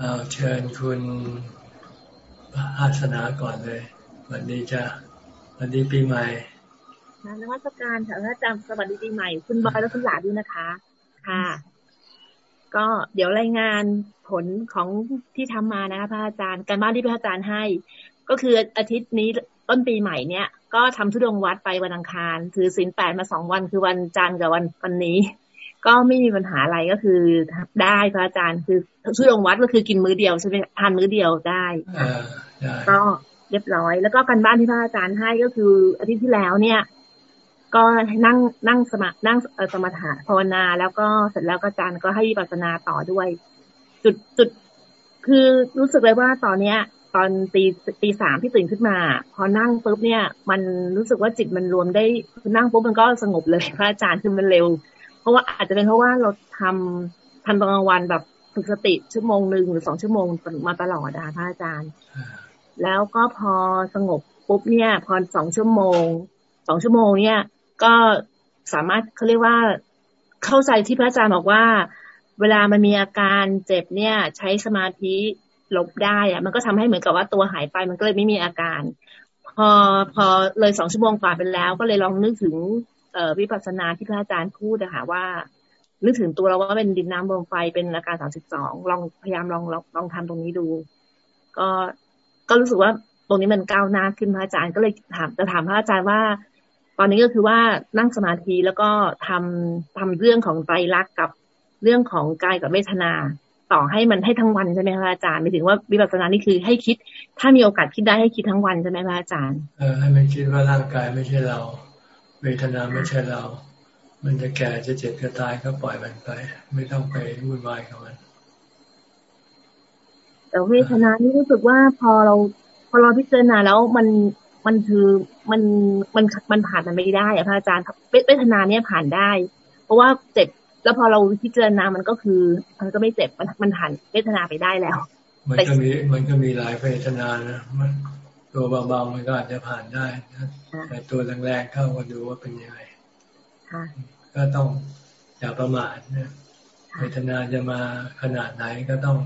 เอาเชิญคุณอาสนาก่อนเลยวันนี้จะวันนี้ปีใหม่นวัตการค่ะพระอาจารย์สวัสดีปีใหม่ คุณบอยและคุณหลาด้วยนะคะ ค่ะ ก็เดี๋ยวรายงานผลของที่ทำมานะคะพระอาจารย์การบ้านที่พระอาจารย์ให้ ก็คืออาทิตย์นี้ต้นปีใหม่เนี่ย ก็ทำทุดงวัดไปวันอังคาร ถือศีลแปดมาสองวันคือวันจันทร์กับวันวันนี้ ก็ไม่มีปัญหาอะไรก็คือได้พระอาจารย์คือทุดงวัดก็คือกินมื้อเดียวใช่ไหมทานมื้อเดียวได้ก็เรียบร้อย แล้วก็การบ้านที่พระอาจารย์ให้ก็คืออาทิตย์ที่แล้วเนี่ย ก็นั่งนั่งสมานั่งสมาธิภาวนาแล้วก็เสร็จแล้วก็อาจารย์ก็ให้วิปัสสนาต่อด้วย จุดจุดคือรู้สึกเลยว่าตอนเนี้ย ตอนตีตีสามที่ตื่นขึ้นมา พอนั่งปุ๊บเนี่ย มันรู้สึกว่าจิตมันรวมได้นั่งปุ๊บมันก็สงบเลยพระอาจารย์คือมันเร็ว เพราะว่าอาจจะเป็นเพราะว่าเราทำทำตอนกลางวันแบบฝึกสติชั่วโมงหนึ่งหรือสองชั่วโมงมาตลอดนะคะพระอาจารย์ แล้วก็พอสงบปุ๊บเนี่ยพอสองชั่วโมงสองชั่วโมงเนี่ย ก็สามารถเขาเรียกว่าเข้าใจที่พระอาจารย์บอกว่า เวลามันมีอาการเจ็บเนี่ย ใช้สมาธิลบได้อะมันก็ทำให้เหมือนกับว่าตัวหายไปมันก็เลยไม่มีอาการ พอพอเลยสองชั่วโมงกว่าไปแล้ว ก็เลยลองนึกถึงเอ่อ วิปัสสนาที่พระอาจารย์พูดนะคะว่านึกถึงตัวเราว่าเป็นดินน้ำลมไฟเป็นอาการสามสิบสองลองพยายามลองลองลองทำตรงนี้ดู ก็ก็รู้สึกว่าตรงนี้มันก้าวหน้าขึ้นพระอาจารย์ก็เลยถามจะถามพระอาจารย์ว่า ตอนนี้ก็คือว่านั่งสมาธิแล้วก็ทำทำเรื่องของไตรลักษณ์กับเรื่องของกายกับเวทนา ต่อให้มันให้ทั้งวันใช่ไหมคะอาจารย์หมายถึงว่าวิปัสสนานี่คือให้คิด ถ้ามีโอกาสคิดได้ให้คิดทั้งวันใช่ไหมคะอาจารย์เออให้มันคิดว่าร่างกายไม่ใช่เรา เวทนาไม่ใช่เรา มันจะแก่จะเจ็บจะตายก็ปล่อยมันไป ไม่ต้องไปวุ่นวายกับมัน แต่เวทนานี่รู้สึกว่าพอเรา พอเราพิจารณาแล้วมันมันคือมันมันมันผ่านมันไม่ได้อะพระอาจารย์เวทนาเนี่ยผ่านได้ เพราะว่าเจ็บแล้วพอเราพิจารณามันก็คือ มันก็ไม่เจ็บมันมันผ่านเวทนาไปได้แล้ว มันก็มีมันก็มีหลายเวทนานะมัน ตัวเบาๆมันก็อาจจะผ่านได้นะแต่ตัวแรงๆเข้าก็ดูว่าเป็นยังไงก็ต้องอย่าประมาทนะเวทนาจะมาขนาดไหนก็ต้อง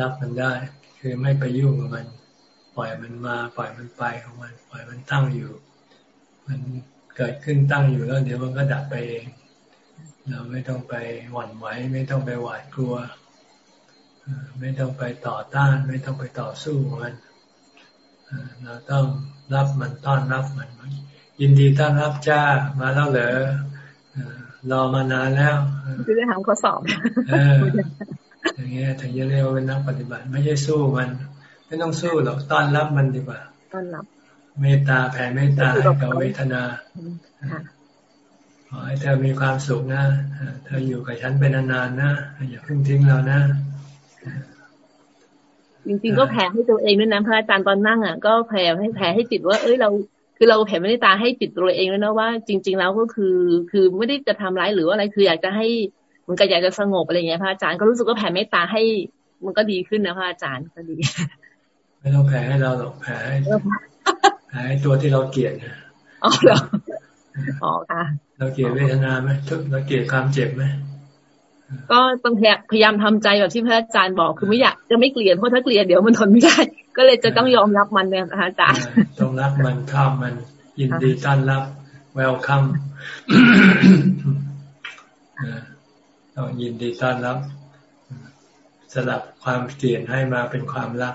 รับมันได้ คือไม่ไปยุ่งกับมัน ปล่อยมันมา ปล่อยมันไปของมัน ปล่อยมันตั้งอยู่ มันเกิดขึ้นตั้งอยู่แล้ว เดี๋ยวมันก็ดับไปเองเราไม่ต้องไปหวั่นไหวไม่ต้องไปหวาดกลัว ไม่ต้องไปต่อต้าน ไม่ต้องไปต่อสู้มัน เราต้องรับมันต้อนรับมัน ยินดีต้อนรับจ้ามาแล้วเหรอรอมานานแล้วคือได้ทำข้อสอบอย่างเงี้ยถึงจะเรียกว่าเป็นนักปฏิบัติ ไม่ใช่สู้มัน ไม่ต้องสู้หรอกต้อนรับมันดีกว่าต้อนรับเมตตาแผ่เมตตาให้กับเวทนาขอให้เธอมีความสุขนะเธออยู่กับฉันเป็นนานๆนะอย่าเพิ่งทิ้งเรานะ จริงๆก็แผ่ให้ตัวเองด้วยนะพระอาจารย์ตอนนั่งอะก็แผ่ให้แผ่ให้จิตว่า เอ้ยเรา คือเราแผ่เมตตาให้จิตตัวเองด้วยนะว่า จริง ๆ แล้วก็คือ คือไม่ได้จะทำร้ายหรือว่าอะไรคืออยากจะให้มันก็อยากจะสงบอะไรเงี้ยพระอาจารย์ก็รู้สึกว่าแผ่เมตตาให้ มันก็ดีขึ้นนะพระอาจารย์ก็ดี ไม่ต้องแผ่ให้เราหรอกแผ่ให้แผ่ให้ตัวที่เราเกลียดนะอ๋อเหรออ๋อค่ะเราเกลียดเวทนาไหมทุกเราเกลียดความเจ็บไหม ก็ต้องพยายามทำใจแบบที่พระอาจารย์บอก คือไม่อยากจะไม่เกลียดเพราะถ้าเกลียดเดี๋ยวมันทนไม่ได้ ก็เลยจะต้องยอมรับมันเนี่ยอาจารย์ต้องรักมันข้ามมันยินดีต้อนรับ welcome ต้องยินดีต้อนรับสลับความเกลียดให้มาเป็นความรัก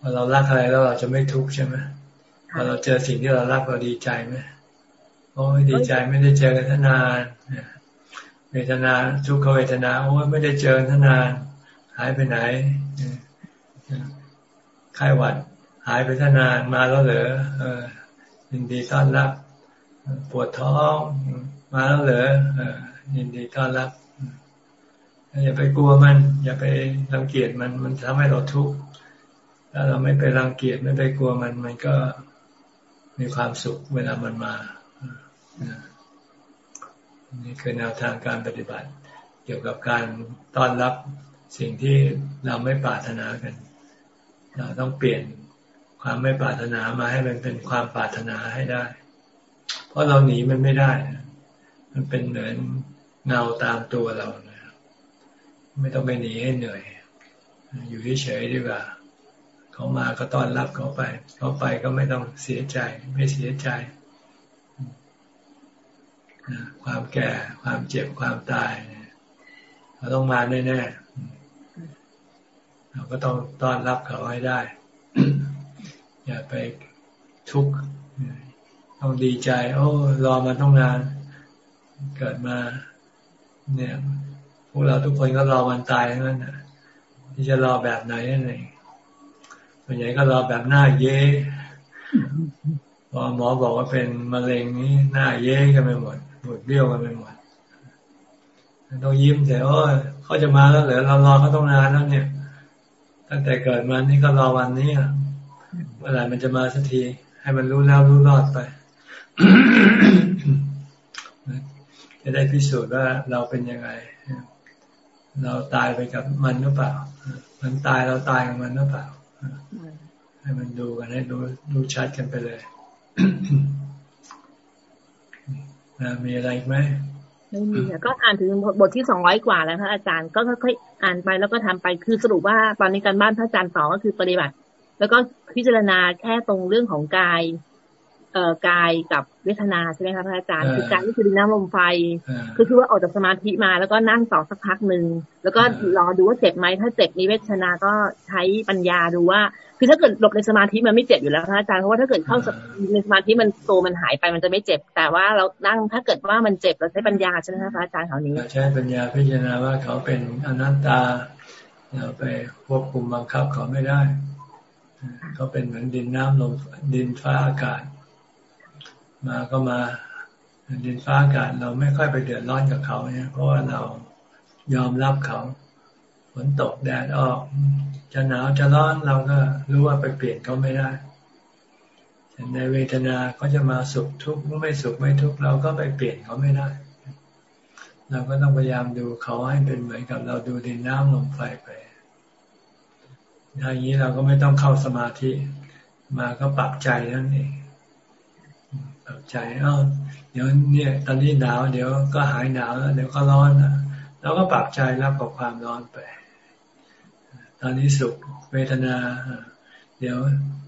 พอเรารักอะไรแล้วเราจะไม่ทุกข์ใช่ไหมพอเราเจอสิ่งที่เรารักเราดีใจไหมโอ้ยดีใจไม่ได้เจอกันนาน เวทนาทุกขเวทนาโอ้ยไม่ได้เจอกันนานหายไปไหนไข้หวัด หายไปนานมาแล้วเหรอเออยินดีต้อนรับ ปวดท้องมาแล้วเหรอยินดีต้อนรับอย่าไปกลัวมัน อย่าไปรังเกียจมันมันทำให้เราทุกข์ถ้าเราไม่ไปรังเกียจไม่ไปกลัวมันมันก็มีความสุขเวลามันมา นี่คือแนวทางการปฏิบัติ เกี่ยวกับการต้อนรับสิ่งที่เราไม่ปรารถนากัน เราต้องเปลี่ยนความไม่ปรารถนามาให้มันเป็นความปรารถนาให้ได้ เพราะเราหนีมันไม่ได้ มันเป็นเหมือนเงาตามตัวเราไม่ต้องไปหนีให้เหนื่อย อยู่เฉยๆดีกว่า เขามาก็ต้อนรับเขาไป เขาไปก็ไม่ต้องเสียใจ ไม่เสียใจ ความแก่ความเจ็บความตายเราต้องมาแน่ๆเราก็ต้องต้อนรับเขาให้ได้ อย่าไปทุกข์ต้องดีใจ โอ้รอมาต้องนาน เกิดมา เนี่ยพวกเราทุกคนก็รอวันตายทั้งนั้นนะที่จะรอแบบไหนนั่นเองส่วนใหญ่ก็รอแบบหน้าเย้พอหมอบอกว่าเป็นมะเร็งนี่หน้าเย้กันไปหมด หมดเบี้ยวกันไปหมดต้องยิ้มแต่โอ้เขาจะมาแล้วเหรอเรารอเขาต้องนานแล้วเนี่ยตั้งแต่เกิดมานี่ก็รอวันนี้เมื่อไหร่มันจะมาสักที ให้มันรู้แล้วรู้รอดไป จะได้พิสูจน์ว่าเราเป็นยังไง เราตายไปกับมันหรือเปล่า มันตายเราตายกับมันหรือเปล่า ให้มันดูกันให้ดูดูชัดกันไปเลย มีอะไรไหมไม่มีก็อ่านถึงบทที่สองร้อยกว่าแล้วค่ะอาจารย์ก็ค่อยๆอ่านไปแล้วก็ทำไปคือสรุปว่าตอนนี้การบ้านพระอาจารย์สอนก็คือปฏิบัติ แล้วก็พิจารณาแค่ตรงเรื่องของกาย เอ่อกายกับเวทนาใช่ไหมคะพระอาจารย์คือกายก็คือดินน้ำลมไฟคือคือว่าออกจากสมาธิมาแล้วก็นั่งต่อสักพักหนึ่งแล้วก็รอดูว่าเจ็บไหมถ้าเจ็บนี้เวทนาก็ใช้ปัญญาดูว่า คือถ้าเกิดหลบในสมาธิมันไม่เจ็บอยู่แล้วพระอาจารย์เพราะว่าถ้าเกิดเข้าในสมาธิมันโตมันหายไปมันจะไม่เจ็บ แต่ว่าเรานั่งถ้าเกิดว่ามันเจ็บเราใช้ปัญญาใช่ไหมคะพระอาจารย์เขานี้ใช้ปัญญาพิจารณาว่าเขาเป็นอนัตตาเราไปควบคุมบังคับเขาไม่ได้ เขาเป็นเหมือนดินน้ำลมดินฟ้าอากาศ มาก็มาดินฟ้าอากาศเราไม่ค่อยไปเดือดร้อนกับเขาเนี่ยเพราะว่าเรายอมรับเขาฝนตกแดดออก จะหนาวจะร้อนเราก็รู้ว่าไปเปลี่ยนเขาไม่ได้ในเวทนาก็จะมาสุขทุกข์ไม่สุขไม่ทุกข์เราก็ไปเปลี่ยนเขาไม่ได้ เราก็ต้องพยายามดูเขาให้เป็นเหมือนกับเราดูดินน้ำลมไฟไปอย่างนี้เราก็ไม่ต้องเข้าสมาธิ มาก็ปรับใจนั่นเอง ใจเอ้าเดี๋ยวเนี่ยตอนนี้หนาวเดี๋ยวก็หายหนาวแล้วเดี๋ยวก็ร้อนนะแล้วก็ปรับใจรับกับความร้อนไป ตอนนี้สุขเวทนา เดี๋ยว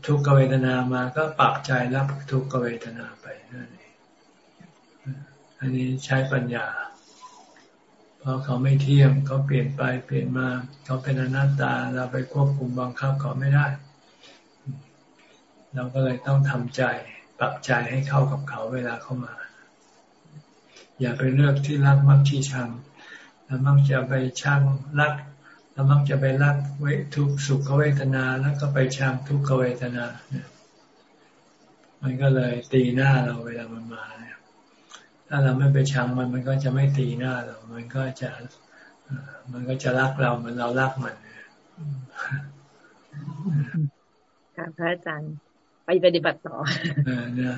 ทุกขเวทนามาก็ปรับใจรับทุกขเวทนาไปนั่นเองอันนี้ใช้ปัญญา เพราะเขาไม่เที่ยงเขาเปลี่ยนไปเปลี่ยนมา เขาเป็นอนัตตาเราไปควบคุมบังคับเขาไม่ได้ เราก็เลยต้องทำใจ ปรับใจให้เข้ากับเขาเวลาเข้ามา อย่าไปเลือกที่รักมักที่ชังแล้วมักจะไปชังรักแล้วมักจะไปรักเวทุกสุขเวทนาแล้วก็ไปชังทุกขเวทนาเนี่ยมันก็เลยตีหน้าเราเวลามันมาเนี่ยถ้าเราไม่ไปชังมันมันก็จะไม่ตีหน้าเรา มันก็จะมันก็จะรักเราเหมือนเรารักมันค่ะพระอาจารย์ ไปปฏิบัติต่อเออเนี่ย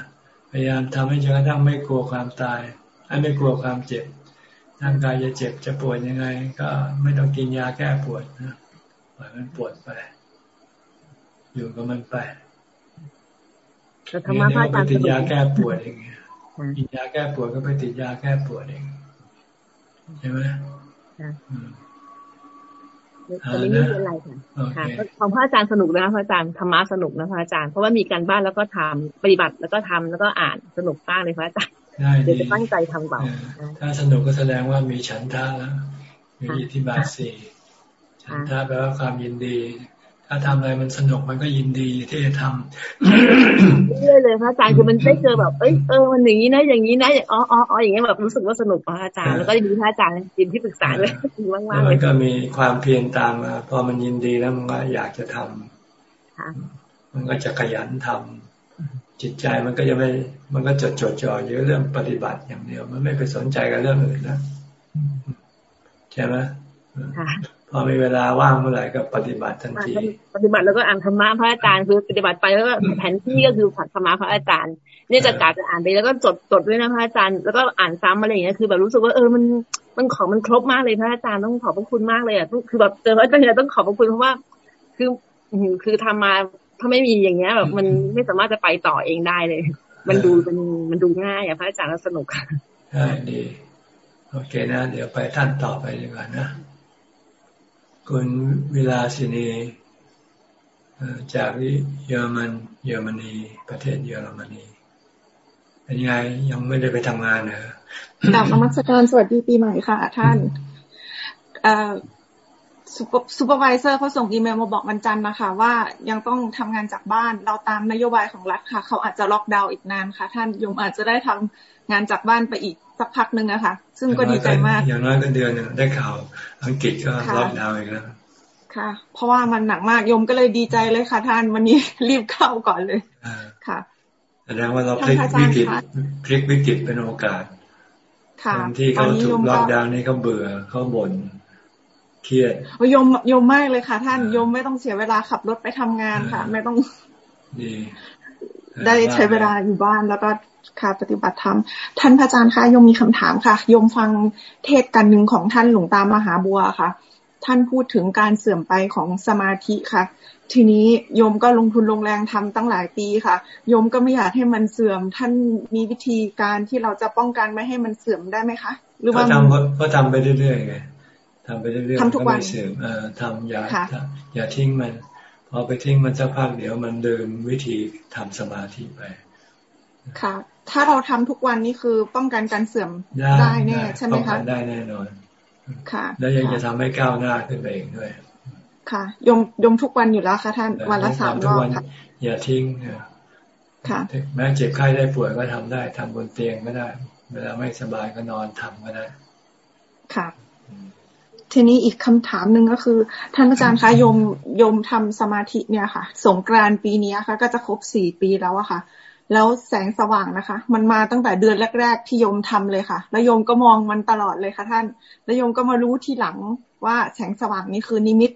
พยายามทำให้จนกระทั่งไม่กลัวความตายให้ไม่กลัวความเจ็บร่างกายจะเจ็บจะปวดยังไง ก็ไม่ต้องกินยาแก้ปวดนะปล่อยมันปวดไป อยู่กับมันไปแต่ธรรมะพระอาจารย์ติดยาแก้ปวดเองกินยาแก้ปวดก็ไปติดยาแก้ปวดเองใช่ไหม ตอนนี้ไม่เป็นไรค่ะค่ะของพระอาจารย์สนุกนะพระอาจารย์ธรรมะสนุกนะพระอาจารย์เพราะว่ามีการบ้านแล้วก็ทำปฏิบัติแล้วก็ทำแล้วก็อ่านสนุกมากเลยพระอาจารย์เดี๋ยวจะตั้งใจทำต่อถ้าสนุกก็แสดงว่ามีฉันทะแล้วมีอิทธิบาทสี่ฉันทะแปลว่าความยินดี ถ้าทำอะไรมันสนุกมันก็ยินดีที่จะทำเรื่อยเลยพระอาจารย์คือมันได้เจอแบบเอ้ยเออมันอย่างนี้นะอย่างนี้นะอ๋ออ๋ออย่างเงี้ยแบบรู้สึกว่าสนุกพระอาจารย์แล้วก็ดีพระอาจารย์ยินที่ปรึกษาเลยมากมากเลยมันก็มีความเพียรตามมาพอมันยินดีแล้วมันก็อยากจะทำมันก็จะขยันทำจิตใจมันก็จะไม่มันก็จดจ่อจ่อเยอะเรื่องปฏิบัติอย่างเดียว มันไม่ไปสนใจกับเรื่องอื่นนะใช่ไหมพ อมีเวลาว่างเมื่อไหร่ก็ปฏิบัติทันที ปฏิบัติแล้วก็อ่านธรรมะพระอาจารย์คือปฏิบัติไปแล้วก็แผนที่ก็คือธรรมะพระอาจารย์นี่จะกาจะอ่านไปแล้วก็จดจดด้วยนะพระอาจารย์แล้วก็อ่านซ้ำอะไรอย่างเงี้ยคือแบบรู้สึกว่าเออมันมันของมันครบมากเลยพระอาจารย์ต้องขอบพระคุณมากเลยอะคือแบบเจอพระอาจารย์ต้องขอบพระคุณเพราะว่า คือคือทำมาถ้าไม่มีอย่างเงี้ยแบบมันไม่สามารถจะไปต่อเองได้เลย มันดูมันมันดูง่ายอะพระอาจารย์แล้วสนุกใช่ดีโอเคนะ เดี๋ยวไปท่านต่อไปดีกว่านะ คุณวิลาสินีจากเยอรมัน เยอรมนี ประเทศเยอรมนี เป็นไงยังไม่ได้ไปทำงานเหรอกลับนมัสการสวัสดีปีใหม่ค่ะ ท่านsupervisor เขาส่งอีเมลมาบอกวันจันทร์นะคะว่ายังต้องทำงานจากบ้านเราตามนโยบายของรัฐค่ะ เขาอาจจะล็อกดาวน์อีกนานค่ะ ท่านโยมอาจจะได้ทำงานจากบ้านไปอีก สักพักหนึ่งนะคะซึ่งก็ดีใจมาก อย่างน้อยก็เดือนหนึ่งได้ข่าวอังกฤษก็ล็อกดาวน์อีกแล้วค่ะ เพราะว่ามันหนักมากโยมก็เลยดีใจเลยค่ะท่านวันนี้รีบเข้าก่อนเลยค่ะแสดงว่าเราพลิกวิกฤตพลิกวิกฤตเป็นโอกาสคนที่เขาถูกล็อกดาวน์นี่เขาเบื่อเขาบ่นเครียดยมยมมากเลยค่ะ ท่านยมไม่ต้องเสียเวลาขับรถไปทำงานค่ะ ไม่ต้องดีได้ใช้เวลาอยู่บ้านแล้วก็ ค่ะ ปฏิบัติธรรมท่านพระอาจารย์คะยมมีคำถามค่ะ ยมฟังเทศกันหนึ่งของท่านหลวงตามหาบัวค่ะ ท่านพูดถึงการเสื่อมไปของสมาธิค่ะ ทีนี้โยมก็ลงทุนลงแรงทำตั้งหลายปีค่ะโยมก็ไม่อยากให้มันเสื่อม ท่านมีวิธีการที่เราจะป้องกันไม่ให้มันเสื่อมได้ไหมคะหรือว่าก็ทำก็ทำไปเรื่อยๆไงทำไปเรื่อยๆทำทุกวันเสื่อมเอ่อทำอย่าอย่าทิ้งมันพอไปทิ้งมันจะพักเดี๋ยวมันเดินวิธีทำสมาธิไป ค่ะ ถ้าเราทำทุกวันนี่คือป้องกันการเสื่อมได้แน่ใช่ไหมคะได้แน่นอน ค่ะ แล้วยังจะทำให้ก้าวหน้าขึ้นไปอีกด้วย ค่ะยมยมทุกวันอยู่แล้วค่ะท่านวันละสามรอบค่ะอย่าทิ้งค่ะแม้เจ็บไข้ได้ป่วยก็ทำได้ทำบนเตียงก็ได้ เวลาไม่สบายก็นอนทำก็ได้ ค่ะทีนี้อีกคำถามหนึ่งก็คือ ท่านอาจารย์คะโยมโยมทำสมาธิเนี่ยค่ะ สงกรานปีนี้ค่ะ ก็จะครบสี่ปีแล้วอะค่ะ แล้วแสงสว่างนะคะ มันมาตั้งแต่เดือนแรก ๆ ที่โยมทำเลยค่ะ แล้วโยมก็มองมันตลอดเลยค่ะท่าน แล้วโยมก็มารู้ทีหลังว่าแสงสว่างนี้คือนิมิต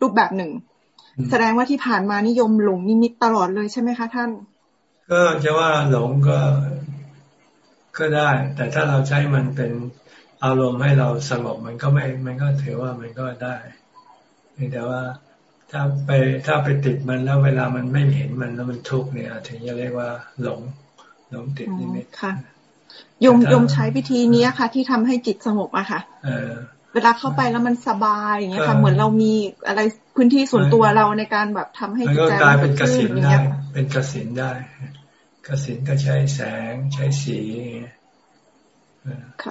รูปแบบหนึ่ง แสดงว่าที่ผ่านมานิยมหลงนิมิตตลอดเลยใช่ไหมคะท่าน ก็จะว่าหลงก็ก็ได้ แต่ถ้าเราใช้มันเป็นอารมณ์ให้เราสงบมันก็ไม่ มันก็ถือว่ามันก็ได้แต่ว่า ถ้าไปถ้าไปติดมันแล้วเวลามันไม่เห็นมันแล้วมันทุกข์เนี่ย ถึงจะเรียกว่าหลงหลงติดนี่ไม่ค่ะยมยมใช้วิธีนี้ค่ะ ที่ทำให้จิตสงบอะค่ะเวลาเข้าไปแล้วมันสบายอย่างเงี้ยค่ะ เหมือนเรามีอะไรพื้นที่ส่วนตัวเราในการแบบทำให้จิตใจมันเป็นกสินได้เป็นกสินได้กสินก็ใช้แสงใช้สี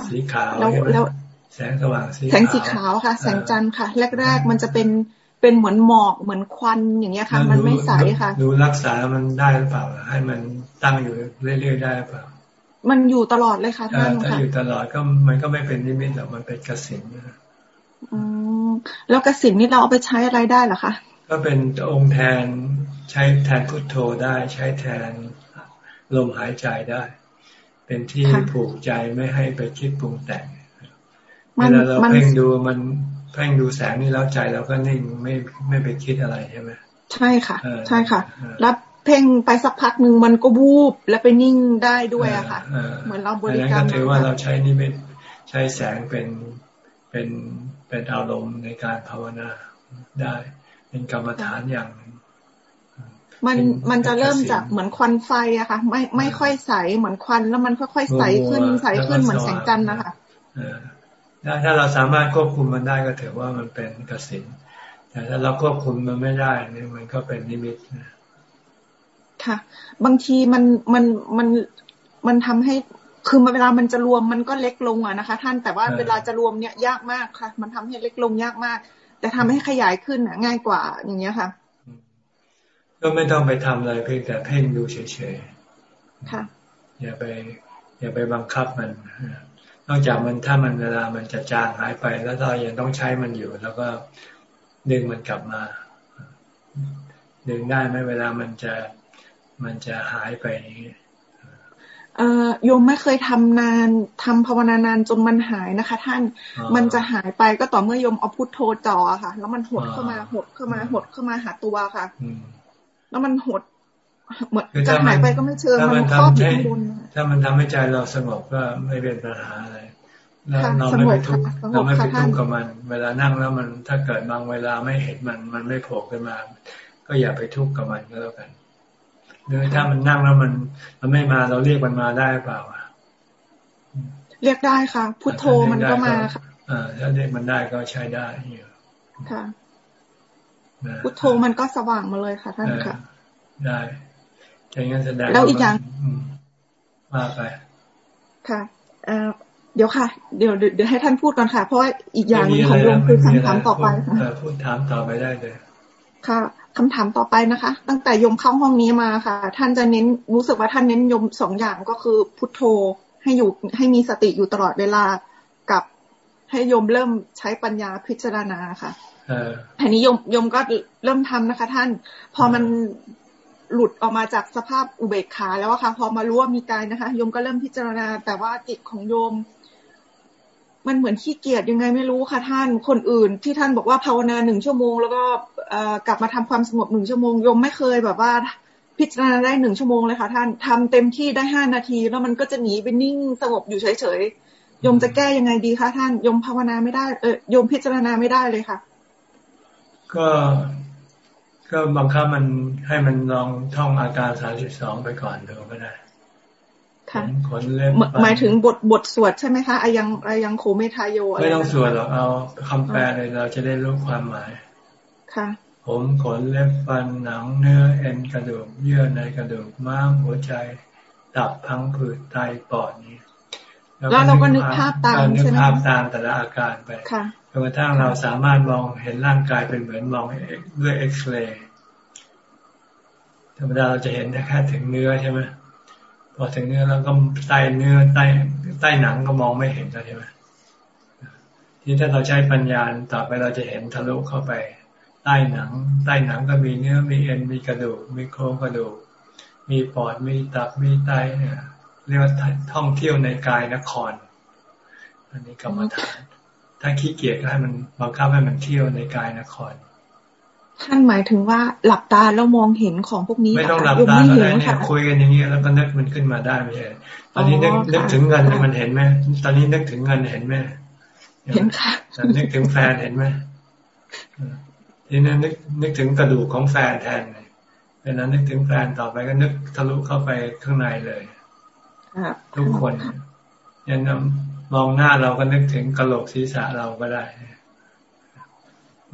สีขาวแล้วแล้วแสงสว่างสีแสงสีขาวค่ะ แสงจันทร์ค่ะ แรกๆมันจะเป็น เป็นเหมือนหมอกเหมือนควันอย่างเงี้ยค่ะ มันไม่ใสค่ะดูรักษามันได้หรือเปล่า ให้มันตั้งอยู่เรื่อยๆได้หรือเปล่า มันอยู่ตลอดเลยค่ะท่านค่ะถ้าอยู่ตลอดก็มันก็ไม่เป็นนิมิตหรอกมันเป็นกสินอืมแล้วกสินนี่เราเอาไปใช้อะไรได้หรอคะก็เป็นองค์แทนใช้แทนพุทโธได้ ใช้แทนลมหายใจได้ เป็นที่ผูกใจไม่ให้ไปคิดปรุงแต่งเวลาเราเพ่งดูมัน เพ่งดูแสงนี่แล้วใจเราก็นิ่งไม่ไม่ไปคิดอะไรใช่ไหมใช่ค่ะ ใช่ค่ะแล้วเพ่งไปสักพักหนึ่งมันก็บูบแล้วไปนิ่งได้ด้วยอะค่ะ เหมือนเราบริกรรมถือว่าเราใช้นี่เป็นใช้แสงเป็นเป็นเป็นอารมณ์ในการภาวนาได้ เป็นกรรมฐานอย่างมันมันจะเริ่มจากเหมือนควันไฟอะค่ะ ไม่ไม่ค่อยใสเหมือนควันแล้วมันค่อยๆใสขึ้นใสขึ้นเหมือนแสงจันทร์นะคะ ถ้าเราสามารถควบคุมมันได้ก็ถือว่ามันเป็นกสินแต่ถ้าเราควบคุมมันไม่ได้เนี่ยมันก็เป็นนิมิตนะค่ะ บางทีมันมันมันมันทำให้คือเวลามันจะรวมมันก็เล็กลงอะนะคะ ท่านแต่ว่าเวลาจะรวมเนี่ยยากมากค่ะ มันทำให้เล็กลงยากมาก แต่ทำให้ขยายขึ้นอะง่ายกว่าอย่างเงี้ยค่ะ ก็ไม่ต้องไปทำอะไรเพียงแต่เพ่งดูเฉยๆค่ะ อย่าไป อย่าไปบังคับมัน นอกจากมันถ้ามันเวลามันจะจางหายไป แล้วเรายังต้องใช้มันอยู่ แล้วก็ดึงมันกลับมา ดึงได้ไหมเวลามันจะมันจะหายไปอย่างนี้เอ่อโยมไม่เคยทำนานทำภาวนานานจนมันหายนะคะ ท่านมันจะหายไปก็ต่อเมื่อโยมเอาพุทโธจ่อค่ะ แล้วมันหดเข้ามาหดเข้ามาหดเข้ามาหาตัวค่ะ แล้วมันหด เหมือนจะหายไปก็ไม่เชิงมันครอบอยู่ข้างบนถ้ามันทำให้ใจเราสงบก็ไม่เป็นปัญหาอะไรแล้วเราไม่ไปทุกข์เราไม่ไปทุกข์กับมัน เวลานั่งแล้วมันถ้าเกิดบางเวลาไม่เห็นมัน มันไม่โผล่ขึ้นมา ก็อย่าไปทุกข์กับมันก็แล้วกันหรือถ้ามันนั่งแล้วมัน มันไม่มาเราเรียกมันมาได้เปล่าเรียกได้ค่ะ พุทโธมันก็มาค่ะอ่าถ้าเรียกมันได้ก็ใช้ได้อยู่ค่ะพุทโธมันก็สว่างมาเลยค่ะท่านค่ะ ได้ อย่างนั้นแสดงแล้วอีกอย่างว่าไปค่ะเอ่อเดี๋ยวค่ะ เดี๋ยวเดี๋ยวให้ท่านพูดก่อนค่ะ เพราะว่าอีกอย่างหนึ่งของโยมคือคำถามต่อไปค่ะพูดถามต่อไปได้เลยค่ะคำถามต่อไปนะคะ ตั้งแต่ยมเข้าห้องนี้มาค่ะ ท่านจะเน้นรู้สึกว่าท่านเน้นยมสองอย่างก็คือพุทโธให้อยู่ให้มีสติอยู่ตลอดเวลากับให้ยมเริ่มใช้ปัญญาพิจารณาค่ะอันนี้ยมยมก็เริ่มทำนะคะ ท่าน พอมัน หลุดออกมาจากสภาพอุเบกขาแล้วค่ะ พอมารู้ว่ามีกายนะคะโยมก็เริ่มพิจารณา แต่ว่าจิตของโยม มันเหมือนขี้เกียจยังไงไม่รู้ค่ะท่านคนอื่น ที่ท่านบอกว่าภาวนาหนึ่งชั่วโมง แล้วก็กลับมาทำความสงบหนึ่งชั่วโมงโยมไม่เคยแบบว่าพิจารณาได้หนึ่งชั่วโมงเลยค่ะ ท่านทำเต็มที่ได้ห้านาที แล้วมันก็จะหนีไปนิ่งสงบอยู่เฉยๆโยมจะแก้ยังไงดีคะท่านโยมภาวนาไม่ได้เออโยมพิจารณาไม่ได้เลยค่ะ ก็ ก็บังคับมันให้มันลองท่องอาการสามสิบสองไปก่อนดูก็ได้ค่ะขนเล็บหมายถึงบทบทสวดใช่ไหมคะอายังอายังโคเมทายโยไม่ต้องสวดหรอกเอาคำแปลเลยเราจะได้รู้ความหมาย ค่ะ ผมขนเล็บฟันหนังเนื้อเอ็นกระดูกเยื่อในกระดูกม้ามหัวใจ ตับพังผืดไตปอดนี้ แล้วเราก็นึกภาพตามใช่ไหมนึกภาพตามแต่ละอาการไปค่ะจนกระทั่งเราสามารถมองเห็นร่างกายเป็นเหมือนมองด้วยเอ็กซเรย์ธรรมดาเราจะเห็นแค่ถึงเนื้อใช่ไหมพอถึงเนื้อแล้วก็ใต้เนื้อใต้ใต้หนังก็มองไม่เห็นแล้วใช่ไหมที่ถ้าเราใช้ปัญญาต่อไปเราจะเห็นทะลุเข้าไป ใต้หนัง ใต้หนังก็มีเนื้อมีเอ็นมีกระดูกมีโครงกระดูก มีปอดมีตับมีไต เนี่ยเรียกว่าท่องเที่ยวในกายนคร อันนี้กรรมฐาน ถ้าขี้เกียจก็ให้มันบังคับให้มันเที่ยวในกายนคร ท่านหมายถึงว่าหลับตาแล้วมองเห็นของพวกนี้ไม่ต้องหลับตาก็ได้เนี่ยคุยกันอย่างนี้แล้วก็นึกมันขึ้นมาได้ไม่ใช่ตอนนี้นึกนึกถึงเงินมันเห็นไหมตอนนี้นึกถึงเงินเห็นไหมเห็นค่ะนึกถึงแฟนเห็นไหมทีนั้นนึกนึกถึงกระดูกของแฟนแทนเลยเวลานึกถึงแฟนต่อไปก็นึกทะลุเข้าไปข้างในเลย ทุกคนยันมองหน้าเราก็นึกถึงกระโหลกศีรษะเราก็ได้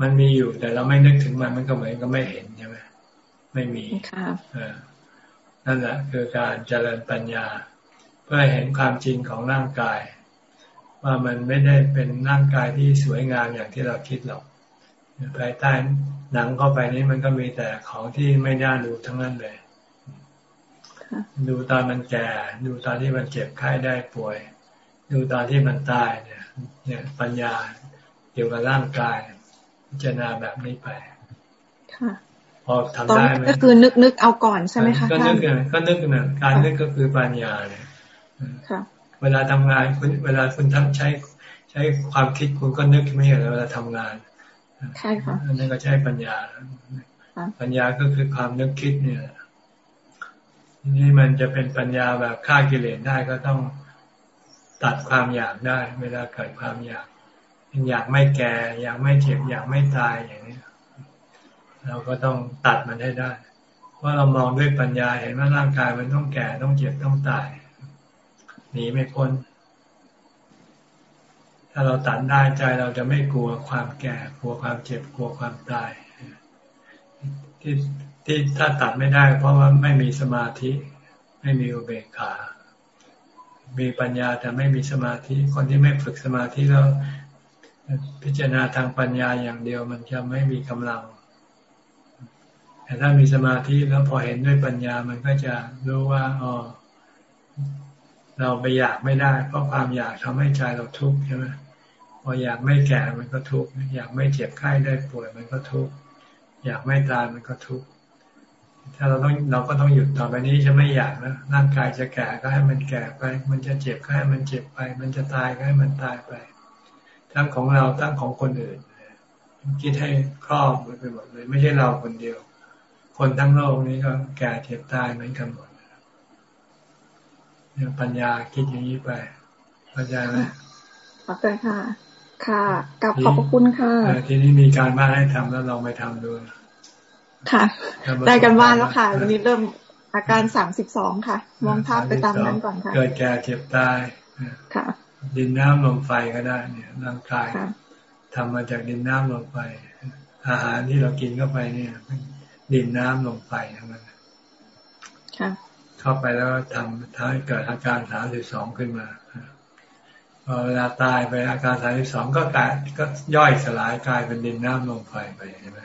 มันมีอยู่แต่เราไม่นึกถึงมันมันก็เหมือนก็ไม่เห็นใช่ไหมไม่มีนั่นแหละคือการเจริญปัญญา เพื่อเห็นความจริงของร่างกาย ว่ามันไม่ได้เป็นร่างกายที่สวยงามอย่างที่เราคิดหรอกภายใต้หนังเข้าไปนี้มันก็มีแต่ของที่ไม่น่าดูทั้งนั้นเลย ดูตอนมันแก่ ดูตอนที่มันเจ็บไข้ได้ป่วย ดูตอนที่มันตายเนี่ย เนี่ยปัญญาเกี่ยวกับร่างกายพิจารณาแบบนี้ไปค่ะพอทำได้ไหมก็คือนึกนึกเอาก่อนใช่ไหมคะก็นึกเนี่ยก็นึกเนี่ยการนึกก็คือปัญญาเนี่ยค่ะเวลาทำงานคุณเวลาคุณทำใช้ใช้ความคิดคุณก็นึกไม่ใช่เวลาทำงานใช่ค่ะอันนั้นก็ใช้ปัญญาปัญญาก็คือความนึกคิดเนี่ย นี่มันจะเป็นปัญญาแบบฆ่ากิเลสได้ก็ต้องตัดความอยากได้ เวลาเกิดความอยากอยากไม่แก่ อยากไม่เจ็บอยากไม่ตายอย่างนี้เราก็ต้องตัดมันให้ได้ว่าเรามองด้วยปัญญาเห็นว่าร่างกายมันต้องแก่ต้องเจ็บต้องตายหนีไม่พ้น ถ้าเราตัดได้ใจเราจะไม่กลัวความแก่ กลัวความเจ็บกลัวความตาย ที่ ที่ถ้าตัดไม่ได้ เพราะว่าไม่มีสมาธิ ไม่มีอุเบกขา มีปัญญาแต่ไม่มีสมาธิ คนที่ไม่ฝึกสมาธิแล้ว พิจารณาทางปัญญาอย่างเดียวมันจะไม่มีกำลัง แต่ถ้ามีสมาธิแล้วพอเห็นด้วยปัญญามันก็จะรู้ว่าอ๋อเราไปอยากไม่ได้ เพราะความอยากทำให้ใจเราทุกข์ใช่ไหมพออยากไม่แก่มันก็ทุกข์อยากไม่เจ็บไข้ได้ป่วยมันก็ทุกข์อยากไม่ตายมันก็ทุกข์ ถ้าเราต้องเราก็ต้องหยุดต่อไปนี้จะไม่อยากนะร่างกายจะแก่ก็ให้มันแก่ไป มันจะเจ็บก็ให้มันเจ็บไป มันจะตายก็ให้มันตายไป ทั้งของเราทั้งของคนอื่นคิดให้ครอบไปหมดเลย ไม่ใช่เราคนเดียว คนทั้งโลกนี้ก็แก่เจ็บตายเหมือนกันหมดเนี่ยปัญญาคิดอย่างนี้ไปเข้าใจไหมเข้าใจค่ะ ค่ะกับขอบพระคุณค่ะทีนี้มีการบ้านให้ทำแล้วลองไปทำดู ค่ะ ได้กันบ้านแล้วค่ะ วันนี้เริ่มอาการสามสิบสองค่ะ มองภาพไปตามนั้นก่อนค่ะ เกิดแก่เจ็บตายค่ะ ดินน้ำลมไฟก็ได้ เนี่ยร่างกายทำมาจากดินน้ำลงไปอาหารที่เรากินเข้าไปเนี่ย ดินน้ำลงไปทั้งนั้นเข้าไปแล้วทำทำให้เกิดอาการสามสิบสองขึ้นมาพอเวลาตายไปอาการสามสิบสองก็กลายก็ย่อยสลายกลายเป็นดินน้ำลงไปไปใช่ไหม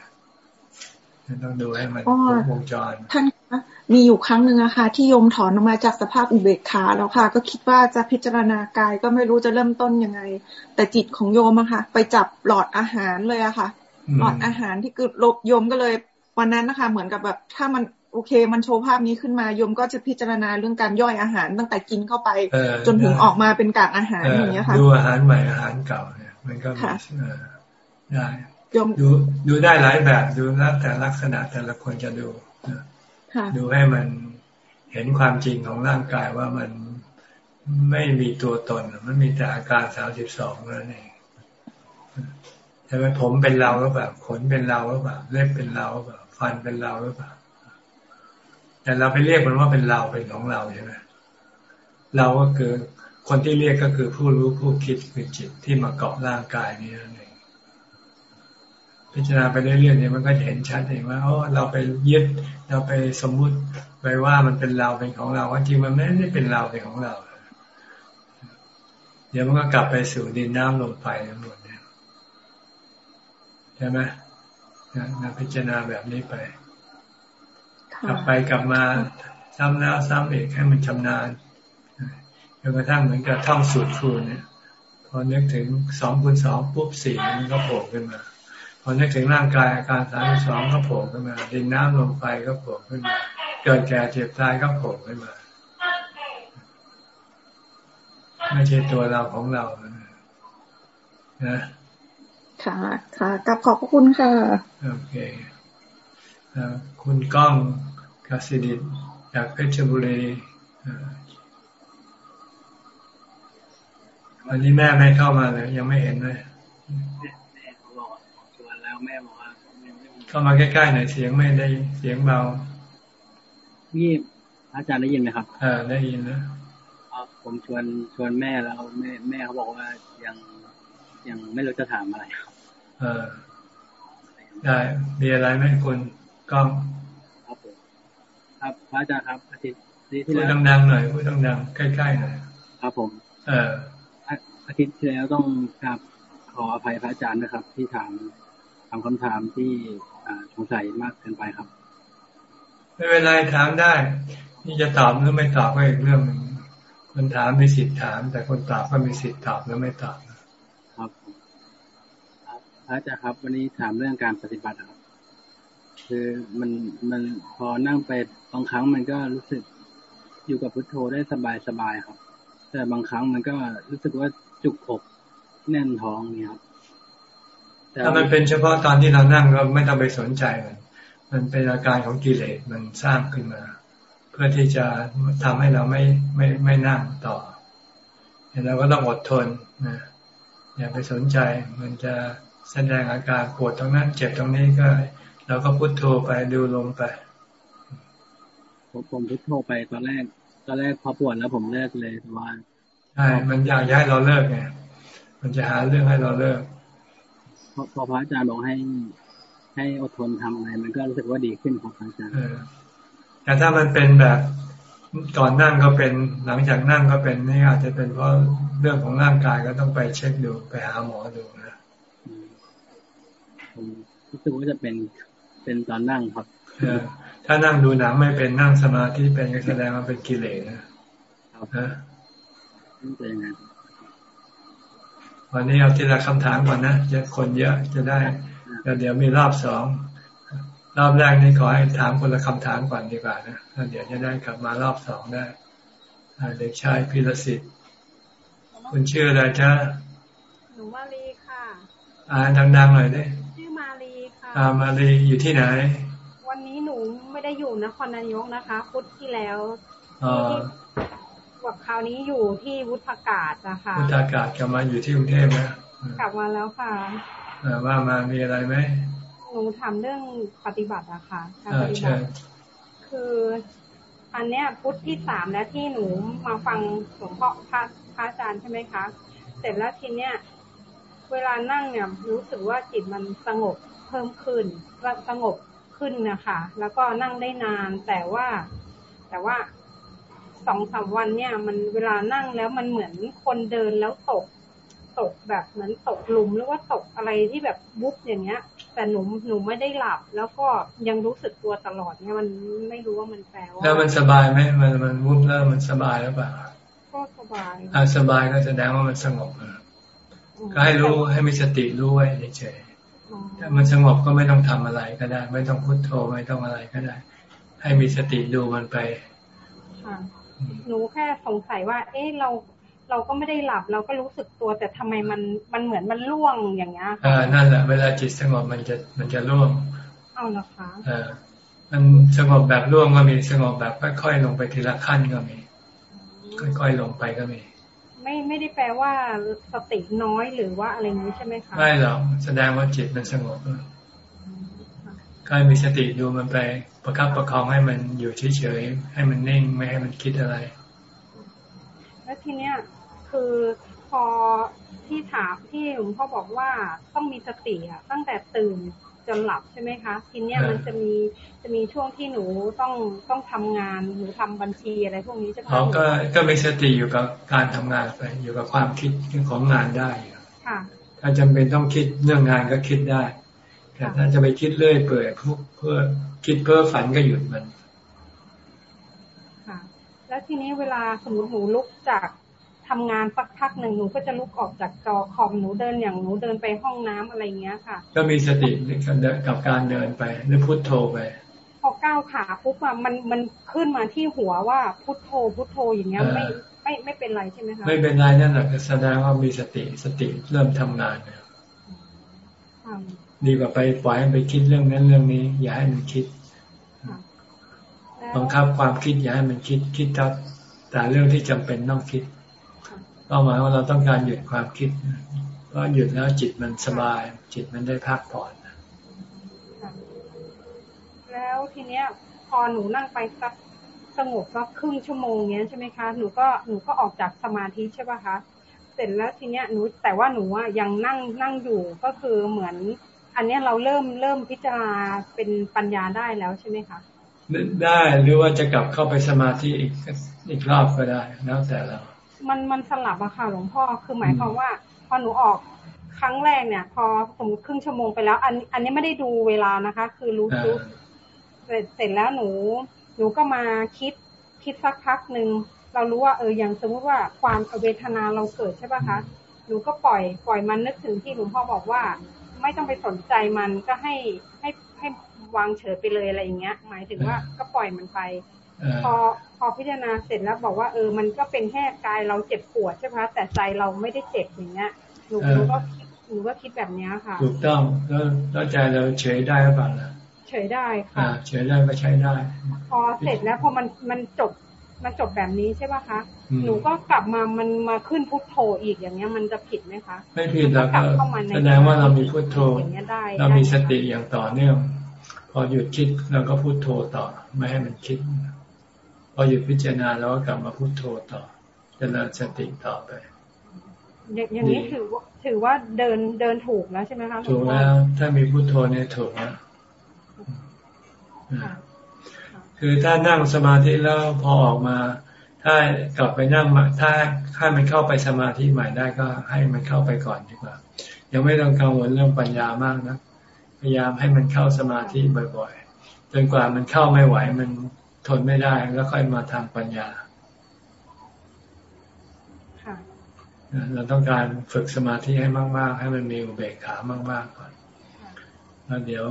ต้องดูให้มันครบวงจร ท่านคะมีอยู่ครั้งหนึ่งอะค่ะ ที่โยมถอนออกมาจากสภาพอุเบกขาแล้วค่ะ ก็คิดว่าจะพิจารณากายก็ไม่รู้จะเริ่มต้นยังไง แต่จิตของโยมอะค่ะ ไปจับหลอดอาหารเลยอะค่ะ หลอดอาหารที่เกิดลบโยมก็เลยวันนั้นนะคะ เหมือนกับแบบถ้ามันโอเค มันโชว์ภาพนี้ขึ้นมาโยมก็จะพิจารณาเรื่องการย่อยอาหารตั้งแต่กินเข้าไป จนถึงออกมาเป็นกากอาหารอย่างเงี้ยค่ะดูอาหารใหม่อาหารเก่าเนี่ยมันก็ได้ ดูดูได้หลายแบบดูแล้วแต่ลักษณะแต่ละคนจะดูดูให้มันเห็นความจริงของร่างกายว่ามันไม่มีตัวตน มันมีแต่อาการสามสิบสองนั่นเองใช่ไหมผมเป็นเราหรือเปล่าขนเป็นเราหรือเปล่าเล็บเป็นเราหรือเปล่าฟันเป็นเราหรือเปล่าแต่เราไปเรียกมันว่าเป็นเราเป็นของเราใช่ไหมเราก็คือคนที่เรียกก็คือผู้รู้ผู้คิดคือจิตที่มาเกาะร่างกายนี้นั่นเอง พิจารณาไปเรื่อยๆเนี่ยมันก็จะเห็นชัดเองว่าอ๋อเราไปยึดเราไปสมมุติไปว่ามันเป็นเราเป็นของเราจริงมันไม่ได้เป็นเราเป็นของเรา เดี๋ยวมันก็กลับไปสู่ดินน้ำลมไฟทั้งหมดเนี่ยใช่ไหมนะพิจารณาแบบนี้ไปกลับไปกลับมาซ้ำแล้วซ้ำอีกให้มันชำนาญจนกระทั่งเหมือนกับท่องสูตรคูณเนี่ยพอนึกถึงสองคูณสองปุ๊บสี่มันก็โผล่ขึ้นมา พอนึกถึงร่างกายอาการสามสองก็โผล่ขึ้นมาดินน้ำลมไฟก็โผล่ขึ้นมาเกิดแก่เจ็บตายก็โผล่ขึ้นมาไม่ใช่ตัวเราของเรานะค่ะ ค่ะกับขอบพระคุณค่ะ โอเคคุณก้องกสิดิตจากเพชรบุรีวันนี้แม่ไม่เข้ามาเลย ยังไม่เห็นเลยแม่บอกว่า เข้ามาใกล้ๆหน่อยเสียงไม่ได้เสียงเบาพี่อาจารย์ได้ยินไหมครับอ่าได้ยินนะผมชวนชวนแม่แล้วแม่แม่เขาบอกว่ายังยังไม่รู้จะถามอะไรครับ เออ ได้มีอะไรไหมคุณก้องครับผมครับพระอาจารย์ครับอาทิตย์ที่แล้วดังๆหน่อยพูดดังๆใกล้ๆหน่อยครับผม เอออาทิตย์ที่แล้วต้องกราบขออภัยพระอาจารย์นะครับ ที่ถามามคำถามที่ สงสัยมากเกินไปครับ ไม่เป็นไรถามได้ นี่จะตอบหรือไม่ตอบก็อีกเรื่องหนึ่งคนถามมีสิทธิ์ถาม แต่คนตอบก็มีสิทธิ์ตอบหรือไม่ตอบครับพระอาจารย์ครับ วันนี้ถามเรื่องการปฏิบัติครับ คือมันมันพอนั่งไปบางครั้งมันก็รู้สึกอยู่กับพุทโธได้สบายสบายครับ แต่บางครั้งมันก็รู้สึกว่าจุกอกแน่นท้องเนี่ยครับ ถ้ามันเป็นเฉพาะตอนที่เรานั่งก็ไม่ต้องไปสนใจมัน มันเป็นอาการของกิเลสมันสร้างขึ้นมา เพื่อที่จะทำให้เราไม่ไม่ไม่นั่งต่อเราก็ต้องอดทนนะอย่าไปสนใจ มันจะแสดงอาการปวดตรงนั้น เจ็บตรงนี้ก็เราก็พุโทโธไปดูลมไปผมผมพุทโธไปตอนแรกตอนแรกพอปวดแล้วผมเลิกเลยว่าใช่มันอยากย้ายเราเลิกไงมันจะหาเรื่องให้เราเลิก พอพระอาจารย์บอกให้ ให้อดทนทำอะไร มันก็รู้สึกว่าดีขึ้นครับอาจารย์แต่ถ้ามันเป็นแบบก่อนนั่งก็เป็นหลังจากนั่งก็เป็นนี่อาจจะเป็นเพราะเรื่องของร่างกายก็ต้องไปเช็คดูไปหาหมอดูนะผมรู้สึกว่าจะเป็นเป็นตอนนั่งครับถ้านั่งดูหนังไม่เป็นนั่งสมาธิเป็นก็แสดงว่าเป็นกิเลสนะครับฮะเป็นยังไง วันนี้เอาทีละคำถามก่อนนะจะคนเยอะจะได้แล้วเดี๋ยวมีรอบสองรอบแรกนี่ขอให้ถามคนละคำถามก่อนดีกว่านะแล้วเดี๋ยวจะได้กลับมารอบสองได้เด็กชายพิรศิษฐ์คุณชื่ออะไรจ๊ะหนูมาลีค่ะ อ่านดังๆหน่อยได้ชื่อมาลีค่ะอ่ามาลีอยู่ที่ไหน วันนี้หนูไม่ได้อยู่นครนายกนะคะ พุธที่แล้ว กับคราวนี้อยู่ที่วุฒากาศนะคะวุฒากาศกลับมาอยู่ที่กรุงเทพนะกลับมาแล้วค่ะว่ามามีอะไรไหมหนูถามเรื่องปฏิบัติอะค่ะการปฏิบัติคืออันเนี้ยพุทธที่สามแล้วที่หนูมาฟังหลวงพ่อพระพระอาจารย์ใช่ไหมคะ เสร็จแล้วทีเนี้ยเวลานั่งเนี่ยรู้สึกว่าจิตมันสงบเพิ่มขึ้นสงบขึ้นนะคะ แล้วก็นั่งได้นานแต่ว่า แต่ว่า สองสามวันเนี่ย มันเวลานั่งแล้วมันเหมือนคนเดินแล้วตกตกแบบเหมือนตกหลุมหรือว่าตกอะไรที่แบบบุบอย่างเงี้ย แต่หนูหนูไม่ได้หลับ แล้วก็ยังรู้สึกตัวตลอดเนี่ยมันไม่รู้ว่ามันแปลว่าแล้วมันสบายไหมมันมันวุบแล้วมันสบายหรือเปล่าก็สบายอ่าสบายก็แสดงว่ามันสงบก็ให้รู้ให้มีสติรู้ไว้เฉยถ้ามันสงบก็ไม่ต้องทำอะไรก็ได้ ไม่ต้องพุโทโธไม่ต้องอะไรก็ได้ ให้มีสติดูมันไป หนูแค่สงสัยว่า เอ๊ะเราเราก็ไม่ได้หลับเราก็รู้สึกตัว แต่ทำไมมันมันเหมือนมันล่วงอย่างเงี้ยอ่านั่นแหละเวลาจิตสงบมันจะมันจะล่วงเอาเหรอคะอ่ามันสงบแบบล่วงก็มีสงบแบบค่อยๆลงไปทีละขั้นก็มี ค่อยๆลงไปก็มี ไม่ไม่ได้แปลว่าสติน้อยหรือว่าอะไรนี้ใช่ไหมคะไม่หรอกแสดงว่าจิตมันสงบ ก็มีสติดูมันไปประคับประคองให้มันอยู่เฉยๆให้มันนิ่งไม่ให้มันคิดอะไร แล้วทีเนี้ยคือพอที่ถามที่หลวงพ่อบอกว่าต้องมีสติอะตั้งแต่ตื่นจนหลับใช่ไหมคะทีเนี้ยมันจะมีจะมีช่วงที่หนูต้องต้องทำงานหนูทำบัญชีอะไรพวกนี้ใช่ไหมก็ก็มีสติอยู่กับการทำงานไปอยู่กับความคิดของงานได้ค่ะถ้าจำเป็นต้องคิดเรื่องงานก็คิดได้ แต่ถ้าจะไปคิดเรื่อยเปื่อยเพื่อคิดเพื่อฝันก็หยุดมันค่ะ แล้วทีนี้เวลาสมมติหนูลุกจากทำงานสักพักหนึ่งหนูก็จะลุกออกจากจอคอมหนูเดินอย่างหนูเดินไปห้องน้ำอะไรเงี้ยค่ะ ก็มีสติกับการเดินไปหรือพุทโธไปพอก้าวขาปุ๊บอะมันมันขึ้นมาที่หัวว่าพุทโธพุทโธอย่างเงี้ยไม่ไม่ไม่เป็นไรใช่ไหมคะไม่เป็นไรนั่นแหละแสดงว่ามีสติสติเริ่มทำงานเนี่ย ดีกว่าไปปล่อยให้ไปคิดเรื่องนั้นเรื่องนี้ อย่าให้มันคิดบังคับความคิดอย่าให้มันคิดคิดแต่เรื่องที่จำเป็นต้องคิดเป้าหมายว่าเราต้องการหยุดความคิดเพราะหยุดแล้วจิตมันสบาย จิตมันได้พักผ่อนแล้วทีเนี้ย พอหนูนั่งไปสักสงบสักครึ่งชั่วโมงเนี้ยใช่ไหมคะหนูก็หนูก็ออกจากสมาธิใช่ป่ะคะเสร็จแล้วทีเนี้ยหนูแต่ว่าหนูอะยังนั่งนั่งอยู่ก็คือเหมือน อันเนี้ยเราเริ่มเริ่มพิจารณาเป็นปัญญาได้แล้วใช่ไหมคะได้หรือว่าจะกลับเข้าไปสมาธิอีกอีกรอบก็ได้แล้วแต่เรา มันมันสลับอะค่ะหลวงพ่อคือหมายความว่า พอหนูออกครั้งแรกเนี่ย พอสมมติครึ่งชั่วโมงไปแล้ว อันอันนี้ไม่ได้ดูเวลานะคะ คือรู้รู้เสร็จเสร็จแล้วหนู หนูก็มาคิดคิดสักพักหนึ่งเรารู้ว่าเอออย่างสมมติว่าความเวทนาเราเกิดใช่ป่ะคะหนูก็ปล่อยปล่อยมันนึกถึงที่หลวงพ่อบอกว่า ไม่ต้องไปสนใจมันก็ให้ให้ให้วางเฉยไปเลยอะไรอย่างเงี้ย หมายถึงว่าก็ปล่อยมันไปพอพอพิจารณาเสร็จแล้วบอกว่าเออมันก็เป็นแค่กายเราเจ็บปวดใช่ไหมแต่ใจเราไม่ได้เจ็บอย่างเงี้ยหนูหนูก็คิดหนูก็คิดแบบนี้ค่ะ ถูกต้องแล้วแล้วใจเราเฉยได้หรือเปล่าล่ะเฉยได้ค่ะเฉยได้ก็ใช้ได้ พอเสร็จแล้วพอมันมันจบ มันจบแบบนี้ใช่ป่ะคะ หนูก็กลับมามันมาขึ้นพุทโธอีกอย่างเงี้ยมันจะผิดไหมคะไม่ผิดแล้วก็แสดงว่าเรามีพุทโธเรามีสติอย่างต่อเนื่องพอหยุดคิดเราก็พุทโธต่อ ไม่ให้มันคิด พอหยุดพิจารณาแล้วก็กลับมาพุโทโธต่อจเจริญสติต่อไป อย่างนี้ถือว่าถือว่าเดินเดินถูกแล้วใช่ไหมคะถูกแล้วถ้ามีพุโทโธเนี่ยถูกแล้ว คือถ้านั่งสมาธิแล้วพอออกมา ถ้ากลับไปนั่งถ้าถ้ามันเข้าไปสมาธิใหม่ได้ก็ให้มันเข้าไปก่อนดีกว่า ยังไม่ต้องกังวลเรื่องปัญญามากนะพยายามให้มันเข้าสมาธิบ่อยๆจนกว่ามันเข้าไม่ไหวมันทนไม่ได้แล้วค่อยมาทางปัญญาเราต้องการฝึกสมาธิให้มาก ๆ ให้มันมีอุเบกขามาก ๆ ก่อน แล้วเดี๋ยว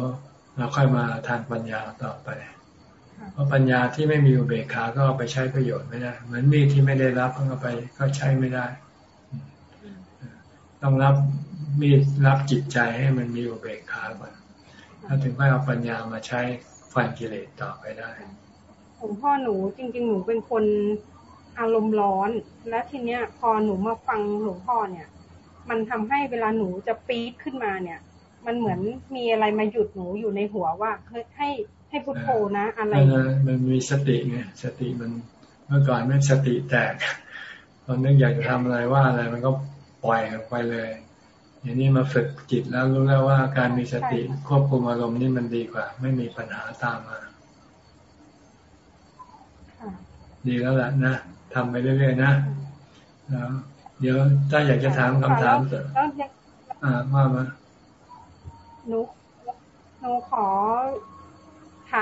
เราค่อยมาทางปัญญาต่อไป เพราะปัญญาที่ไม่มีอุเบกขาก็ไปใช้ประโยชน์ไม่ได้ เหมือนมีดที่ไม่ได้รับก็ไปก็ใช้ไม่ได้ ต้องรับมีดรับจิตใจให้มันมีอุเบกขาก่อนแล้วถึงค่อยเอาปัญญามาใช้ฟันกิเลสต่อไปได้ลวงพ่อหนูจริง ๆ หนูเป็นคนอารมณ์ร้อน และทีเนี้ย พอหนูมาฟังหลวงพ่อเนี่ย มันทำให้เวลาหนูจะปี๊ดขึ้นมาเนี่ย มันเหมือนมีอะไรมาหยุดหนูอยู่ในหัวว่าให้ ให้พุทโธนะอะไรมันมีสติไงสติมันเมื่อก่อนไม่สติแตกตอนนึกอยากจะทำอะไรว่าอะไรมันก็ปล่อยไปเลยพอย่างนี้มาฝึกจิตแล้วรู้แล้วว่าการมีสติควบคุมอารมณ์นี่มันดีกว่า ไม่มีปัญหาตามมาดีแล้วล่ะนะทำไปเรื่อยๆนะแล้วเดี๋ยวถ้าอยากจะถามคำถามอ่าว่ามาหนูหนูขอ ถ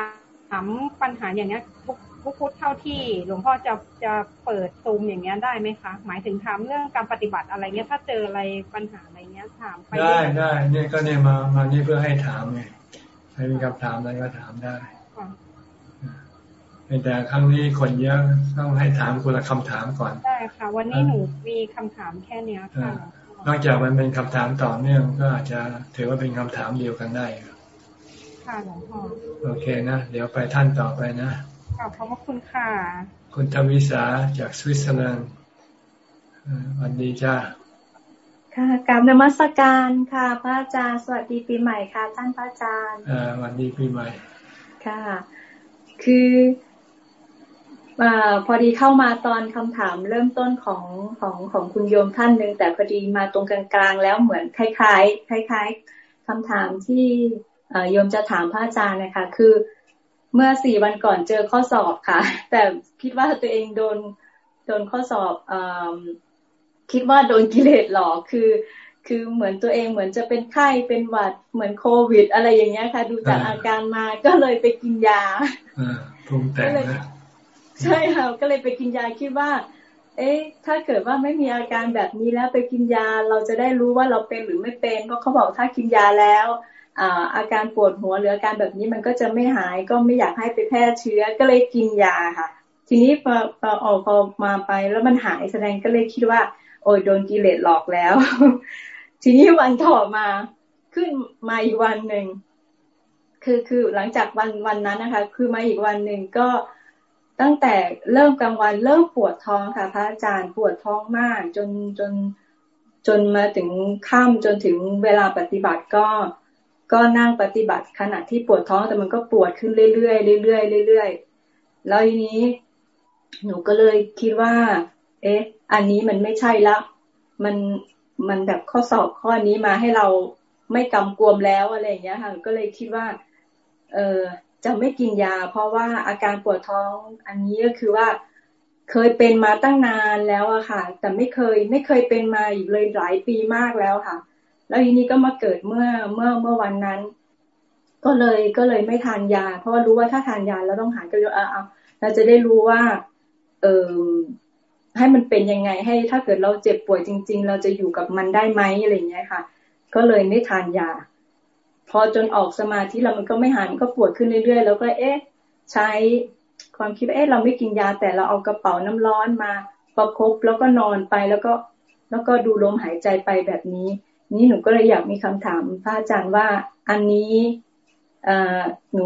ามปัญหาอย่างเนี้ยทุกทุกพุทเท่าที่หลวงพ่อจะจะเปิดซูมอย่างเงี้ยได้ไหมคะ หมายถึงถามเรื่องการปฏิบัติอะไรเงี้ย ถ้าเจออะไรปัญหาอะไรเงี้ยถามไปได้ได้เนี่ยก็เนี่ยมามานี่เพื่อให้ถามไงใครมีคำถามอะไรก็ถามได้แต่ครั้งนี้คนเยอะต้องให้ถามคนละคำถามก่อนได้ค่ะ วันนี้หนูมีคำถามแค่เนี้ยค่ะนอกจากมันเป็นคำถามต่อเนื่องก็อาจจะถือว่าเป็นคำถามเดียวกันได้ค่ะหลวงพ่อโอเคนะ เดี๋ยวไปท่านต่อไปนะขอบพระคุณค่ะ คุณทวิสาจากสวิตเซอร์แลนด์วันดีจ้าค่ะกราบนมัสการค่ะ พระอาจารย์สวัสดีปีใหม่ค่ะ ท่านพระอาจารย์อ่าวันดีปีใหม่ ค่ะ คืออพอดีเข้ามาตอนคำถามเริ่มต้นของของของคุณโยมท่านหนึ่งแต่พอดีมาตรงกลางๆแล้วเหมือนคล้ายๆคล้าย ๆคำถามที่ โยมจะถามพระอาจารย์นะคะ คือเมื่อสี่วันก่อนเจอข้อสอบค่ะ แต่คิดว่าตัวเองโดนโดนข้อสอบอคิดว่าโดนกิเลสหลอกคือ คือเหมือนตัวเองเหมือนจะเป็นไข้เป็นหวัดเหมือนโควิด อะไรอย่างเงี้ยค่ะ ดูจากอาการมาก็เลยไปกินยาภูมิแต่นะใช่ค่ะก็เลยไปกินยาคิดว่า เอ๊ะ ถ้าเกิดว่าไม่มีอาการแบบนี้แล้วไปกินยาเราจะได้รู้ว่าเราเป็นหรือไม่เป็นเพราะเขาบอกถ้ากินยาแล้ว อาการปวดหัวหรืออาการแบบนี้มันก็จะไม่หายก็ไม่อยากให้ไปแพร่เชื้อก็เลยกินยาค่ะ ทีนี้พอพอออกพอมาไปแล้วมันหายแสดงก็เลยคิดว่า โอ้ยโดนกิเลสหลอกแล้ว ทีนี้วันต่อมาขึ้นมาอีกวันหนึ่งคือคือหลังจากวันวันนั้นนะคะ คือมาอีกวันหนึ่งก็ตั้งแต่เริ่มกลางวันเริ่มปวดท้องค่ะ พระอาจารย์ปวดท้องมาก จนจนจนมาถึงค่ำจนถึงเวลาปฏิบัติก็ ก็นั่งปฏิบัติขณะที่ปวดท้องแต่มันก็ปวดขึ้นเรื่อยๆเรื่อยๆเรื่อยๆแล้วทีนี้ หนูก็เลยคิดว่า เอ๊ะ อันนี้มันไม่ใช่ละ มันมันแบบข้อสอบข้อนี้มาให้เราไม่กำกวมแล้วอะไรอย่างเงี้ยค่ะก็เลยคิดว่า เออจะไม่กินยา เพราะว่าอาการปวดท้อง อันนี้ก็คือว่าเคยเป็นมาตั้งนานแล้วอะค่ะ แต่ไม่เคย ไม่เคยเป็นมาอีกเลยหลายปีมากแล้วค่ะ แล้วทีนี้ก็มาเกิดเมื่อเมื่อเมื่อวันนั้น ก็เลยก็เลยไม่ทานยา เพราะว่ารู้ว่าถ้าทานยาแล้วต้องหายก็เลยเอาเอาเราจะได้รู้ว่า เออให้มันเป็นยังไงให้ถ้าเกิดเราเจ็บป่วยจริง ๆ เราจะอยู่กับมันได้ไหมอะไรเงี้ยค่ะ ก็เลยไม่ทานยา พอจนออกสมาธิแล้วมันก็ไม่หายมันก็ปวดขึ้นเรื่อยๆ แล้วก็เอ๊ะ ใช้ความคิดว่าเอ๊ะเราไม่กินยาแต่เราเอากระเป๋าน้ำร้อนมาประคบแล้วก็นอนไปแล้วก็ แล้วก็ดูลมหายใจไปแบบนี้ นี่หนูก็เลยอยากมีคำถามพระอาจารย์ว่าอันนี้หนู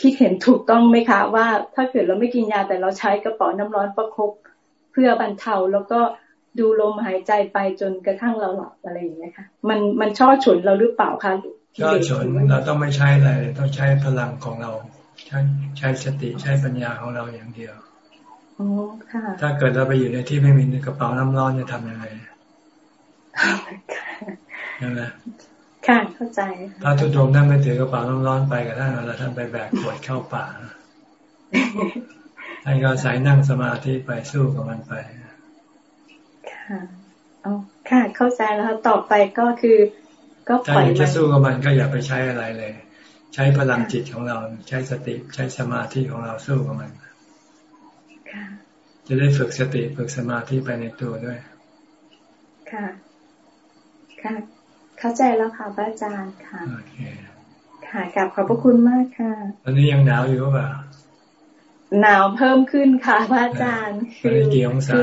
คิดเห็นถูกต้องไหมคะ ว่าถ้าเกิดเราไม่กินยาแต่เราใช้กระป๋อน้ำร้อนประคบเพื่อบรรเทาแล้วก็ดูลมหายใจไปจนกระทั่งเราหลับอะไรอย่างเงี้ยค่ะมันมันช่อฉนเราหรือเปล่าคะช่อฉนเราต้องไม่ใช้อะไรต้องใช้พลังของเรา ใช้ใช้สติใช้ปัญญาของเราอย่างเดียวอ๋อค่ะถ้าเกิดเราไปอยู่ในที่ไม่มีกระเป๋าน้ำร้อนจะทำยังไง ใช่ไหมค่ะเข้าใจพระทุดงนั่งไม่ถือกระเป๋าร้อนไปกับท่านแล้วท่านไปแบกขวดเข้าป่าท่านก็สายนั่งสมาธิไปสู้กับมันไปค่ะอ๋อค่ะ เข้าใจแล้วต่อไปก็คือ ก็ปล่อยมันจะสู้กับมันก็อย่าไปใช้อะไรเลย ใช้พลังจิตของเรา ใช้สติใช้สมาธิของเราสู้กับมันจะได้ฝึกสติฝึกสมาธิไปในตัวด้วย ค่ะ ค่ะ เข้าใจแล้วค่ะพระอาจารย์ค่ะโอเคค่ะกลับขอบพระคุณมากค่ะตอนนี้ยังหนาวอยู่ป่ะหนาวเพิ่มขึ้นค่ะพระอาจารย์คือกี่องศา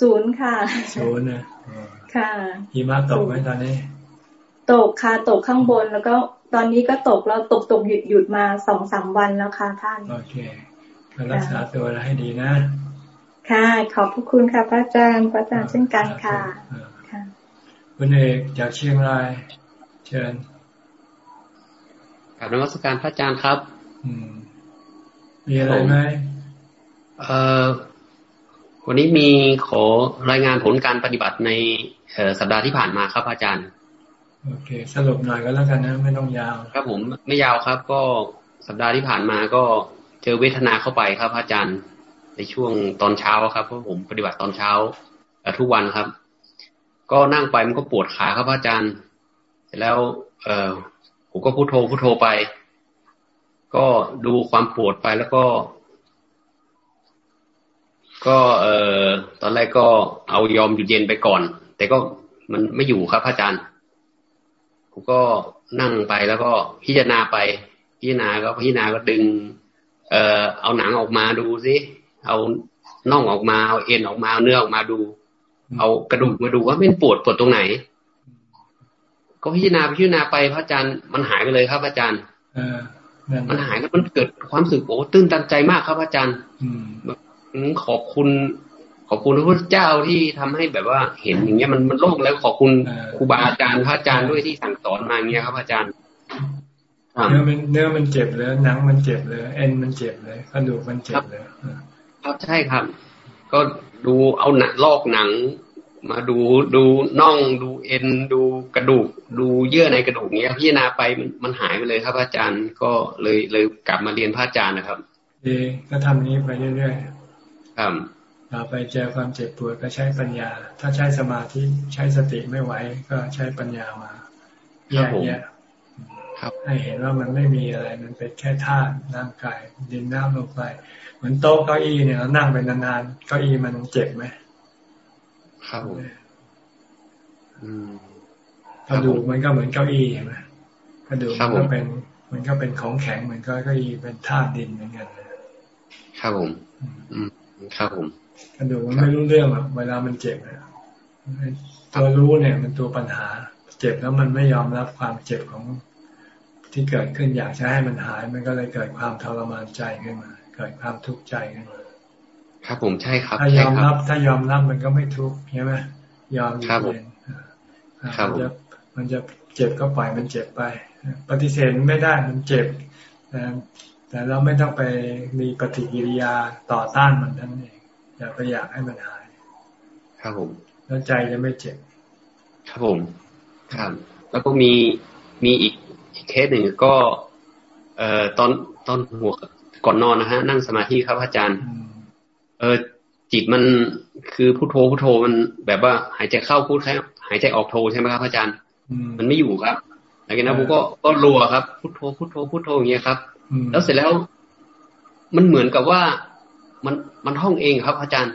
ศูนย์ค่ะศูนย์นะค่ะหิมะตกไหมตอนนี้ ตกค่ะตกข้างบนแล้วก็ตอนนี้ก็ตกแล้วตกตกหยุดหยุดมาสองสามวันแล้วค่ะท่านโอเครักษาตัวให้ดีนะ ค่ะ ขอบพระคุณค่ะพระอาจารย์พระอาจารย์เช่นกันค่ะ คุณเอกจากเชียงราย เชิญกับนวัตการพระอาจารย์ครับ อืม มีอะไรไหมเอ่อวันนี้มีขอรายงานผลการปฏิบัติในสัปดาห์ที่ผ่านมาครับอาจารย์ โอเค สรุปหน่อยก็แล้วกันนะ ไม่ต้องยาว ครับผมไม่ยาวครับ ก็สัปดาห์ที่ผ่านมาก็เจอเวทนาเข้าไปครับอาจารย์ ในช่วงตอนเช้าครับเพราะผมปฏิบัติตอนเช้าทุกวันครับ ก็นั่งไปมันก็ปวดขาครับอาจารย์เสร็จแล้ว เออผมก็พุโทโธพุโทโธไป ก็ดูความปวดไปแล้วก็ ก็เออตอนแรกก็เอายอมหยุดเย็นไปก่อน แต่ก็มันไม่อยู่ครับอาจารย์ผมก็นั่งไปแล้วก็พิจารณาไป พิจารณาก็พิจารณาก็ดึง เอ่อเอาหนังออกมาดูซิเอาน่องออกมาเอาเอ็นออกมาเอาเนื้อออกมาดู เอากระดูกมาดูว่ามันปวดปวดตรงไหน ก็พิจารณาพิจารณาไปพระอาจารย์มันหายไปเลยครับอาจารย์มันหายแล้วมันเกิดความสึกโอ้ตื้นตันใจมากครับอาจารย์ขอบคุณ ขอบคุณพระพุทธเจ้าที่ทำให้แบบว่าเห็นอย่างเงี้ยมันมันโล่งแล้วขอบคุณครูบาอาจารย์พระอาจารย์ด้วยที่สั่งสอนมาอย่างเงี้ยครับอาจารย์เนื้อมันเนื้อมันเจ็บเลยหนังมันเจ็บเลยเอ็นมันเจ็บเลยกระดูกมันเจ็บเลยครับใช่ครับ ก็ ดูเอาหนังลอกหนัง มาดูดูน่องดูเอ็น ดูกระดูก ดูเยื่อในกระดูกเนี้ยพิจารณาไปมันมันหายไปเลยครับอาจารย์ก็เลยเลยกลับมาเรียนพระอาจารย์นะครับดีก็ทำนี้ไปเรื่อยๆครับต่อไปเจอความเจ็บปวดก็ใช้ปัญญา ถ้าใช้สมาธิใช้สติไม่ไหวก็ใช้ปัญญามาแยกแยะให้เห็นว่ามันไม่มีอะไร มันเป็นแค่ธาตุร่างกายดินน้ำลมไฟ เหมือนโต๊ะเก้าอี้เนี่ยเรานั่งไปนานๆเก้าอี้มันเจ็บไหมครับผมกระดูกมันก็เหมือนเก้าอี้ใช่ไหมกระดูกมันก็เป็นมันก็เป็นของแข็งเหมือนก็เก้าอี้เป็นธาตุดินเหมือนกันครับผม อืมครับผมกระดูกมันไม่รู้เรื่องอะเวลามันเจ็บตัวรู้เนี่ย มันตัวปัญหา เจ็บแล้วมันไม่ยอมรับความเจ็บของที่เกิดขึ้นอยากจะให้มันหาย มันก็เลยเกิดความทรมานใจขึ้นมา เกิดความทุกข์ใจขึ้นมาครับผมใช่ครับถ้ายอมรับ ถ้ายอมรับมันก็ไม่ทุกข์ใช่ไหมยอมเย็นมันจะมันจะเจ็บก็ปล่อยมันเจ็บไป ปฏิเสธไม่ได้มันเจ็บแต่แต่เราไม่ต้องไปมีปฏิกิริยาต่อต้านมันนั่นเองอย่าไปอยากให้มันหาย ครับผม แล้วใจจะไม่เจ็บ ครับผมครับแล้วก็มีมีอีกอีกเคสหนึ่งก็ เอ่อตอนตอนหัว ก่อนนอนนะฮะ นั่งสมาธิครับอาจารย์ เออจิตมันคือพุทโธพุทโธมันแบบว่า หายใจเข้าพุทหายใจออกโธใช่ไหมครับอาจารย์ มันไม่อยู่ครับหลังจากนั้นผมก็ก็รัวครับ พุทโธพุทโธพุทโธอย่างเงี้ยครับ แล้วเสร็จแล้วมันเหมือนกับว่ามันมันท่องเองครับ อาจารย์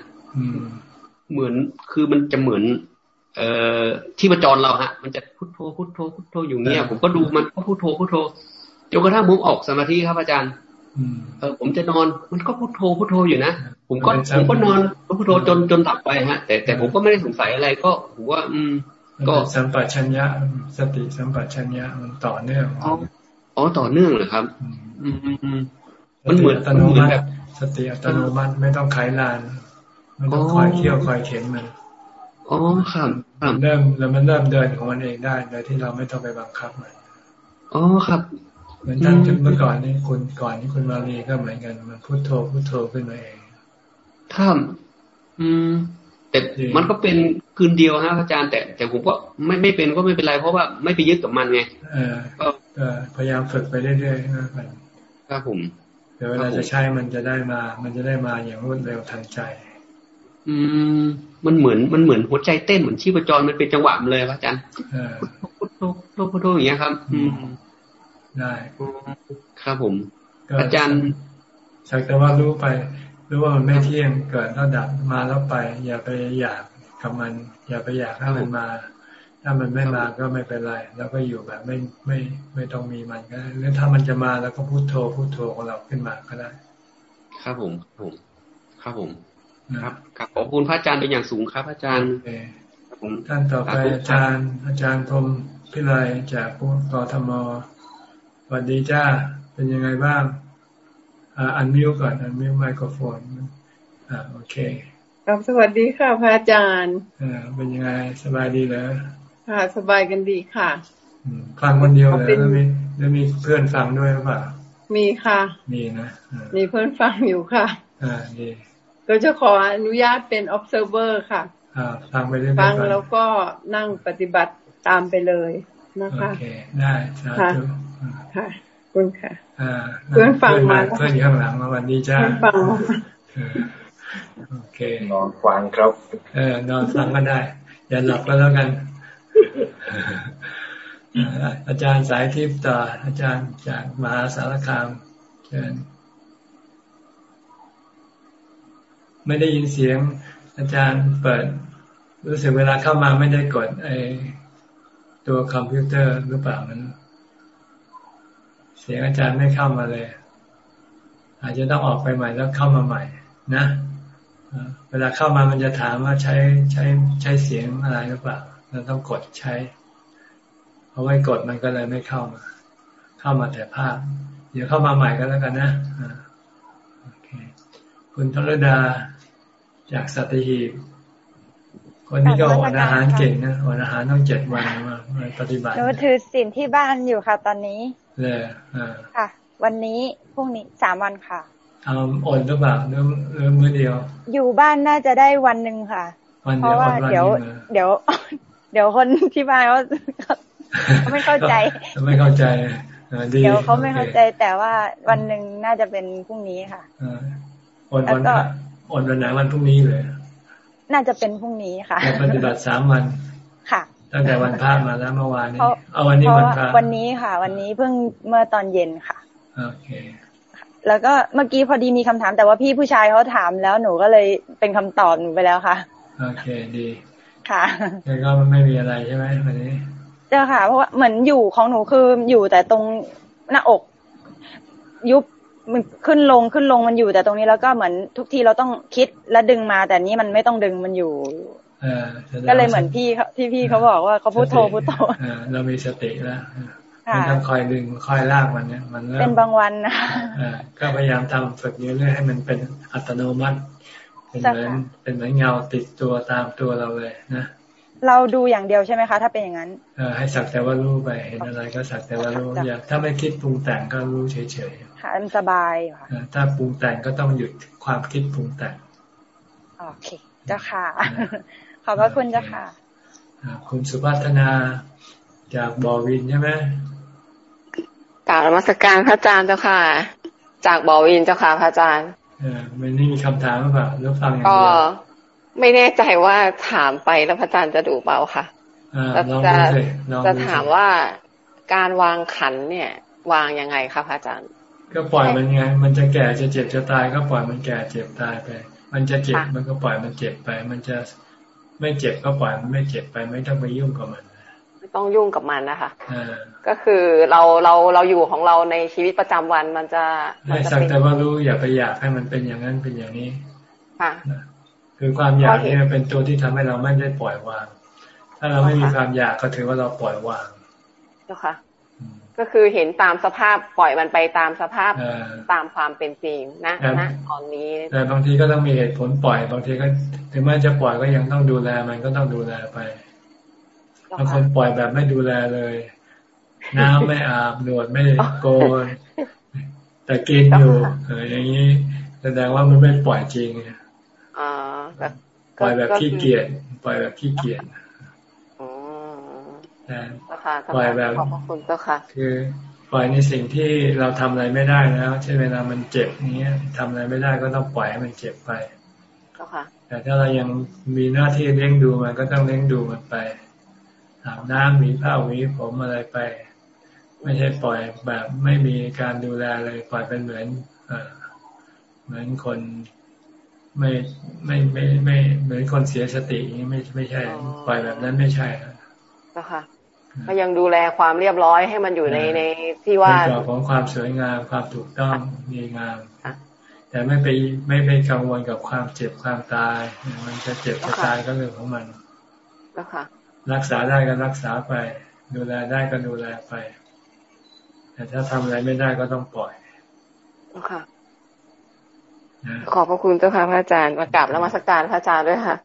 เหมือนคือมันจะเหมือน เอ่อที่ประจรเราฮะ มันจะพุทโธพุทโธพุทโธอยู่เงี้ยผมก็ดูมันก็พุทโธพุทโธจนกระทั่งผมออกสมาธิครับอาจารย์ เออ ผมจะนอนมันก็พุทโธพุทโธอยู่นะผมก็ผมก็นอนพุทโธจนจนหลับไปฮะ แต่แต่ผมก็ไม่ได้สงสัยอะไรก็ผมว่า อืม ก็สัมปชัญญะสติสัมปชัญญะมันต่อเนื่องอ๋อต่อเนื่องเหรอครับ อืมมันเหมือนอัตโนมัติสติอัตโนมัติไม่ต้องไขลานไม่ต้องคอยเคี่ยวคอยเข็นมันอ๋อครับเริ่มแล้วมันเริ่มเดินของมันเองได้โดยที่เราไม่ต้องไปบังคับมันอ๋อครับ เหมือนตั้งเมื่อก่อนนี่คุณก่อนที่คุณมาเรียก็เหมือนกันมันพุทโธพุทโธขึ้นมาเองถ้าอืม แต่มันก็เป็นคืนเดียวฮะอาจารย์แต่แต่ผมก็ไม่ไม่เป็นก็ไม่เป็นไร เพราะว่าไม่ไปยึดกับมันไงเออก็พยายามฝึกไปเรื่อยๆนะครับผมเดี๋ยวเวลาจะใช้มันจะได้มา มันจะได้มาอย่างรวดเร็วทันใจ อืม มันเหมือนมันเหมือนหัวใจเต้นเหมือนชีพจรมันเป็นจังหวะเลยพระอาจารย์พุทโธพุทโธพุทโธอย่างเงี้ยครับ อืม ได้ครับผม อาจารย์สักแต่ว่ารู้ไปรู้ว่ามันไม่เที่ยงเกิดแล้วดับมาแล้วไป อย่าไปอยากกับมัน อย่าไปอยากให้มันมา ถ้ามันไม่มาก็ไม่เป็นไร แล้วก็อยู่แบบไม่ไม่ไม่ต้องมีมันก็หรือถ้ามันจะมาแล้วก็พูดโทรพูดโทรของเราขึ้นมาก็ได้ ครับผมผมครับผมครับขอบคุณพระอาจารย์เป็นอย่างสูงครับ อาจารย์ท่านต่อไปอาจารย์ อาจารย์พรมพิไลจากพวกกทมส วัสดีจ้า เป็นยังไงบ้างอันมิวก่อน อันมิวไมโครโฟนอ่าโอเคครับสวัสดีค่ะพระอาจารย์อ่าเป็นยังไงสบายดีเหรอค่ะ สบายกันดีค่ะฟังคนเดียวเลยแล้วมีแล้วมีเพื่อนฟังด้วยหรือเปล่ามีค่ะ มีนะมีเพื่อนฟังอยู่ค่ะอ่าดีก็จะขออนุญาตเป็น observer ค่ะอ่าฟังไปเรื่อยๆฟังแล้วก็นั่งปฏิบัติตามไปเลยนะคะโอเคได้สาธุ ค่ะคุณค่ะอ่าเพื่อนฟังมาเพื่อนอยู่ข้างหลังมาวันนี้จ้าเพื่อนฟังมาเออโอเคนอนฟังครับ เออนอนฟังก็ได้ อย่าหลับก็แล้วกันอ่าอาจารย์สายทิพย์ต่ออาจารย์จากมหาสารคามเชิญไม่ได้ยินเสียง อาจารย์เปิด รู้สึกเวลาเข้ามาไม่ได้กดไอตัวคอมพิวเตอร์หรือเปล่ามัน เสียงอาจารย์ไม่เข้ามาเลย อาจจะต้องออกไปใหม่แล้วเข้ามาใหม่ นะเวลาเข้ามามันจะถามว่าใช้ใช้ใช้เสียงอะไรหรือเปล่าเราต้องกดใช้เพราะไม่กดมันก็เลยไม่เข้ามา เข้ามาแต่ภาพ เดี๋ยวเข้ามาใหม่ก็แล้วกันนะอโอเคคุณธรดาจากสัตหีบ คนนี้ก็อดอาหารเก่งนะอดอาหารต้องเจ็ดวันมามาปฏิบัติหนูถือศีลที่บ้านอยู่ค่ะ ตอนนี้เลยอ่าค่ะ วันนี้พรุ่งนี้สามวันค่ะเอาอดหรือเปล่าหรือหรือมื้อเดียว อยู่บ้านน่าจะได้วันหนึ่งค่ะวันเพเดียวราะว่าอดวันเดี๋ยวหนึ่งนะเดี๋ยว เดี๋ยวคนที่บ้านเขาเขาไม่เข้าใจไม่เข้าใจอ่าดีเดี๋ยวเขาไม่เข้าใจโอคแต่ว่าวันหนึ่งน่าจะเป็นพรุ่งนี้ค่ะอ่าอดวันแล้วก็พระอดวันไหนวันพรุ่งนี้เลย น่าจะเป็นพรุ่งนี้ค่ะแต่ปฏิบัติสามวันค่ะ ตั้งแต่วันพระมาแล้วเมื่อวานนี้เพราะเอาวันนี้เพราะวันว่าพระวันนี้ค่ะ วันนี้เพิ่งเมื่อตอนเย็นค่ะโอเคแล้วก็เมื่อกี้พอดีมีคำถาม แต่ว่าพี่ผู้ชายเขาถามแล้วหนูก็เลยเป็นคำตอบหนูไปแล้วค่ะโอเคดีค่ะแล้วก็ไม่มีอะไรใช่ไหมวันนี้เจ้าค่ะ เพราะว่าเหมือนอยู่ของหนูคืออยู่แต่ตรงหน้าอก ยุบ มันขึ้นลงขึ้นลงมันอยู่แต่ตรงนี้แล้วก็เหมือนทุกทีเราต้องคิดและดึงมา แต่นี้มันไม่ต้องดึงมันอยู่เออแสดงก็เลยเหมือนพี่เขาที่พี่เขาบอกว่าเขาพูดโทรพูดโทรเออเรามีสติแล้วค่ะไม่ต้องคอยดึงคอยลากมันเนี่ยมันเริ่เป็นมบางวันนะเออก็พยายามทำฝึกเรื่อยๆให้มันเป็นอัตโนมัติ เป็นเหมือนใช่ค่ะเป็นเหมือนเงาติดตัวตามตัวเราเลยนะเราดูอย่างเดียวใช่ไหมคะ ถ้าเป็นอย่างนั้นเออให้สักแต่ว่ารู้ไปเห็นอะไรก็สักแต่ว่ารู้จ้ะอย่าถ้าไม่คิดปรุงแต่งก็รู้เฉยค่ะมันสบายค่ะๆเออถ้าปรุงแต่งก็ต้องหยุดความคิดปรุงแต่งโอเค เจ้าค่ะ ขอบพระคุณเจ้าค่ะอ่าคุณสุพัฒนาจากบอวินใช่ไหมกล่าวนมัสการพระอาจารย์เจ้าค่ะ จากบอวินเจ้าค่ะพระอาจารย์เออมันนี่มีคำถามหรือเปล่าหรือฟังอย่างก็เดียวไม่แน่ใจว่าถามไปแล้วพระอาจารย์จะดูเปล่าค่ะอ่าจะลองจะดูสิลองจะดูสิถามว่าการวางขันเนี่ย วางยังไงคะพระอาจารย์ ก็ปล่อยมันไง มันจะแก่จะเจ็บจะตาย ก็ปล่อยมันแก่เจ็บตายไป มันจะเจ็บค่ะมันก็ปล่อยมันเจ็บไป มันจะไม่เจ็บก็ปล่อยมันไม่เจ็บไป ไม่ต้องไปยุ่งกับมันไม่ต้องยุ่งกับมันนะคะอ่าก็คือเราเราเราอยู่ของเราในชีวิตประจำวันมันจะมัให้จะสักเป็นแต่ว่ารู้อย่าไปอยากให้มันเป็นอย่างนั้นเป็นอย่างนี้ค่ะคือความอยากพอเห็นี่นเป็นตัวที่ทำให้เราไม่ได้ปล่อยวาง ถ้าเราไม่มีความอยากก็ถือว่าเราปล่อยวางเจ้าค่ะ ก็คือเห็นตามสภาพปล่อยมันไปตามสภาพเออตามความเป็นจริงนะครับณตอนนี้แต่บางทีก็ต้องมีเหตุผลปล่อย บางทีก็ถึงแม้จะปล่อยก็ยังต้องดูแลมันก็ต้องดูแลไปเจ้าบางคค่ะนปล่อยแบบไม่ดูแลเลย น้ำไม่อาบหนวดไม่โกนแต่กินอยู่เอออย่างนี้แสดงว่ามันไม่ปล่อยจริงไงอ่าก็ปล่อยแบบขี้เกียจปล่อยแบบขี้เกียจ อืม แต่ เจ้าค่ะ ปล่อยแบบขอบพระคุณเจ้าค่ะคือปล่อยในสิ่งที่เราทำอะไรไม่ได้แล้วเช่นเวลามันเจ็บอย่างเงี้ยทำอะไรไม่ได้ก็ต้องปล่อยให้มันเจ็บไปเจ้าค่ะแต่ถ้าเรายังมีหน้าที่เลี้ยงดูมันก็ต้องเลี้ยงดูมันไปอาบน้ำหวีผ้าหวีผมอะไรไป ไม่ใช่ปล่อยแบบไม่มีการดูแลเลยปล่อยเป็นเหมือนเอ่อเหมือนคนไม่ไม่ไม่ไม่เหมือนคนเสียสติอย่างนี้ไม่ไม่ใช่อ๋อปล่อยแบบนั้นไม่ใช่เจ้าค่ะ ก็ยังดูแลความเรียบร้อยให้มันอยู่ในในที่ว่าเป็นกรอบของความสวยงามความถูกต้องดีงามค่ะแต่ไม่ไปไม่ไปกังวลกับความเจ็บความตาย มันจะเจ็บจะตายก็เรื่องของมันเจ้าค่ะรักษาได้ก็รักษาไป ดูแลได้ก็ดูแลไป แต่ถ้าทำอะไรไม่ได้ก็ต้องปล่อยเจ้าค่ะนะขอบพระคุณเจ้าค่ะพระอาจารย์มากราบแล้วมาสักการพระอาจารย์ด้วยค่ะสาธุ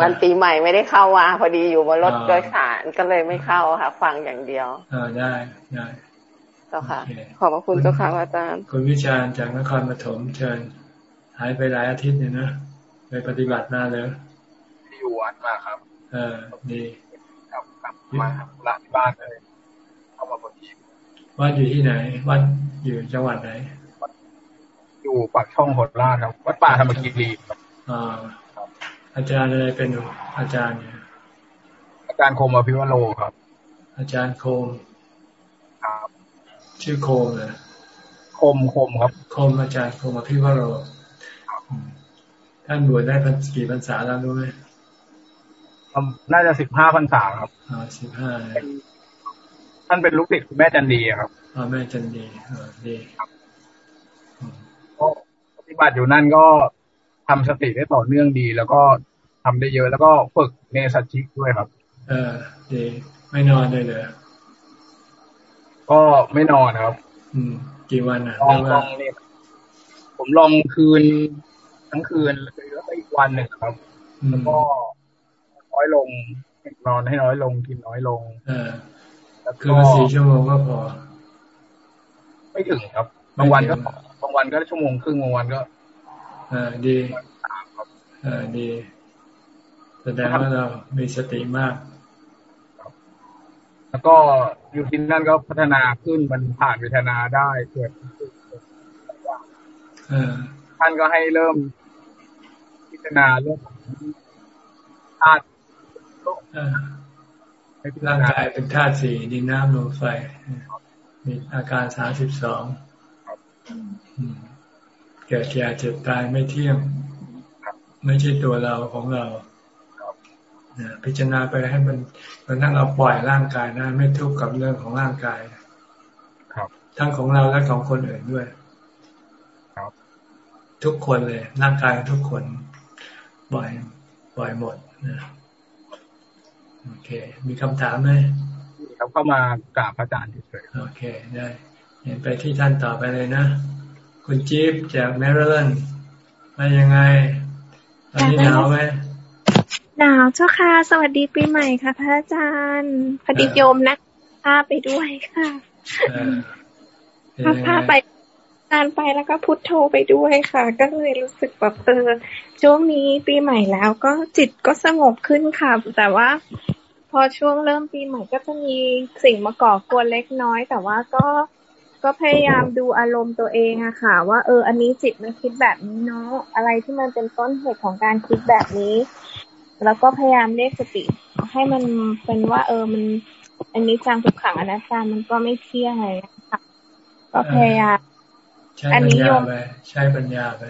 วันจ้ะปีใหม่ไม่ได้เข้ามาพอดีอยู่บนรถอ่าโดยสารก็เลยไม่เข้าค่ะ ฟังอย่างเดียวอ่าได้ได้เจ้าค่ะโอเคขอบพระคุณเจ้าค่ะพระอาจารย์ คุณวิชาญจากนครปฐมเชิญ หายไปหลายอาทิตย์เนี่ยนะไปปฏิบัติมาเลยที่อยู่วัดมาครับ เออดีครับครับอมาหลานที่บ้านเลยเข้ามาพอดีวัดอยู่ที่ไหน วัดอยู่จังหวัดไหนอยู่ปากช่องโหดราชครับ วัดป่าธรรมคีรีครับอ่า อาจารย์อะไรเป็นอาจารย์เนี่ยอาจารย์คมอภิวโรครับ อาจารย์โคมครับชื่อโคมเลยคมคมครับโคมอาจารย์โคมอภิวโรอืมท่านบวชได้กี่พรรษาแล้วรู้ไหมน่าจะสิบห้าพรรษาครับอ่าสิบห้าท่านเป็นลูกศิษย์คุณแม่จันดีครับอ่าแม่จันดีอ่าดีก็ปฏิบัติอยู่นั่นก็ ทำสติได้ต่อเนื่องดี แล้วก็ทำได้เยอะแล้วก็ฝึกเนสัชชิกด้วยครับ เออดีไม่นอนเลยเลยก็ไม่นอนครับ อืม กี่วันอะลองเรียกลว่าองเนี่ยผมลองคืนทั้งคืนแล้วก็อีกวันหนึ่งครับอืแล้วมก็น้อยลงนอนให้น้อยลงกินน้อยลง เออแล้วคืนก็ละสี่ชั่วโมงก็พอ ไม่ถึงครับ บางวันก็ไม่ถึงบางวันก็ชั่วโมงครึ่งบางวันก็เออดีเออดี แสดงว่าเรามีสติมาก แล้วก็อยู่ที่นั่นก็พัฒนาขึ้นมันผ่านเวทนาได้เกิดเออท่านก็ให้เริ่มพิจารณาเรื่องของธาตุเออให้พิจารร่างณากายเป็นธาตุสี่ดินน้ำลมไฟ มีอาการสามสิบสอง เกิดแก่เจ็บตายไม่เที่ยง ไม่ใช่ตัวเราของเรานะพิจารณาไปให้มันมันทั้งเราปล่อยร่างกายได้ไม่ทุกข์กับเรื่องของร่างกายครับ ทั้งของเราและของคนอื่นด้วย ครับ ทุกคนเลย ร่างกายทุกคนปล่อยปล่อยหมดนะโอเค มีคำถามไหมครับเข้ามากราบพระอาจารย์เฉยโอเค ได้เห็นไปที่ท่านต่อไปเลยนะ คุณจิ๊บจากแมริแลนด์มายังไง ตอนนี้หนาวไหมหนาวเจ้าค่ะ สวัสดีปีใหม่ค่ะพระอาจารย์พอดีโยมนักพาไปด้วยค่ะเออเป็นพายังพาไงไปการไปแล้วก็พุทโธไปด้วยค่ะ ก็เลยรู้สึกแบบเออช่วงนี้ปีใหม่แล้วก็จิตก็สงบขึ้นค่ะ แต่ว่า พอช่วงเริ่มปีใหม่ก็จะมีสิ่งมาก่อกวนเล็กน้อย แต่ว่าก็ ก็พยายามดูอารมณ์ตัวเองอะค่ะ ว่าเออ อันนี้จิตมันคิดแบบนี้เนาะอะไรที่มันเป็นต้นเหตุของการคิดแบบนี้ แล้วก็พยายามเรียกสติ ให้มันเป็นว่า เออมัน อันนี้จังทุกขังอนัตตามันก็ไม่เที่ยงอะไรนะคะก็พยายามใช้อันปัญนี้โยญามไปใช้ปัญญาไป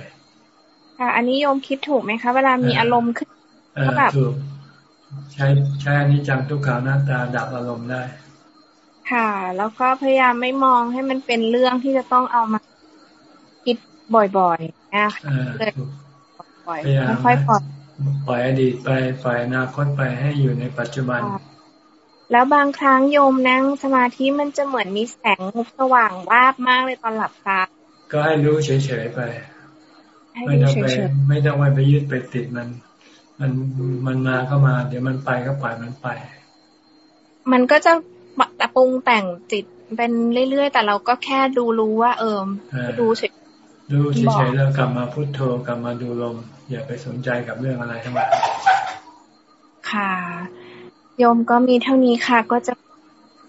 ค่ะ อันนี้โยมคิดถูกไหมคะ เวลามีอารมณ์ขึ้นเออก็แบบถูกใช้ใช้อนิจจังทุกขังหน้าตาดับอารมณ์ได้ ค่ะ แล้วก็พยายามไม่มองให้มันเป็นเรื่องที่จะต้องเอามาคิดบ่อยๆนะคะเออเลยถูกปล่อยพยายามค่อยๆปล่อยปล่อยอดีตไปปล่อยอนาคตไปให้อยู่ในปัจจุบัน แล้วบางครั้งโยมนั่งสมาธิมันจะเหมือนมีแสงสว่างวาบมากเลยตอนหลับตาก็ให้รู้เฉยๆไปให้ไม่ดูต้องเฉไปยไม่ต้องไปยึดไปติดมัน มันมันมาก็มา เดี๋ยวมันไปก็ปล่อยมันไปๆมันก็จะ ตะปรุงแต่งจิตเป็นเรื่อยๆ แต่เราก็แค่ดูรู้ว่า เออเออดูเฉยรู้บอกเฉยๆแล้วกลับมาพุโทโธกลับมาดูลม อย่าไปสนใจกับเรื่องอะไรทั้งหลายค่ะโยมก็มีเท่านี้ค่ะ ก็จะ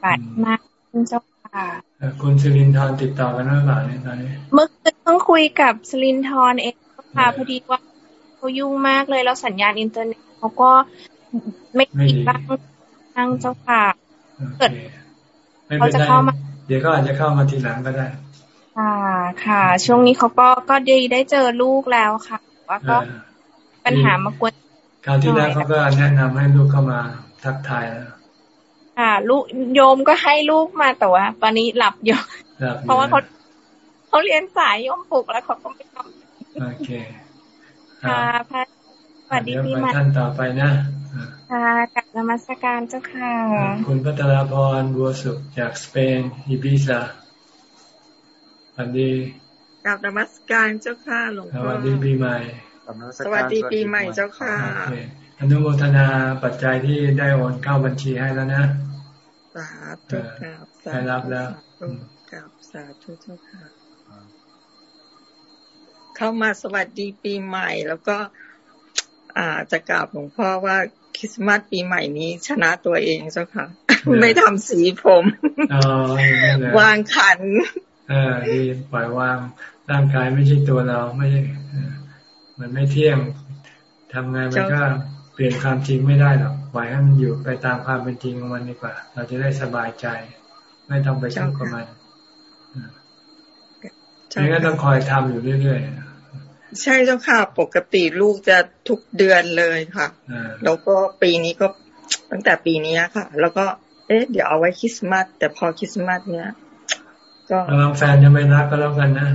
ปัดมากขึ้นเจ้าค่ะเอ่อคุณสิรินทร์ติดต่อกันหรือเปล่าเนี่ยตอนนี้เมื่อคืนเพิ่งคุยกับสลินทรเองค่ะพอดีว่าเขายุ่งมากเลยแล้วสัญญาณอินเทอร์เน็ตเขาก็ไม่ไม่ดีดีบ้างนั่งเจ้าค่ะโอ เกิดเคไม่เขาเป็นจะไรเข้ามาเดี๋ยวก็อาจจะเข้ามาทีหลังก็ได้ค่ะค่ะ ช่วงนี้เขาก็ก็ดีได้เจอลูกแล้วค่ะว่าก็เออปัญหามากวนคราวที่แล้วเขาก็แนะนำให้ลูกเข้ามาทักทายแล้วค่ะ ลูกโยมก็ให้ลูกมาแต่ว่าตอนนี้หลับอยู่ครับเพราะว่าเขาเขาเรียนสายโยมปลุกแล้วเขาก็ไม่นอนโอเคค่ะพระสวัสดีเดี๋ยวปีไปใหม่ท่านต่อไปนะอ่า ค่ะกลับนมัสการเจ้าค่ะ คุณพัทรพรบัวสุขจากสเปนอิบิซาสวัสดีกราบนมัสการเจ้าค่ะหลวงสพ่อวัสดีปีใหม่สวัสดีปีใหม่เจ้าค่ะโอเคอนุโมทนาปัจจัยที่ได้โอนเข้าบัญชีให้แล้วนะสาธุกราบสาได้รับธุแล้วสาธุกราบสาธุเจ้าค่ะ เข้ามาสวัสดีปีใหม่ แล้วก็ อ่าจะกราบหลวงพ่อว่า คริสต์มาสปีใหม่นี้ชนะตัวเองเจ้าค่ะ ไม่ทำสีผมอ๋อนั่นแหละวางขันเออดีปล่อยวางร่างกายไม่ใช่ตัวเราไม่ใช่เออมันไม่เที่ยงทำไงมันก็เปลี่ยนความจริงไม่ได้หรอกปล่อยให้มันอยู่ไปตามความเป็นจริงของมันดีกว่า เราจะได้สบายใจ ไม่ต้องไปทุกข์กับมันนี่ก็ต้องคอยทำอยู่เรื่อย ใช่เจ้าค่ะ ปกติลูกจะทุกเดือนเลยค่ะๆอ่าแล้วก็ปีนี้ก็ตั้งแต่ปีนี้ค่ะ แล้วก็เอ๊ะเดี๋ยวเอาไว้คริสต์มาสแต่พอคริสต์มาสเนี้ยก็ระวังแฟนจะไม่รักก็แล้วกันนะ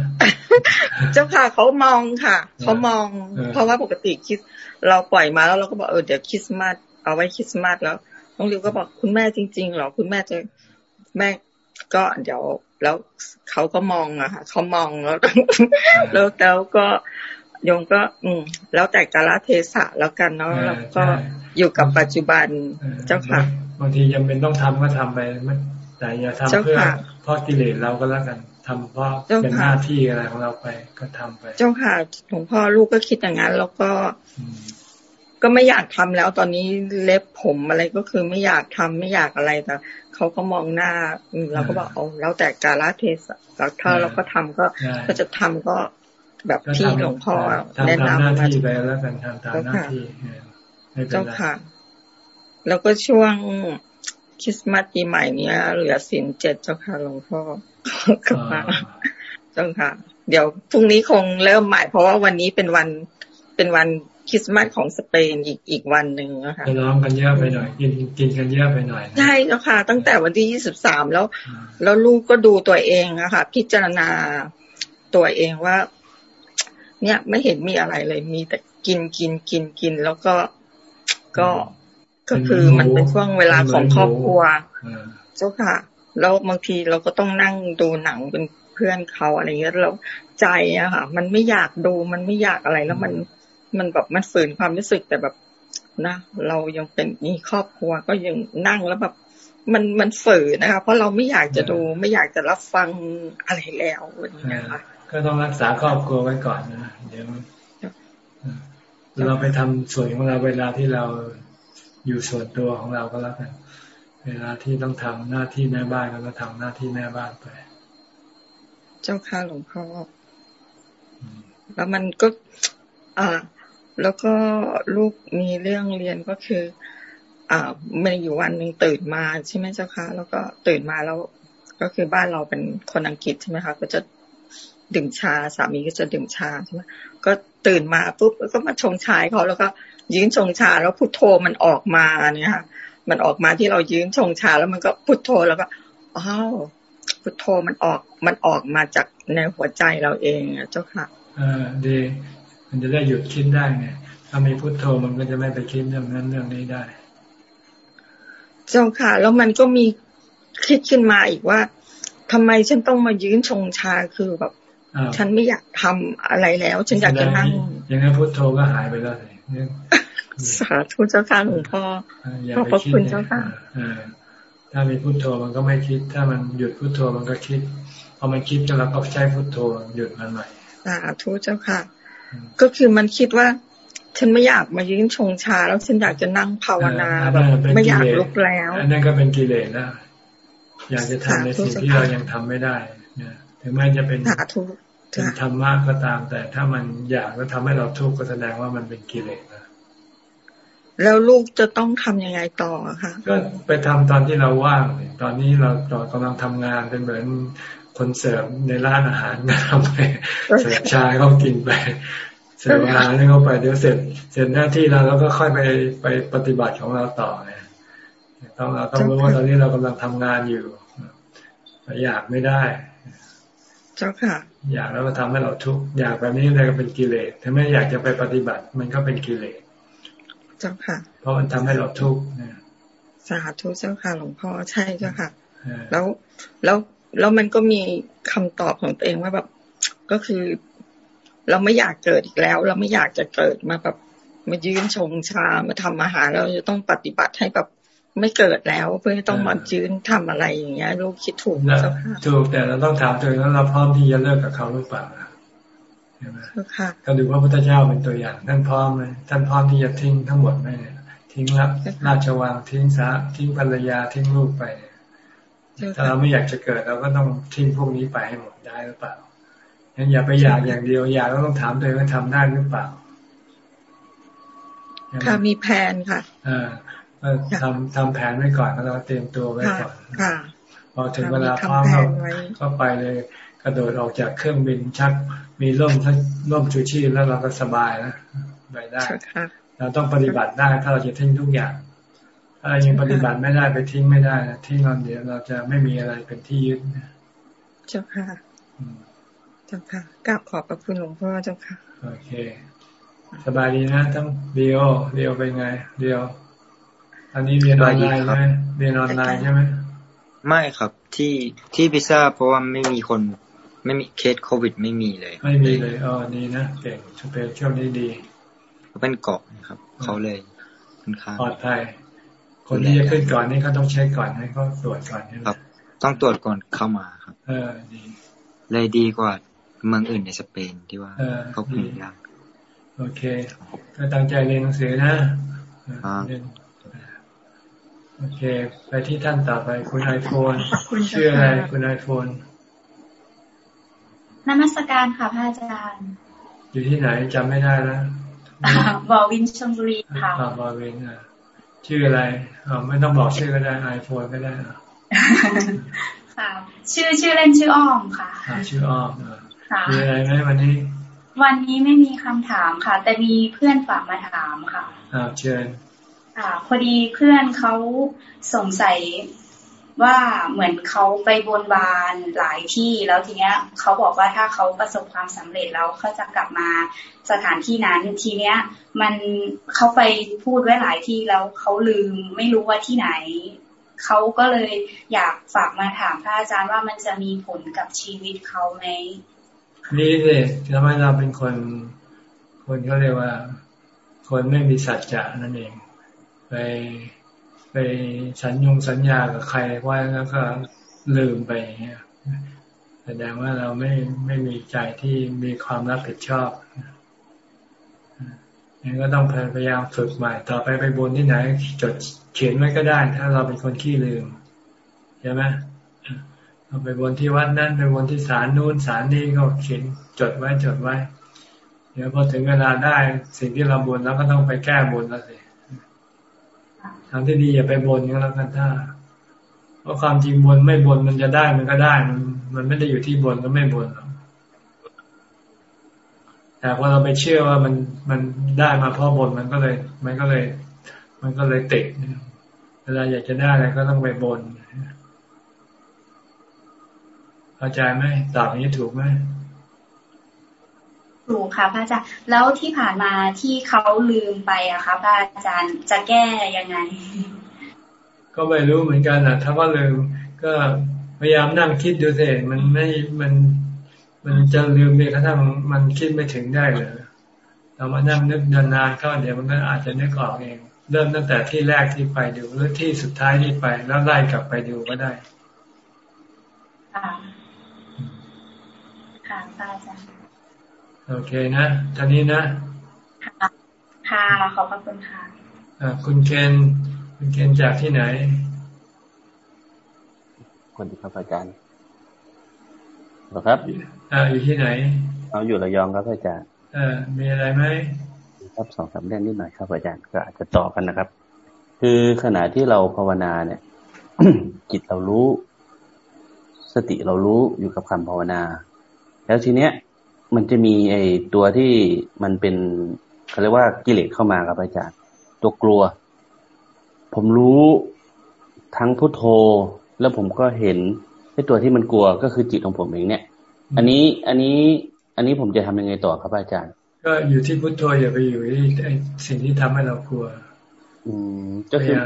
เจ้าค่ะเขามองค่ะเขามองเออเพราะว่าปกติคริสเราปล่อยมาแล้วเราก็บอกเออเดี๋ยวคริสต์มาสเอาไว้คริสต์มาสแล้วน้องริวก็บอกคุณแม่จริงๆเหรอคุณแม่จะแม่ก็เดี๋ยว แล้วเขาก็มองอะค่ะเขามองแล้วแล้วแล้วก็โยมก็ อืม แล้วแต่กาลเทศะแล้วกันเนาะเออแล้วก็ใช่อยู่กับปัจจุบันเออเจ้าค่ะบางทีจำเป็นต้องทำก็ทำไปไม่แต่อย่าทำเจ้าเพื่อค่ะเพราะกิเลสเราก็แล้วกันทำเพราะเจ้าเป็นค่ะหน้าที่อะไรของเราไปก็ทำไป เจ้าค่ะหลวงพ่อลูกก็คิดอย่างนั้น แล้วก็ ก็ไม่อยากทำแล้ว ตอนนี้เล็บผมอะไรก็คือไม่อยากทำไม่อยากอะไรแต่ เขาก็มองหน้าอืมเราก็บอกเอาแล้วแต่กาลเทศะแล้วถ้าเออเราก็ทำก็ใช่ก็จะทำก็แบบก็ที่ทำหลวงพ่อทำแนะตามหน้านำมาที่ไปแล้วกันทำตามหน้าเจ้าค่ะที่เออไม่เป็นเจ้าไรค่ะ แล้วก็ช่วงคริสต์มาสปีใหม่เนี้ยเหลือสินเจ็ดเจ้าค่ะหลวงพ่อก็มาเจ้าค่ะ เดี๋ยวพรุ่งนี้คงเริ่มใหม่เพราะว่าวันนี้เป็นวันเป็นวัน คริสต์มาสของสเปนอีกอีกวันหนึ่งนะคะจะร้องกันเยอะไปหน่อย กินกินกันเยอะไปหน่อยนะใช่เจ้าค่ะ ตั้งแต่วันที่ยี่สิบสามแล้ว แล้วลูกก็ดูตัวเองอะค่ะ พิจารณาตัวเองว่า เนี่ยไม่เห็นมีอะไรเลยมีแต่กินกินกินกินแล้วก็ก็ก็คือมันเป็นช่วงเวลาของครอบครัวเออเจ้าค่ะ แล้วบางทีเราก็ต้องนั่งดูหนังเป็นเพื่อนเขาอะไรเงี้ยแล้วใจอะค่ะ มันไม่อยากดูมันไม่อยากอะไรแล้วมัน มันแบบมันฝืนความรู้สึกแต่แบบนะเรายังเป็นมีครอบครัวก็ยังนั่งแล้วแบบมันมันฝืนนะคะเพราะเราไม่อยากจะดูไม่อยากจะรับฟังอะไรแล้วอย่างเงี้ยค่ะก็ต้องรักษาครอบครัวไว้ก่อนนะเดี๋ยวเออเราไปทำส่วนของเราเวลาที่เราอยู่ส่วนตัวของเราก็แล้วกันเวลาที่ต้องทำหน้าที่แม่บ้านก็ทำหน้าที่แม่บ้านไป เจ้าค่ะหลวงพ่ออแล้วมันก็ อ่า แล้วก็ลูกมีเรื่องเรียนก็คืออ่ามันอยู่วันหนึ่งตื่นมาใช่ไหมเจ้าคะแล้วก็ตื่นมาแล้วก็คือบ้านเราเป็นคนอังกฤษใช่ไหมคะก็จะดื่มชาสามีก็จะดื่มชาใช่ไหมก็ตื่นมาปุ๊บก็มาชงชายเขาแล้วก็ยืนชงชาแล้วพุทโธมันออกมาเนี่ยค่ะ มันออกมาที่เรายืนชงชาแล้วมันก็พุทโธแล้วก็อ้าวพุทโธมันออกมันออกมาจากในหัวใจเราเองอะเจ้าค่ะเออดี มันจะได้หยุดคิดได้ไงถ้ามีพุทโธมันก็จะไม่ไปคิดเรื่องนั้นเรื่องนี้ได้เจ้าค่ะ แล้วมันก็มีคิดขึ้นมาอีกว่าทำไมฉันต้องมายืนชงชาคือแบบอ้าวฉันไม่อยากทำอะไรแล้ว ฉันอยากจะนั่งอย่างนั้นพุทโธก็หายไปแล้วสิเนี่ยสาธุเจ้าค่ะหลวงพ่อเอออย่าขอบไปพระคิดคุณเนี่ยเจ้าค่ะเออถ้ามีพุทโธมันก็ไม่คิด ถ้ามันหยุดพุทโธมันก็คิดพอมันคิดก็เราก็ใช้พุทโธหยุดมันใหม่สาธุเจ้าค่ะ ก็คือมันคิดว่า ฉันไม่อยากมายืนชงชา แล้วฉันอยากจะนั่งภาวนาเออแบบอันนั้นเป็นไม่อยากกิเลสลุกแล้วอันนั้นก็เป็นกิเลสแล้วอยากจะทำในสิ่งที่สาธุเรายังทำไม่ได้เนี่ยถึงแม้จะเป็นสาธุเป็นธรรมะก็ตาม แต่ถ้ามันอยากแล้วทำให้เราทุกข์ก็แสดงว่ามันเป็นกิเลสนะแล้วลูกจะต้องทำยังไงต่ออะคะก็ไปทำตอนที่เราว่างสิตอนนี้เราเรากำลังทำงานเป็นเหมือน คนเสิร์ฟในร้านอาหารก็ทำไปเสิร์ฟชาให้เขากินไปเสิร์ฟอาหารให้เขาไปเดี๋ยวเสร็จ เสร็จหน้าที่เราแล้วก็ค่อยไปไปปฏิบัติของเราต่อไงต้องเราต้องรู้ว่าตอนนี้เรากำลังทำงานอยู่อยากไม่ได้ เจ้าค่ะ อยากแล้วก็ทำให้เราทุกข์อยากแบบนี้เลยก็เป็นกิเลสถ้าไม่อยากจะไปปฏิบัติ มันก็เป็นกิเลสเจ้าค่ะ เพราะมันทำให้เราทุกข์นะสาธุเจ้าค่ะหลวงพ่อใช่เจ้าค่ะเออแล้วแล้ว แล้วมันก็มีคำตอบของตัวเองว่าแบบ ก็คือ เราไม่อยากเกิดอีกแล้ว เราไม่อยากจะเกิดมาแบบมายืนชงชามาทำอาหารเราจะต้องปฏิบัติให้แบบไม่เกิดแล้วเพื่อให้ต้องมายืนทำอะไรอย่างเงี้ยลูกคิดถูกไหมแล้วเจ้าค่ะถูกแต่เราต้องถามตัวเองว่าเราพร้อมที่จะเลิกกับเขาหรือเปล่าใช่ไหมเจ้าค่ะก็ดูพระพุทธเจ้าเป็นตัวอย่างท่านพร้อมไหมท่านพร้อมที่จะทิ้งทั้งหมดไหมเนี่ยทิ้งละราชวังทิ้งสาทิ้งภรรยาทิ้งลูกไป ถ้าเราไม่อยากจะเกิดเราก็ต้องทิ้งพวกนี้ไปให้หมดได้หรือเปล่างั้นอย่าไปอยากอย่างเดียวอยากก็ต้องถามตัวเองว่าทำได้หรือเปล่าค่ะมีแผนค่ะอ่าทำทำแผนไว้ก่อนแล้วเราเตรียมตัวไว้ก่อนค่ะพอถึงเวลาพร้อมเราก็ไปเลยกระโดดออกจากเครื่องบินชักมีร่มทั้งร่มชูชีพแล้วเราก็สบายนะไปได้เราต้องปฏิบัติได้ถ้าเราจะทิ้งทุกอย่าง ถ้ายังปฏิบัติไม่ได้ไปทิ้งไม่ได้นะทิ้งเราเดี๋ยวเราจะไม่มีอะไรเป็นที่ยึดนะเจ้าค่ะเจ้าค่ะกราบขอบพระคุณหลวงพ่อเจ้าค่ะ โอเค สบายดีนะทั้งเดียวเดียวเป็นไง เดียวอันนี้เรียนออนไลน์ไหมเรียนออนไลน์ใช่ไหมไม่ครับที่ที่พิซซ่าเพราะว่าไม่มีคนไม่มีเคสโควิดไม่มีเลย ไม่มีเลยอ๋อนี่นะเก่งช่วช่วงนี้ดีเขาเป็นเกาะนะครับเขาเลยค่อนข้างปลอดภัย คนที่จะขึ้นก่อนนี่เขาต้องเช็คก่อนให้เขาตรวจก่อนครับ ต้องตรวจก่อนเข้ามาครับ เออดีเลยดีกว่าเมืองอื่นในสเปนที่ว่าเขาคุมยากโอเค ก็ตั้งใจเรียนหนังสือนะโอเค ไปที่ท่านต่อไปคุณไอโฟนชื่ออะไรคุณไอโฟนนมัสการค่ะพระอาจารย์ อยู่ที่ไหนจำไม่ได้แล้วบอวินชลบุรีค่ะบอวินอะ ชื่ออะไรอ๋อไม่ต้องบอกชื่อก็ได้ไอโฟนก็ได้ค่ะ ชื่อชื่อเล่นชื่ออ้อมค่ะชื่ออ้อมมีอะไรไหมวันนี้ วันนี้ไม่มีคำถามค่ะ แต่มีเพื่อนฝากมาถามค่ะอ่าเชิญอ่าพอดีเพื่อนเขาสงสัย ว่าเหมือนเขาไปบนบานหลายที่แล้วทีเนี้ยเขาบอกว่าถ้าเขาประสบความสำเร็จแล้วเขาจะกลับมาสถานที่นั้นทีเนี้ยมันเขาไปพูดไว้หลายที่แล้วเขาลืมไม่รู้ว่าที่ไหนเขาก็เลยอยากฝากมาถามพระอาจารย์ว่ามันจะมีผลกับชีวิตเขาไหมนี่เลยทำไมเราเป็นคน คนเขาเรียกว่า คนไม่มีสัจจะนั่นเอง ไป ไปสัญญงสัญญากับใครไว้แล้วก็ลืมไปอย่างเงี้ยแสดงว่าเราไม่ไม่มีใจที่มีความรับผิดชอบยังก็ต้องพยายามฝึกใหม่ ต่อไปไปบนที่ไหน จดเขียนไว้ก็ได้ ถ้าเราเป็นคนขี้ลืมใช่ไหมเราไปบนที่วัดนั่นไปบนที่ศาลนู้นศาลนี้ก็เขียนจดไว้จดไว้ เดี๋ยวพอถึงเวลาได้สิ่งที่เราบนแล้วก็ต้องไปแก้บนแล้วสิ ทางที่ดีอย่าไปบนก็แล้วกันถ้า เพราะความจริงบนไม่บนมันจะได้มันก็ได้มันมันไม่ได้อยู่ที่บนก็ไม่บนหรอกแต่พอเราไปเชื่อว่ามันมันได้มาเพราะบนมันก็เลย มันก็เลย มันก็เลยติดเวลาอยากจะได้อะไรก็ต้องไปบนเข้าใจไหมตอบนี้ถูกไหม ถูกค่ะพระอาจารย์แล้วที่ผ่านมาที่เขาลืมไปอะคะพระอาจารย์จะแก้ยังไง ก็ไม่รู้เหมือนกันอะถ้าว่าลืมก็พยายามนั่งคิดดูสิมันไม่มันมันจะลืมไปกระทั่งมันคิดไม่ถึงได้เลยเรามานั่งนึกนานๆเข้าเดี๋ยวมันก็อาจจะนึกออกเอง เริ่มตั้งแต่ที่แรกที่ไปดูหรือที่สุดท้ายที่ไป แล้วไล่กลับไปดูก็ได้ค่ะค่ะอาจารย์ โอเคนะท่านี้นะ ค่ะค่ะขอบพระคุณค่ะอ่าคุณเคนคุณเคนจากที่ไหนคนที่ครับอาจารย์หรอครับอ่าอยู่ที่ไหน เอาอยู่ระยองครับอาจารย์เออมีอะไรไหมครับสองสามเรื่องนิดหน่อยครับอาจารย์ก็อาจจะต่อกันนะครับ คือขณะที่เราภาวนาเนี่ยจิตเรารู้ สติเรารู้อยู่กับคำภาวนา แล้วทีเนี้ย มันจะมีไอ้ตัวที่มันเป็นเขาเรียกว่ากิเลสเข้ามาครับอาจารย์ ตัวกลัว ผมรู้ทั้งพุทโธ แล้วผมก็เห็นไอ้ตัวที่มันกลัวก็คือจิตของผมเองเนี่ย อันนี้อันนี้อันนี้ผมจะทำยังไงต่อครับอาจารย์ ก็อยู่ที่พุทโธอย่าไปอยู่ที่ไอ้สิ่งที่ทำให้เรากลัว อืมก็คือ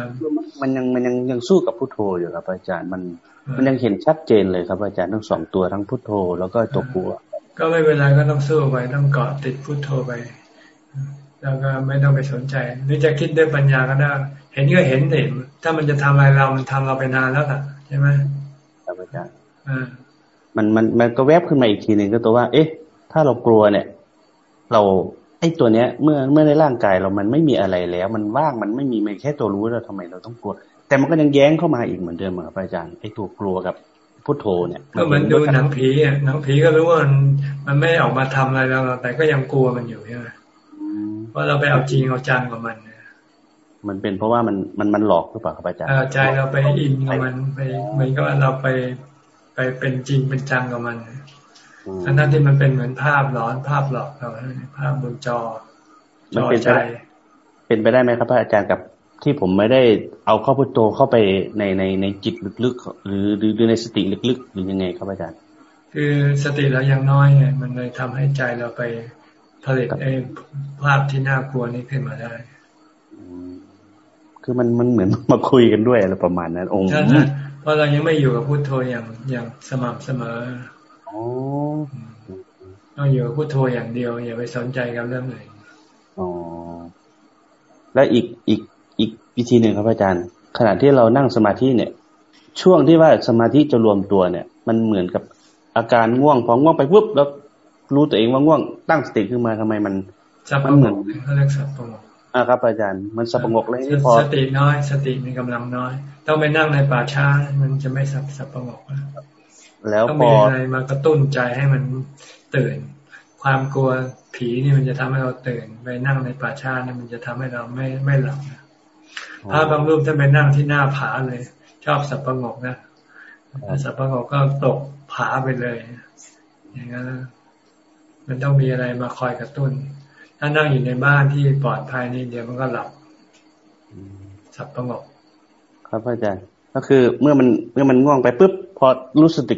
มันยังมันยังยังสู้กับพุทโธอยู่ครับอาจารย์ มันมันยังเห็นชัดเจนเลยครับอาจารย์ทั้งสองตัวทั้งพุทโธแล้วก็ตัวกลัว ก็ไม่เป็นไรก็ต้องสู้ไปต้องเกาะติดพุทโธไป แล้วก็ไม่ต้องไปสนใจ หรือจะคิดด้วยปัญญาก็ได้ เห็นก็เห็นเห็นถ้ามันจะทำอะไรเรา มันทำเราไปนานแล้วล่ะใช่ไหมครับอาจารย์มันมันมันก็แวบขึ้นมาอีกทีหนึ่งก็ตัวว่า เอ๊ะ ถ้าเรากลัวเนี่ย เราอ้ตัวเนี้ย เมื่อเมื่อในร่างกายเรามันไม่มีอะไรแล้ว มันว่างมันไม่มีมันแค่ตัวรู้แล้วทำไมเราต้องกลัว แต่มันก็ยังแย้งเข้ามาอีกเหมือนเดิมครับอาจารย์ไอ้ตัวกลัวกับ พุทโธเนี่ยก็เหมือนดูหนังผีอะหนังผีก็รู้ว่ามันมันไม่ออกมาทำอะไรเราแต่ก็ยังกลัวมันอยู่ใช่ไหมว่าเราไปเอาจริงเอาจังกับมันมันเป็นเพราะว่ามันมันมันหลอกหรือเปล่าครับอาจารย์ใจเราไปอินกับมันไปเหมือนกับเราไปไปเป็นจริงเป็นจังกับมันอันนั้นที่มันเป็นเหมือนภาพหลอนภาพหลอกเราภาพบนจอจอใจเป็นไปได้ไหมครับพระอาจารย์กับ ที่ผมไม่ได้เอาข้อพุทโธเข้าไปในในในจิตลึกๆหรือหรือในสติลึกๆหรือยังไงครับอาจารย์ คือสติเรายังน้อยไงมันเลยทำให้ใจเราไปผลิตไอ้ภาพที่น่ากลัวนี้ขึ้นมาได้คือมันมันเหมือนมาคุยกันด้วยอะไรประมาณนั้น องค์เพราะเรายังไม่อยู่กับพุทโธอย่างอย่างสม่ำเสมอต้องอยู่กับพุทโธอย่างเดียว อย่าไปสนใจกับเรื่องอื่นอ๋อและอีกอีกอีก วิธีหนึ่งครับอาจารย์ ขณะที่เรานั่งสมาธิเนี่ย ช่วงที่ว่าสมาธิจะรวมตัวเนี่ย มันเหมือนกับอาการง่วงพอง่วงไปปุ๊บแล้วรู้ตัวเองว่าง่วงตั้งสติขึ้นมาทำไมมันมันเหมือนเขาเรียกสับประงกอ่าครับอาจารย์มันสับประงกเลยที่พอสติน้อย สติมีกำลังน้อย ต้องไปนั่งในป่าช้ามันจะไม่สับสับประงกแล้วต้องมีอะไรมากระตุ้นใจให้มันตื่น ความกลัวผีนี่มันจะทำให้เราตื่น ไปนั่งในป่าช้านี่มันจะทำให้เราไม่ไม่หลับ ถ้าบางรูปถ้าไปนั่งที่หน้าผาเลย ชอบสับประงกนะสับประงกก็ตกผาไปเลย อย่างนั้นมันต้องมีอะไรมาคอยกระตุ้น ถ้านั่งอยู่ในบ้านที่ปลอดภัยนี่เดี๋ยวมันก็หลับสับประงกครับอาจารย์ก็คือเมื่อมันเมื่อมันง่วงไปปุ๊บพอรู้สติ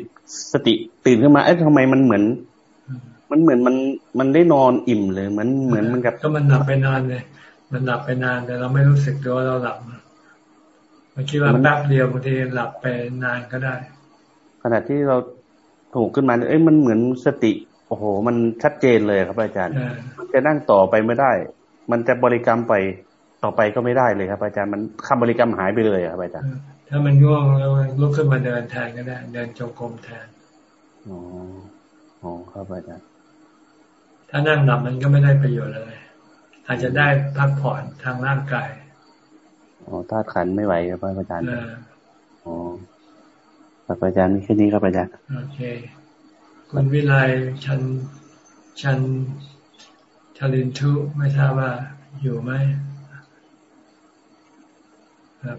สติตื่นขึ้นมาเอ๊ะทำไมมันเหมือน มันเหมือนมันมันได้นอนอิ่มเลย เหมือนเหมือนมันกับก็มันหลับไปนานเลย มันหลับไปนานแต่เราไม่รู้สึกตัวเราหลับมันคิดว่าแป๊บเดียวบางทีหลับไปนานก็ได้ ขณะที่เราถูกขึ้นมาเอ้ยมันเหมือนสติ โอ้โห มันชัดเจนเลยครับอาจารย์มันจะนั่งต่อไปไม่ได้ มันจะบริกรรมไปต่อไปก็ไม่ได้เลยครับอาจารย์มันคำบริกรรมหายไปเลยครับอาจารย์ถ้ามันง่วงแล้วลุกขึ้นมาเดินแทนก็ได้เดินจงกรมแทนอ๋ออ๋อครับอาจารย์ถ้านั่งหลับมันก็ไม่ได้ประโยชน์อะไร อาจจะได้พักผ่อนทางร่างกายอ๋อธาตุขันไม่ไหวครับอาจารย์อ๋อครับอาจารย์มีแค่นี้ครับอาจารย์โอเค คุณวิไลชันชันชลินทุไม่ทราบว่าอยู่ไหม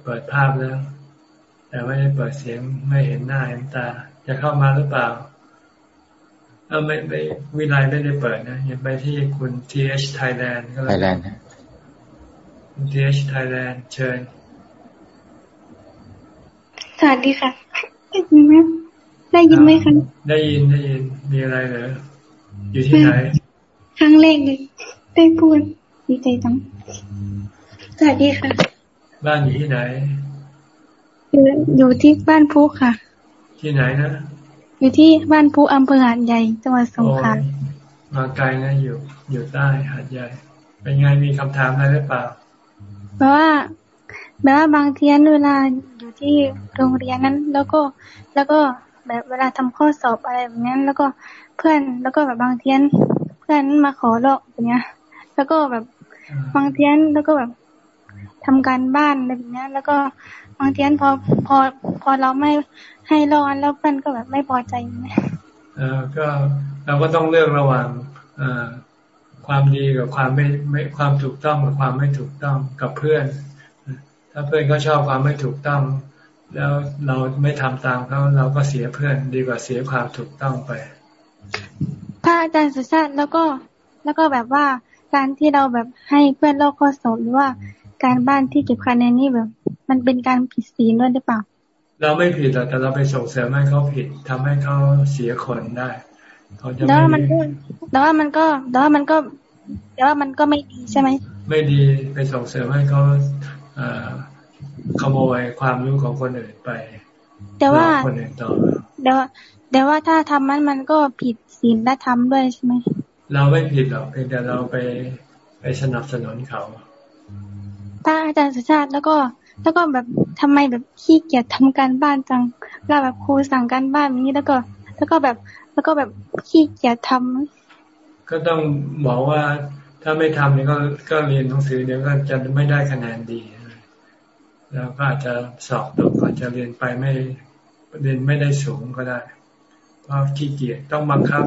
เปิดภาพแล้ว แต่ไม่ได้เปิดเสียงไม่เห็นหน้าเห็นตา จะเข้ามาหรือเปล่า เออไม่ไม่วิไลไม่ได้เปิดนะยังไปที่คุณ TH Thailand ก็เลย Thailand คุณ TH Thailand เชิญสวัสดีค่ะได้ยินไหมได้ยินไหมคะได้ยินได้ยินมีอะไรเหรออยู่ที่ไหนครั้งแรกเลยได้พูดดีใจจังสวัสดีค่ะ บ้านอยู่ที่ไหนอยู่ที่บ้านพุค่ะ ที่ไหนนะ อยู่ที่บ้านพุอำเภอหาดใหญ่จังหวัดสงขลามาไกลนะอยู่อยู่ใต้หาดใหญ่ เป็นไงมีคำถามอะไรหรือเปล่าเพราะว่าแบบว่าบางทีเวลาอยู่ที่โรงเรียนนั้น แล้วก็แล้วก็แบบเวลาทำข้อสอบอะไรแบบนี้แล้วก็เพื่อนแล้วก็แบบบางเทียนเพื่อนมาขอลอกอย่างเงี้ย แล้วก็แบบบางเทียนแล้วก็แบบทำการบ้านอะไรแบบนี้แล้วก็ บางเทียนพอพอพอเราไม่ให้รอนแล้วเพื่อนก็แบบไม่พอใจอย่างเงี้ยเออก็เราก็ต้องเลือกระหว่างอความดีกับความไม่ไม่ความถูกต้องกับความไม่ถูกต้องกับเพื่อน ถ้าเพื่อนเขาชอบความไม่ถูกต้อง แล้วเราไม่ทำตามเขาเราก็เสียเพื่อนดีกว่าเสียความถูกต้องไปถ้าอาจารย์สุชาติแล้วก็แล้วก็แบบว่าการที่เราแบบให้เพื่อนลอกข้อสอบหรือว่าการบ้านที่เก็บคะแนนนี่แบบ มันเป็นการผิดศีลด้วยหรือเปล่า เราไม่ผิดหรอกแต่เราไปส่งเสริมให้เขาผิดทำให้เขาเสียคนได้เขาจะแล้วมันก็แล้วมันก็แล้วมันก็แล้วมันก็ไม่ดีใช่ไหมไม่ดีไปส่งเสริมให้เขาขโมยความรู้ของคนอื่นไป แต่ว่าคนอื่นต่อแต่ว่าแต่ว่าถ้าทำมันมันก็ผิดศีลและธรรมด้วยใช่ไหมเราไม่ผิดหรอกเพียงแต่เราไปไปสนับสนุนเขา ถ้าอาจารย์สุชาติแล้วก็ แล้วก็แบบทำไมแบบขี้เกียจทำการบ้านจังเราแบบครูสั่งการบ้านนี้แล้วก็ แล้วก็แบบ แล้วก็แบบขี้เกียจทำก็ต้องบอกว่าถ้าไม่ทำเนี่ยก็ก็เรียนหนังสือเดี๋ยวก็จะไม่ได้คะแนนดีแล้วก็อาจจะสอบตกอาจจะเรียนไปไม่เรียนไม่ได้สูงก็ได้เพราะขี้เกียจต้องบังคับ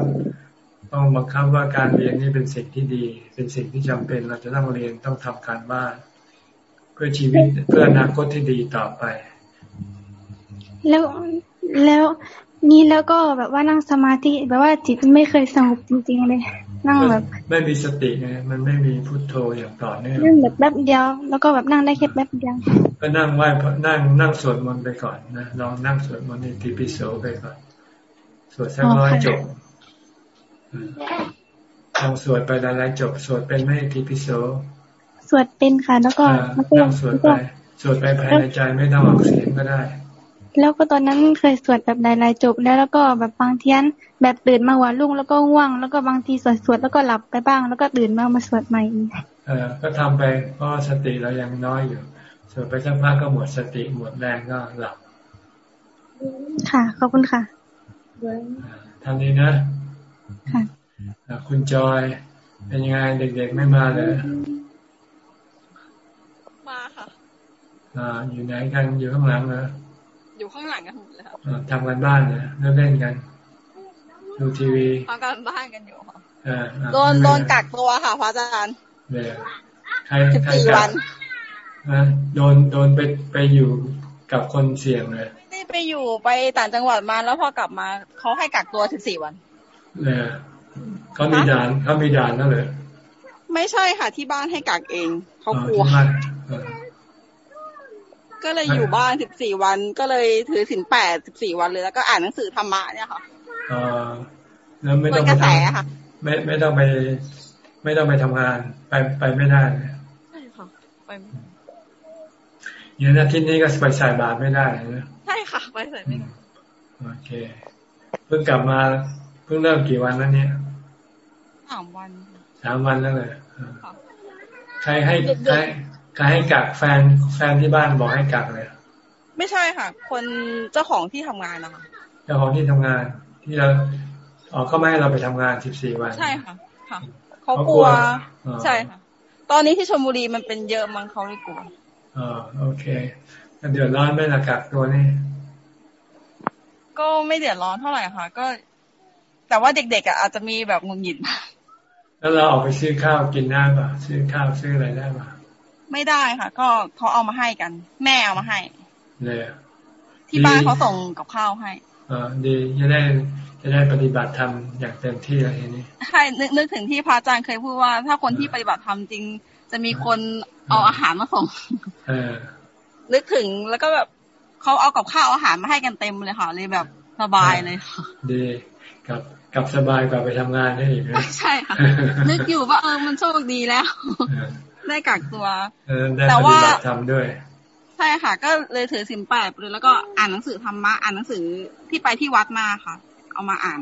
ต้องบังคับว่าการเรียนนี่เป็นสิ่งที่ดี เป็นสิ่งที่จำเป็น เราจะต้องเรียนต้องทำการบ้าน พื่อชีวิตเพื่ออนาคตที่ดีต่อไป แล้วแล้วนี่แล้วก็แบบว่านั่งสมาธิแบบว่าจิตไม่เคยสงบจริง ๆ เลย นั่งแบบไม่มีสติไงมันไม่มีพุทโธอย่างต่อเนื่องนั่งแบบแป๊บเดียวแล้วก็แบบนั่งได้แค่แป๊บเดียวก็นั่งไหว้นั่งนั่งสวดมนต์ไปก่อนนะลองนั่งสวดมนต์ในทีปิโสไปก่อนสวดสักร้อยจบลองสวดไปหลายๆจบสวดเป็นไม่ทีปิโส สวดเป็นค่ะ แล้วก็แล้วก็นั่งสวดไปสวดไปภายในใจไม่ต้องออกเสียงก็ได้ แล้วก็ตอนนั้นเคยสวดแบบหลายๆจบแล้วแล้วก็แบบบางเทียนแบบตื่นมาหัวรุ่งแล้วก็ง่วงแล้วก็บางทีสวดสวดแล้วก็หลับไปบ้าง แล้วก็ตื่นมามาสวดใหม่อีกเออก็ทำไปเพราะสติเรายังน้อยอยู่สวดไปสักพักก็หมดสติหมดแรงก็หลับ ค่ะขอบคุณค่ะทำนี้นะ ค่ะคุณจอย เป็นยังไงเด็กๆไม่มาเลย มาค่ะ อ่า อยู่ไหนกันอยู่ข้างหลังเหรออยู่ข้างหลังกันหมดเลยค่ะอ่าทำกันบ้านเหรอเล่นกันดูทีวีทำการบ้านกันอยู่ค่ะอ่าอ่าโดนโดนกักตัวค่ะพระอาจารย์เดี๋ยวใครสิบใครสี่กัวักนนะโดนโดนไปไปอยู่กับคนเสี่ยงเลยนี่ไปอยู่ไปต่างจังหวัดมาแล้วพอกลับมาเขาให้กักตัวสิบสี่วันเลยเขามีด่านเขามีด่านนั่นเลยไม่ใช่ค่ะที่บ้านให้กักเองเขากลัวที่บ้านเออ ก็เลยอยู่บ้านสิบสี่วัน ก็เลยถือสินแปดสิบสี่วันเลย แล้วก็อ่านหนังสือธรรมะเนี่ยค่ะเออแล้วไม่ต้องเหมือนกระแสไปทำค่ะ ไม่ไม่ต้องไป ไม่ต้องไปทำงาน ไปไปไม่ได้เลยใช่ค่ะไปอย่างนั้นที่นี่ก็ไปใส่บาตรไม่ได้นะใช่ค่ะ ไปใส่ไม่ได้โอเคเพิ่งกลับมาเพิ่งเริ่มกี่วันแล้วเนี่ยสามวันสามวันแล้วเลยเออใครให้ใคร ใครให้กักแฟนแฟนที่บ้านบอกให้กักเลยไม่ใช่ค่ะ คนเจ้าของที่ทำงานนะคะเจ้าของที่ทำงาน ที่เราออกก็ไม่ให้เราไปทำงานสิบสี่วัน ใช่ค่ะ ค่ะเขาเขากกลัลัววอ๋อใช่ค่ะ ตอนนี้ที่ชลบุรีมันเป็นเยอะมั้งเขาเลยกลัวอ๋อโอเคเดือดร้อนไหม่ละกักตัวนี่ก็ไม่เดือดร้อนเท่าไหร่ค่ะ ก็ แต่ว่าเด็กๆอะอาจจะมีแบบหงุดหงิดแล้วเราออกไปซื้อข้าวกินได้ป่ะซื้อข้าวซื้ออะไรได้ป่ะ ไม่ได้ค่ะ ก็เขาเอามาให้กัน แม่เอามาให้เลยที่บ้านเขาส่งกับข้าวให้อ่าดีจะได้จะได้ปฏิบัติธรรมอย่างเต็มที่อะไรทีนี้ใช่นึกนึกถึงที่พระอาจารย์เคยพูดว่า ถ้าคนที่ปฏิบัติธรรมจริง จะมีคนเอาอาหารมาส่งเออนึกถึงแล้วก็แบบเขาเอากับข้าวอาหารมาให้กันเต็มเลยค่ะเลยแบบสบายเลยค่ะดีกับกับสบายกว่าไปทำงานได้อีกนะใช่ค่ะนึกอยู่ว่าเออมันโชคดีแล้ว ได้กักตัวเออได้แต่ปฏิว่าบัติธรรมด้วยใช่ค่ะ ก็เลยถือสินแปดไปเลยแล้วก็อ่านหนังสือธรรมะอ่านหนังสือที่ไปที่วัดมาค่ะ เอามาอ่าน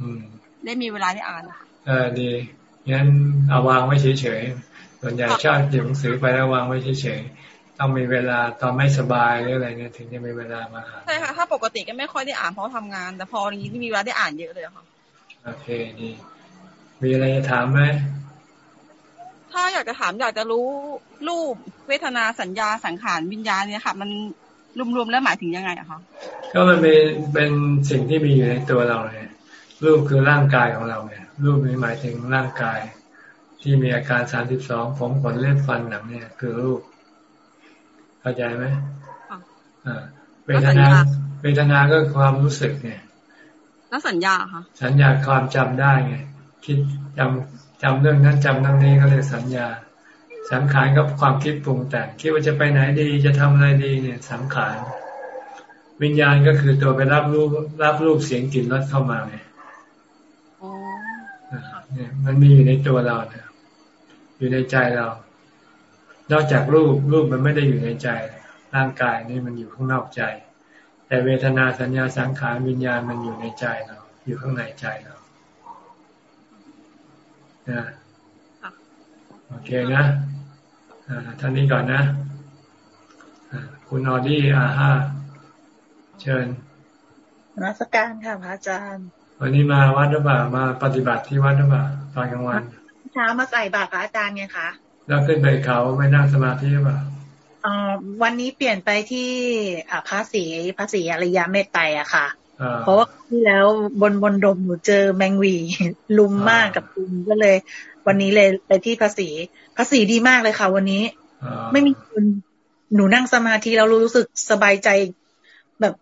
อืมได้มีเวลาได้อ่านค่ะเออดีงั้นเอาวางไว้เฉยๆส่วนใหญ่ชอบหยิบหนังสือไปแล้ววางไว้เฉยๆต้องมีเวลาตอนไม่สบายหรืออะไรเนี่ยถึงจะมีเวลามาอ่านใช่ค่ะถ้าปกติก็ไม่ค่อยได้อ่านเพราะทำงาน แต่พออย่างนี้ที่มีเวลาได้อ่านเยอะเลยค่ะโอเคดีมีอะไรจะถามไหม ถ้าอยากจะถามอยากจะรู้รูปเวทนาสัญญาสังขารวิญญาณเนี่ยค่ะ มันรวมๆแล้วหมายถึงยังไงอะคะก็มันเป็นเป็นสิ่งที่มีอยู่ในตัวเราเนี่ยรูปคือร่างกายของเราเนี่ยรูปนี้หมายถึงร่างกาย ที่มีอาการสามสิบสองผมขนเล็บฟันหนังเนี่ย คือรูปเข้าใจไหมอ่าเวทนาเวทนาก็ความรู้สึกเนี่ยแล้วสัญญาอะค่ะสัญญาความจำได้ไงคิดจำ จำเรื่องนั้นจำเรื่องนี้ก็เรียกสัญญา สังขารก็ความคิดปรุงแต่งคิดว่าจะไปไหนดีจะทำอะไรดีเนี่ยสังขารวิญญาณก็คือตัวไปรับรูปรับรูปเสียงกลิ่นรสเข้ามาไงอ่าเนี่ยมันมีอยู่ในตัวเราเนี่ยอยู่ในใจเรา นอกจากรูปรูปมันไม่ได้อยู่ในใจ ร่างกายนี่มันอยู่ข้างนอกใจ แต่เวทนาสัญญาสังขารวิญญาณมันอยู่ในใจเรา อยู่ข้างในใจเรา นะโอเคนะอ่าท่านนี้ก่อนนะอ่าคุณออดี้อาห้าเชิญนมัสการค่ะพระอาจารย์ วันนี้มาวัดหรือเปล่ามาปฏิบัติที่วัดหรือเปล่าตอนกลางวันเช้ามาใส่บาตรพระอาจารย์ไงคะแล้วขึ้นไปเขาไม่นั่งสมาธิหรือเปล่าเอ่อวันนี้เปลี่ยนไปที่อ่าพระศรีพระศรีอริยเมตไตรอะค่ะอ่า เพราะว่าที่แล้วบนบนดมหนูเจอแมงวีลุมมากกับลุมก็เลย วันนี้เลยไปที่ภาษีภาษีดีมากเลยค่ะ วันนี้อ่าไม่มีคนหนูนั่งสมาธิแล้วรู้สึกสบายใจ แบบ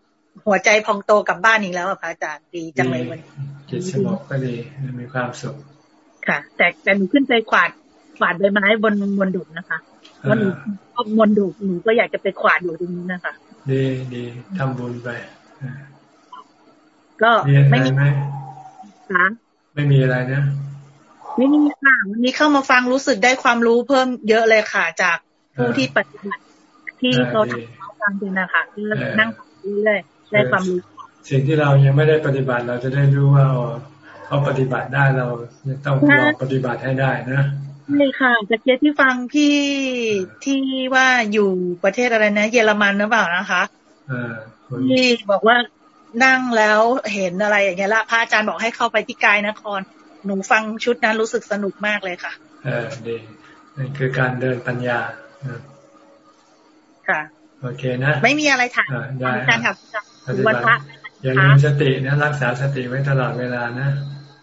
หัวใจพองโตกลับบ้านอีกแล้วอะพระอาจารย์ดีจังเลยวันนี้จิตสงบก็ดีมีความสุขค่ะ แต่แต่หนูขึ้นไปขวาดขวาดใบไม้บนบนดุกนะคะวันหนูชอบบนดุกหนูก็อยากจะไปขวาดอยู่ตรงนี้นะคะดีดีทำบุญไปอ่า ก็มีอะไรไม่มีไหมค่ะไม่มีอะไรนะไม่มีค่ะวันนี้เข้ามาฟังรู้สึกได้ความรู้เพิ่มเยอะเลยค่ะ จากผู้ที่ปฏิบัติที่เขาทำเขาฟังจริงนะคะที่นั่งฟังเรื่อยๆได้ความรู้สิ่งที่เรายังไม่ได้ปฏิบัติเราจะได้รู้ว่าอ๋อเขาปฏิบัติได้เราต้องลองปฏิบัติให้ได้นะเลยค่ะจากเคสที่ฟังพี่ที่ว่าอยู่ประเทศอะไรนะ เยอรมันหรือเปล่านะคะเออคุณที่บอกว่า นั่งแล้วเห็นอะไรอย่างเงี้ยละพระอาจารย์บอกให้เข้าไปที่กายนคร หนูฟังชุดนั้นรู้สึกสนุกมากเลยค่ะ เออดีนั่นคือการเดินปัญญาอ่าค่ะ โอเคนะ ไม่มีอะไรถามอ่าได้อาจารย์ค่ะปฏิวับันติพระอย่าลืมสตินะ รักษาสติไว้ตลอดเวลานะ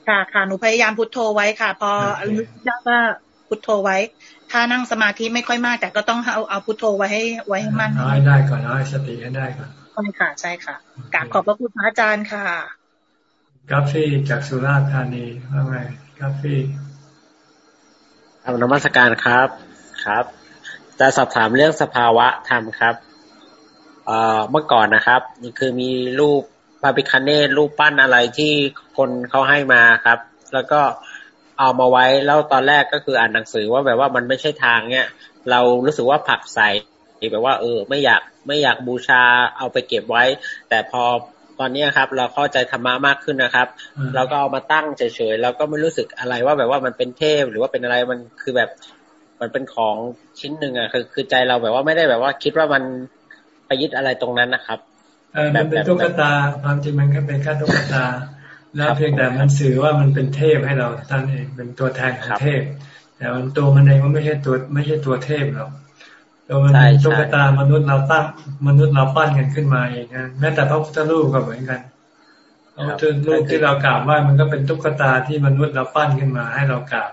ค่ะค่ะหนูพยายามพุทโธไว้ค่ะ พอโอเคนึกได้ว่าพุทโธไว้ ถ้านั่งสมาธิไม่ค่อยมาก แต่ก็ต้องเอาเอาพุทโธไว้ให้ไว้ให้มั่นเอาให้ได้ก่อนเอาให้สติให้ได้ก่อน ใช่ค่ะ ใช่ค่ะกราบขอบพระคุณพระอาจารย์ค่ะกัฟฟี่จากสุราษฎร์ธานีว่าไงกัฟฟี่ทำนมัสการครับครับ จะสอบถามเรื่องสภาวะธรรมครับเอ่อเมื่อก่อนนะครับคือมีรูปพระพิคเนตรูปปั้นอะไรที่คนเขาให้มาครับ แล้วก็เอามาไว้แล้วตอนแรกก็คืออ่านหนังสือว่าแบบว่ามันไม่ใช่ทางเนี้ยเรารู้สึกว่าผลักใส่ แบบว่าเออ ไม่อยากไม่อยากบูชาเอาไปเก็บไว้ แต่พอตอนเนี้ยครับ เราเข้าใจธรรมะมากขึ้นนะครับอืมเราก็เอามาตั้งเฉยๆแล้วก็ไม่รู้สึกอะไรว่าแบบว่ามันเป็นเทพหรือว่าเป็นอะไรมันคือแบบมันเป็นของชิ้นหนึ่งอะคือคือใจเราแบบว่าไม่ได้แบบว่าคิดว่ามันไปยึดอะไรตรงนั้นนะครับเออมันเป็นตุ๊กตาความจริงมันก็เป็นแค่ตุ๊กตา แล้วเพียงแต่มันสื่อว่ามันเป็นเทพให้เราท่านเองเป็นตัวแทนของเทพ แต่มันตัวมันเองมันไม่ใช่ตัวไม่ใช่ตัวเทพหรอก ตัวมันเป็นตุ๊กตามนุษย์เราตั้งมนุษย์เราปั้นกันขึ้นมาเองนะแม้แต่พระพุทธรูปก็เหมือนกันพระพุทธรูปที่เรากราบไหว้มันก็เป็นตุ๊กตาที่มนุษย์เราปั้นขึ้นมาให้เรากราบ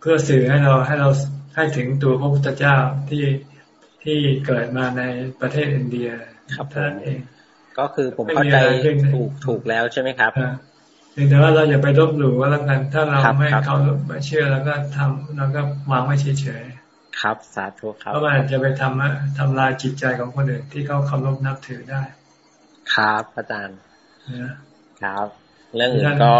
เพื่อสื่อให้เราให้เราให้ถึงตัวพระพุทธเจ้าที่ที่เกิดมาในประเทศอินเดียครับท่านเองก็คือผมเข้าใจถูกถูกแล้วใช่ไหมครับเพียงแต่ว่าเราอย่าไปลบหลู่ก็แล้วกันถ้าเราครับไม่ครับเขาไม่เชื่อแล้วก็ทำเราก็วางไว้เฉย ครับสาธุๆครับเพราะมันอาจจะไปทำทำลายจิตใจของคนอื่นที่เขาเคารพนับถือได้ ครับอาจารย์นะครับ เรื่องอื่นก็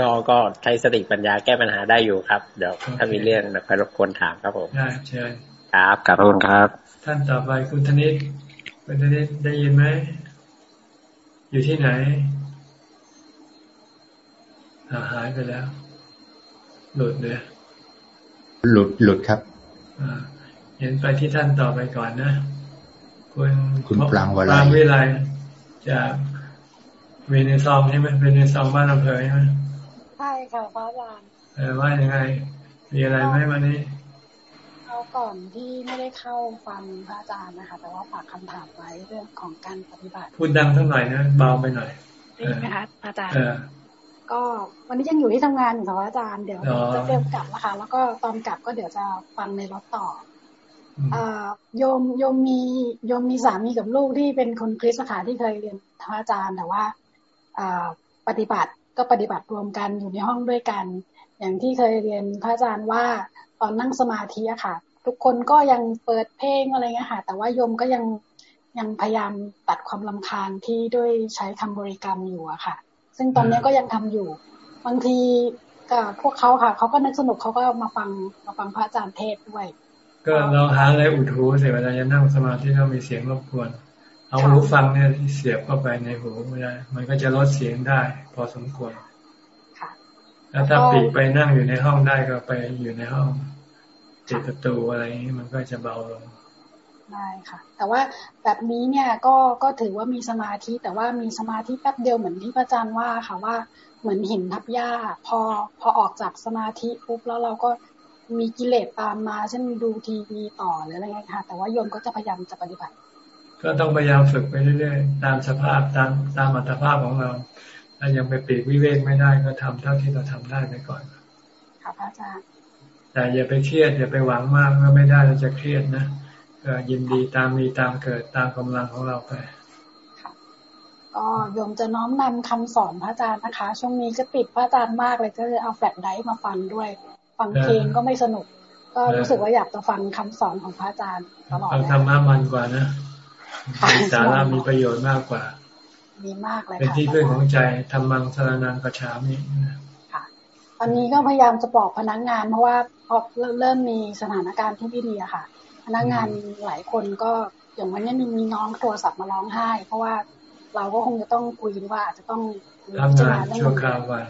ก็ก็ใช้สติปัญญาแก้ปัญหาได้อยู่ครับ เดี๋ยวถ้ามีเรื่องเดี๋ยวคอยรบกวนถามครับผมได้เชิญครับขอบคุณครับ ท่านต่อไปคุณธนิตคุณธนิตได้ยินไหมอยู่ที่ไหนอาหายไปแล้ว หลุดเลยหลุดหลุดครับอ่า เห็นไปที่ท่านต่อไปก่อนนะ คุณคุณปรางวลัยปรางวิไลจากเวเนซองใช่ไหมเวเนซองบ้านอำเภอใช่ไหมใช่ค่ะพระอาจารย์เออว่ายังไง มีอะไรไหมวันนี้เอาก่อนที่ไม่ได้เข้าฟังพระอาจารย์นะคะ แต่ว่าฝากคำถามไว้เรื่องของการปฏิบัติ พูดดังสักหน่อยนะเบาไปหน่อยได้ยินไหมคะพระอาจารย์เออ ก็วันนี้ยังอยู่ที่ทำงานอยู่ค่ะพระอาจารย์เดี๋ยวอ๋อจะเตรียมกลับนะคะ แล้วก็ตอนกลับก็เดี๋ยวจะฟังในรถต่ออเอ่อโยมโยมมีโยมมีสามีกับลูกที่เป็นคนคริสต์ค่ะที่เคยเรียนพระอาจารย์แต่ว่าอ่าปฏิบัติก็ปฏิบัติรวมกันอยู่ในห้องด้วยกัน อย่างที่เคยเรียนพระอาจารย์ว่าตอนนั่งสมาธิอะค่ะ ทุกคนก็ยังเปิดเพลงอะไรเงี้ยค่ะ แต่ว่าโยมก็ยังยังพยายามตัดความลำคาญที่ด้วยใช้คำบริกรรมอยู่อะค่ะ ซึ่งตอนนี้ก็ยังทำอยู่ บางทีกับพวกเขาค่ะ เขาก็นึกสนุกเขาก็มาฟังมาฟังพระอาจารย์เทศน์ด้วย ก็เราหาอะไรอุดหูเสียเวลาจะนั่งสมาธิเรามีเสียงรบกวน เอาหูฟังเนี่ยที่เสียบเข้าไปในหูไม่ได้มันก็จะลดเสียงได้ พอสมควรค่ะแล้วถ้าปีกไปนั่งอยู่ในห้องได้ก็ไปอยู่ในห้องติดประตูอะไรอย่างนี้มันก็จะเบาลงอ ได้ค่ะ แต่ว่าแบบนี้เนี่ยก็ก็ถือว่ามีสมาธิแต่ว่ามีสมาธิแป๊บเดียวเหมือนที่พระอาจารย์ว่าค่ะว่าเหมือนหินทับหญ้า พอพอออกจากสมาธิปุ๊บแล้วเราก็มีกิเลสตามมาเช่นดูทีวีต่อหรืออะไรเงี้ยค่ะ แต่ว่าโยมก็จะพยายามจะปฏิบัติ ก็ต้องพยายามฝึกไปเรื่อยๆ ตามสภาพตามตามอัตภาพของเราถ้ายังไปปีกวิเวกไม่ได้ก็ทำเท่าที่เราทำได้ไปก่อนค่ะพระอาจารย์แต่อย่าไปเครียดอย่าไปหวังมากว่าไม่ได้เราจะเครียดนะ ก็ยินดีตามมีตามเกิดตามกำลังของเราไปก็โยมจะน้อมนำคำสอนพระอาจารย์นะคะ ช่วงนี้ก็ติดพระอาจารย์มากเลยก็เลยเอาแฟลชไดรฟ์มาฟังด้วย ฟังเพลงก็ไม่สนุก ก็รู้สึกว่าอยากจะฟังคำสอนของพระอาจารย์ตลอดฟังเลยธรรมะมันกว่านะมีสาระมีประโยชน์มากกว่าดีมากเลยเป็นค่ะที่พึ่งของใจธรรมังสารนังกระฉามิตอนนี้ก็พยายามจะบอกพนักงานเพราะว่าพอเริ่มมีสถานการณ์ที่ไม่ดีอะค่ะ พนักงานหลายคนก็อย่างวันนี้มีมีน้องโทรศัพท์มาร้องไห้ เพราะว่าเราก็คงจะต้องคุยกันว่าอาจจะต้องทำงานชั่วคราวก่อน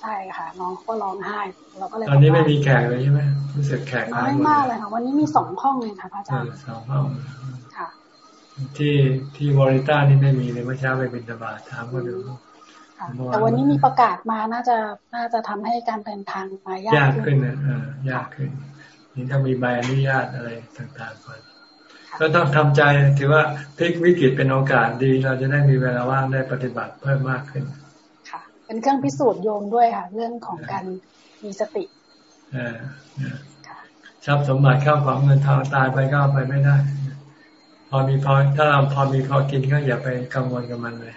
ใช่ค่ะน้องก็ร้องไห้ เราก็เลยตอนนี้ไม่มีแขกเลยใช่ไหมรู้สึกแขกน้อยมากเลยค่ะ วันนี้มีสองห้องเลยค่ะพระอาจารย์สองห้องค่ะ ที่ที่วอริต้านี่ไม่มีเลยเมื่อเช้าไปบินตบาทถามก็ดูค่ะแต่วันนี้มีประกาศมาน่าจะน่าจะทำให้การเดินทางมายากยากขึ้ขึ้นนนะเออยากขึ้น นี่ต้องมีใบอนุญาตอะไรต่างๆก่อนก็ต้องทำใจถือว่าพลิกวิกฤตเป็นโอกาสดี เราจะได้มีเวลาว่างได้ปฏิบัติเพิ่มมากขึ้น ค่ะ เป็นเครื่องพิสูจน์โยมด้วยค่ะ เรื่องของการมีสติเออทรัพย์สมบัติเข้าของเงินทองตายไปก็เอาไปไม่ได้ พอมีพอถ้าเราพอมีพอกินก็อย่าไปกังวลกับมันเลย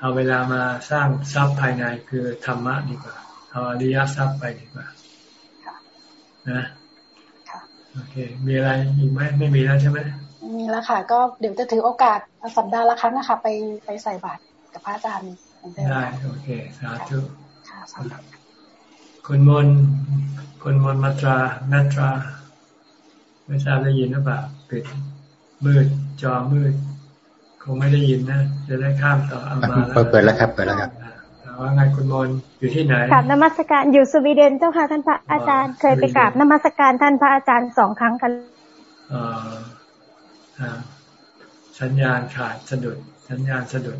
เอาเวลามาสร้างทรัพย์ภายในคือธรรมะดีกว่า เอาอริยทรัพย์ไปดีกว่า นะโอเค มีอะไรอีกไหมไม่มีแล้วใช่ไหมมีแล้วค่ะ ก็เดี๋ยวจะถือโอกาสสัปดาห์ละครั้งนะคะไปไปใส่บาตรกับพระอาจารย์เหมือนเดิมได้โอเคสาธุค่ะสำหรับคุณมนคุณมนมัตรานัตรา ไม่ทราบได้ยินหรือเปล่าปิดมืดจอมืด คงไม่ได้ยินนะจะได้ข้ามต่อเอามาแล้วเปิดแล้วครับเปิดแล้วครับ ว่าไงคุณมนอยู่ที่ไหนกราบนมัสการอยู่สวีเดนเจ้าค่ะท่านพระอาจารย์เคยไปกราบนมัสการท่านพระอาจารย์สองครั้งกันเอ่ออ่าสัญญาณขาดสะดุด สัญญาณสะดุด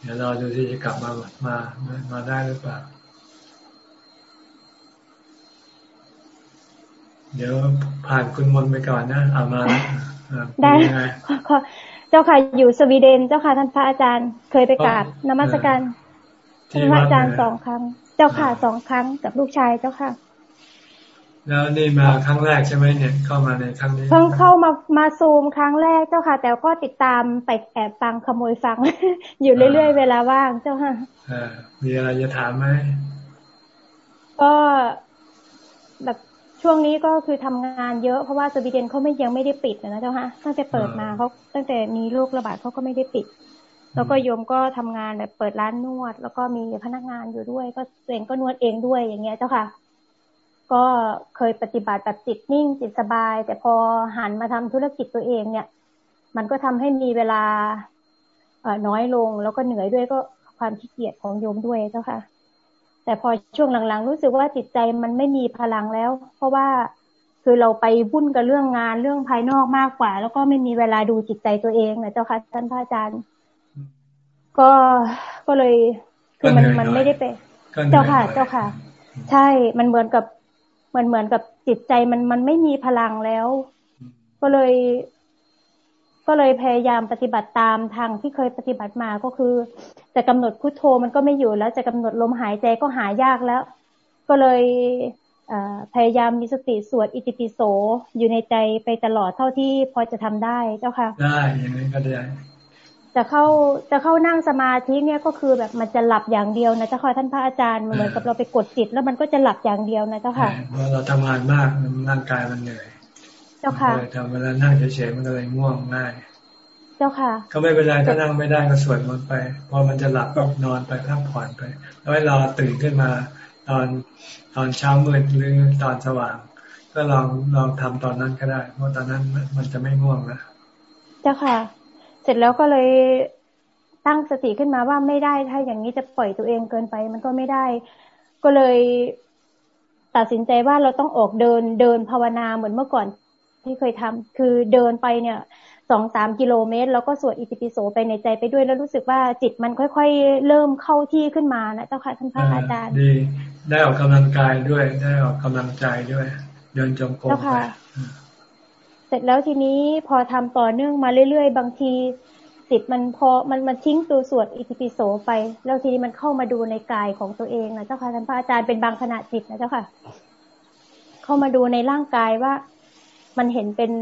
เดี๋ยวเราดูที่จะกลับมามามาได้หรือเปล่าเดี๋ยวผ่านคุณมนต์ไปก่อนนะเอามาแล้วอ่าได้เป็นยังไงขอ เจ้าค่ะอยู่สวีเดน เจ้าค่ะท่านพระอาจารย์ เคยไปกราบนมัสการที่ท่านพวัระดอาจารย์เนี่ยสองครั้ง เจ้าค่ะสองครั้งกับลูกชายเจ้าค่ะ แล้วนี่มาครั้งแรกใช่ไหมเนี่ยเข้ามาในครั้งนี้เพิ่งเข้ามามาซูมครั้งแรกเจ้าค่ะ แต่ก็ติดตามไปแอบฟังขโมยฟัง อยู่เรื่อยๆเวลาว่างเจ้าค่ะเออมีอะไรจะถามไหมก็แบบ ช่วงนี้ก็คือทำงานเยอะเพราะว่าสวีเดนเขาไม่ยังไม่ได้ปิดนะเจ้าค่ะตั้งแต่เปิดมาเขาตั้งแต่มีโรคระบาดเขาก็ไม่ได้ปิด แล้วก็โยมก็ทำงานแบบเปิดร้านนวด แล้วก็มีพนักงานอยู่ด้วย ก็ตัวเองก็นวดเองด้วยอย่างเงี้ยเจ้าค่ะ ก็เคยปฏิบัติแบบจิตนิ่งจิตสบาย แต่พอหันมาทำธุรกิจตัวเองเนี่ย มันก็ทำให้มีเวลาเอ่อน้อยลงแล้วก็เหนื่อยด้วยก็ความขี้เกียจของโยมด้วยเจ้าค่ะ แต่พอช่วงหลังๆ รู้สึกว่าจิตใจมันไม่มีพลังแล้ว เพราะว่าคือเราไปวุ่นกับเรื่องงานเรื่องภายนอกมากกว่า แล้วก็ไม่มีเวลาดูจิตใจตัวเองนะเจ้าค่ะท่านพระอาจารย์ ก็ก็เลยคือมันมันไม่ได้เป็นก็เหนื่อยเจ้าค่ะหน่อยเจ้าค่ะ ใช่มันเหมือนกับเหมือนเหมือนกับจิตใจมันมันไม่มีพลังแล้ว ก็เลย ก็เลยพยายามปฏิบัติตามทางที่เคยปฏิบัติมาก็คือ จะกำหนดพุทโธมันก็ไม่อยู่แล้วจะกำหนดลมหายใจก็หายากแล้ว ก็เลยเอ่อพยายามมีสติสวดอิติปิโสอยู่ในใจไปตลอดเท่าที่พอจะทำได้เจ้าค่ะ ได้ยังไงก็ได้จะเข้าจะเข้านั่งสมาธิเนี่ยก็คือแบบมันจะหลับอย่างเดียวนะเจ้าค่ะท่านพระอาจารย์มันเหมือนกับเราไปกดจิต แล้วมันก็จะหลับอย่างเดียวนะเจ้าค่ะเพราะเราทำงานมากร่างกายมันเหนื่อย เจ้าค่ะมันก็เลยทำเวลานั่งเฉยๆมันก็เลยง่วงง่าย เจ้าค่ะ ก็ไม่เป็นไรถ้านั่งไม่ได้ก็สวดมนต์ไป พอมันจะหลับก็นอนไปพักผ่อนไป แล้วให้รอตื่นขึ้นมาตอนตอนเช้ามืดหรือตอนสว่าง ก็ลองลองทำตอนนั้นก็ได้ เพราะตอนนั้นมันจะไม่ง่วงนะเจ้าค่ะ เสร็จแล้วก็เลยตั้งสติขึ้นมาว่าไม่ได้ถ้าอย่างนี้จะปล่อยตัวเองเกินไป มันก็ไม่ได้ ก็เลยตัดสินใจว่าเราต้องออกเดินเดินภาวนาเหมือนเมื่อก่อน ที่เคยทำคือเดินไปเนี่ยสองสามกิโลเมตร แล้วก็สวดอิติปิโสไปในใจไปด้วยแล้วรู้สึกว่าจิตมันค่อยๆ เริ่มเข้าที่ขึ้นมานะเจ้าค่ะท่านพระอาจารย์ดีได้ออกกำลังกายด้วย ได้ออกกำลังใจด้วย เดินจงกรมไปเสร็จแล้วทีนี้พอทำต่อเนื่องมาเรื่อยๆ บางทีจิตมันพอมันมันทิ้งตัวสวดอิติปิโสไป แล้วทีนี้มันเข้ามาดูในกายของตัวเองนะเจ้าค่ะท่านพระอาจารย์เป็นบางขณะจิตนะเจ้าค่ะ เข้ามาดูในร่างกายว่า มันเห็นเป็น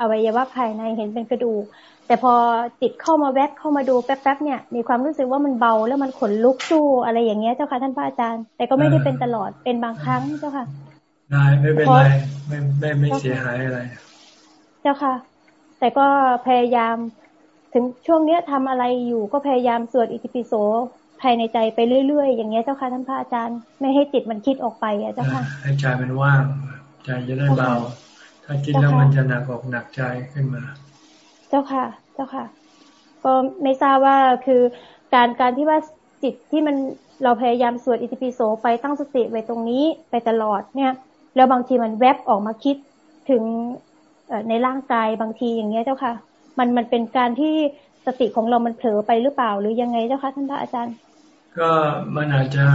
อวัยวะภายในเห็นเป็นกระดูก แต่พอจิตเข้ามาแวบเข้ามาดูแป๊บๆเนี่ย มีความรู้สึกว่ามันเบาแล้วมันขนลุกสู้อะไรอย่างเงี้ยเจ้าค่ะท่านพระอาจารย์ แต่ก็ไม่ได้เป็นตลอดเป็นบางครั้งเจ้าค่ะได้ไม่เป็นไรไม่ไม่ไม่เสียหายอะไร เจ้าค่ะ แต่ก็พยายาม ถึงช่วงเนี้ยทำอะไรอยู่ก็พยายามสวดอิติปิโสภายในใจไปเรื่อยๆ อย่างเงี้ยเจ้าค่ะท่านพระอาจารย์ ไม่ให้จิตมันคิดออกไปอะเจ้าค่ะ ให้ใจมันว่าง ใจจะได้เบา ถ้าคิดแล้วมันจะหนักอกหนักใจขึ้นมา เจ้าค่ะ เจ้าค่ะ ก็ไม่ทราบว่าคือการการที่ว่าจิตที่มันเราพยายามสวดอิติปิโสไปตั้งสติไว้ตรงนี้ไปตลอดเนี่ย แล้วบางทีมันแวบออกมาคิดถึงในร่างกายบางทีอย่างเงี้ยเจ้าค่ะ มันมันเป็นการที่สติของเรามันเผลอไปหรือเปล่าหรือยังไงเจ้าค่ะท่านพระอาจารย์ ก็มันอาจจะ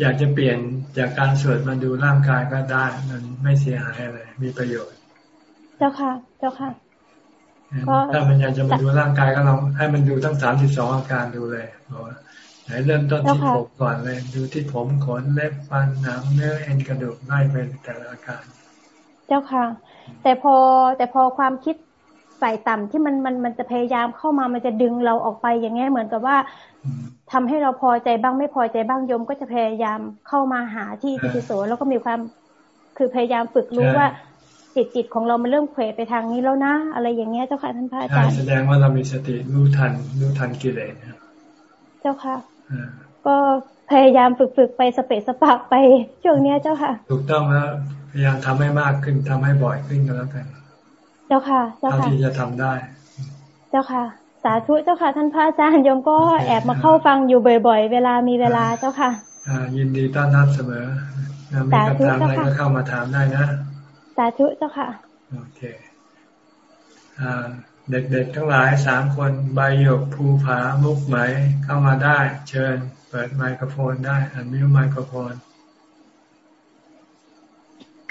อยากจะเปลี่ยนจากการสวดมาดูร่างกายก็ได้ มันไม่เสียหายอะไรมีประโยชน์ เจ้าค่ะ เจ้าค่ะถ้ามันอยากจะมาดูร่างกายก็ลองให้มันดูทั้งสามสิบสองอาการดูเลยบอกว่าไหนเริ่มต้นที่ผมก่อนเลย ดูที่ผมขนเล็บฟันหนังเนื้อเอ็นกระดูกไล่ไปแต่ละอาการ เจ้าค่ะ แต่พอแต่พอความคิดใส่ต่ำที่มันมันมันจะพยายามเข้ามามันจะดึงเราออกไปอย่างเงี้ยเหมือนกับว่าทำให้เราพอใจบ้างไม่พอใจบ้างยมก็จะพยายามเข้ามาหาที่ทิโสแล้วก็มีความคือพยายามฝึกรู้ว่า จิตจิตของเรามันเริ่มเขวไปทางนี้แล้วนะ อะไรอย่างเงี้ยเจ้าค่ะท่านพระอาจารย์แสดงว่าเรามีสติรู้ทันรู้ทันกิเลสเจ้าค่ะก็พยายามฝึกฝึกไปสเปสสปกไปช่วงเนี้ยเจ้าค่ะ ถูกต้องแล้วพยายามทำให้มากขึ้นทำให้บ่อยขึ้นก็แล้วกัน เจ้าค่ะ เจ้าค่ะที่จะทำได้ เจ้าค่ะ สาธุเจ้าค่ะท่านพระอาจารย์โยมก็แอบมาเข้าฟังอยู่บ่อย ๆ เวลามีเวลาเจ้าค่ะอ่ายินดีต้อนรับเสมอมีคำถามอะไรก็เข้ามาถามได้นะ สาธุเจ้าค่ะ โอเคอ่าเด็กๆทั้งหลายสามคนใบหยกภูผามุกไหมเข้ามาได้ เชิญ เปิดไมโครโฟนได้อันมิวไมโครโฟน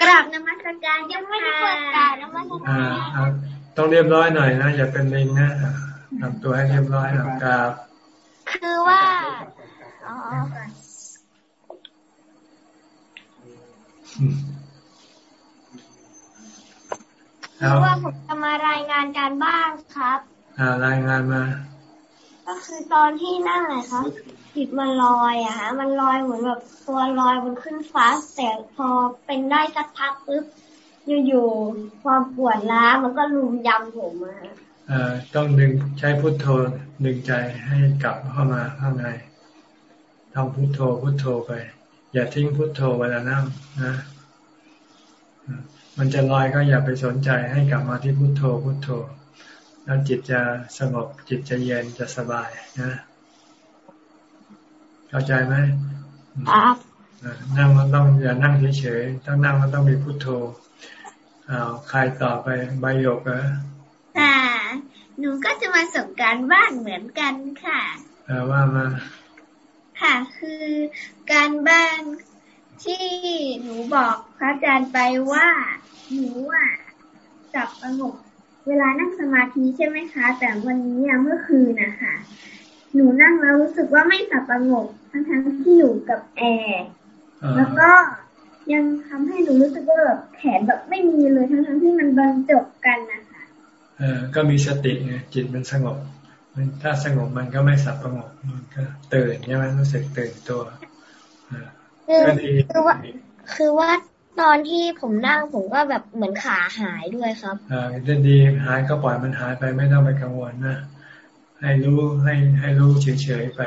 กราบนมัสการยังไม่ได้เปิดกราบนมัสการอ่าต้องเรียบร้อยหน่อยนะ อย่าเป็นลิงนะทำตัวให้เรียบร้อยนะกราบ คือว่าอ๋อ คือว่าผมจะมารายงานการบ้านครับอ่ารายงานมา ก็คือตอนที่นั่งเลยครับจิตมันลอยอะฮะ มันลอยเหมือนแบบตัวลอยมันขึ้นฟ้าแต่พอเป็นได้สักพักปุ๊บอยู่ๆความปวดล้ามันก็ลุมยำผมอะอ่าต้องดึงใช้พุทโธดึงใจให้กลับเข้ามาข้างในทำพุทโธพุทโธไป อย่าทิ้งพุทโธเวลานั่งนะ มันจะลอยก็อย่าไปสนใจให้กลับมาที่พุโทโธพุโทโธ แล้วจิตจะสงบจิตจะเย็นจะสบายนะเข้าใจไหมครับนั่งมันต้องอย่านั่งเฉยๆต้องนั่งมันต้องมีพุโทโธอ้าวใครต่อไปใบหยกเหรอค่ะหนูก็จะมาส่งการบ้านเหมือนกันค่ะแปลว่ามาค่ะคือการบ้าน ที่หนูบอกพระอาจารย์ไปว่า หนูอะจับสงบเวลานั่งสมาธิใช่ไหมคะ แต่วันนี้เมื่อคืนนะคะหนูนั่งแล้วรู้สึกว่าไม่สับประงกทั้งทั้งที่อยู่กับแอร์แล้วก็ยังทำให้หนูรู้สึกว่าแบบแขนแบบไม่มีเลยทั้งทั้งที่มันบรรจบกันนะคะเออก็มีสติไงจิตมันสงบ มันถ้าสงบมันก็ไม่สับประงกมันก็ตื่นใช่ไหมรู้สึกตื่นตัว ก็ดีคือว่า คือว่าตอนที่ผมนั่งผมก็แบบเหมือนขาหายด้วยครับอ่าจะดีหายก็ปล่อยมันหายไปไม่ต้องไปกังวลนะให้รู้ให้ให้รู้เฉยๆไป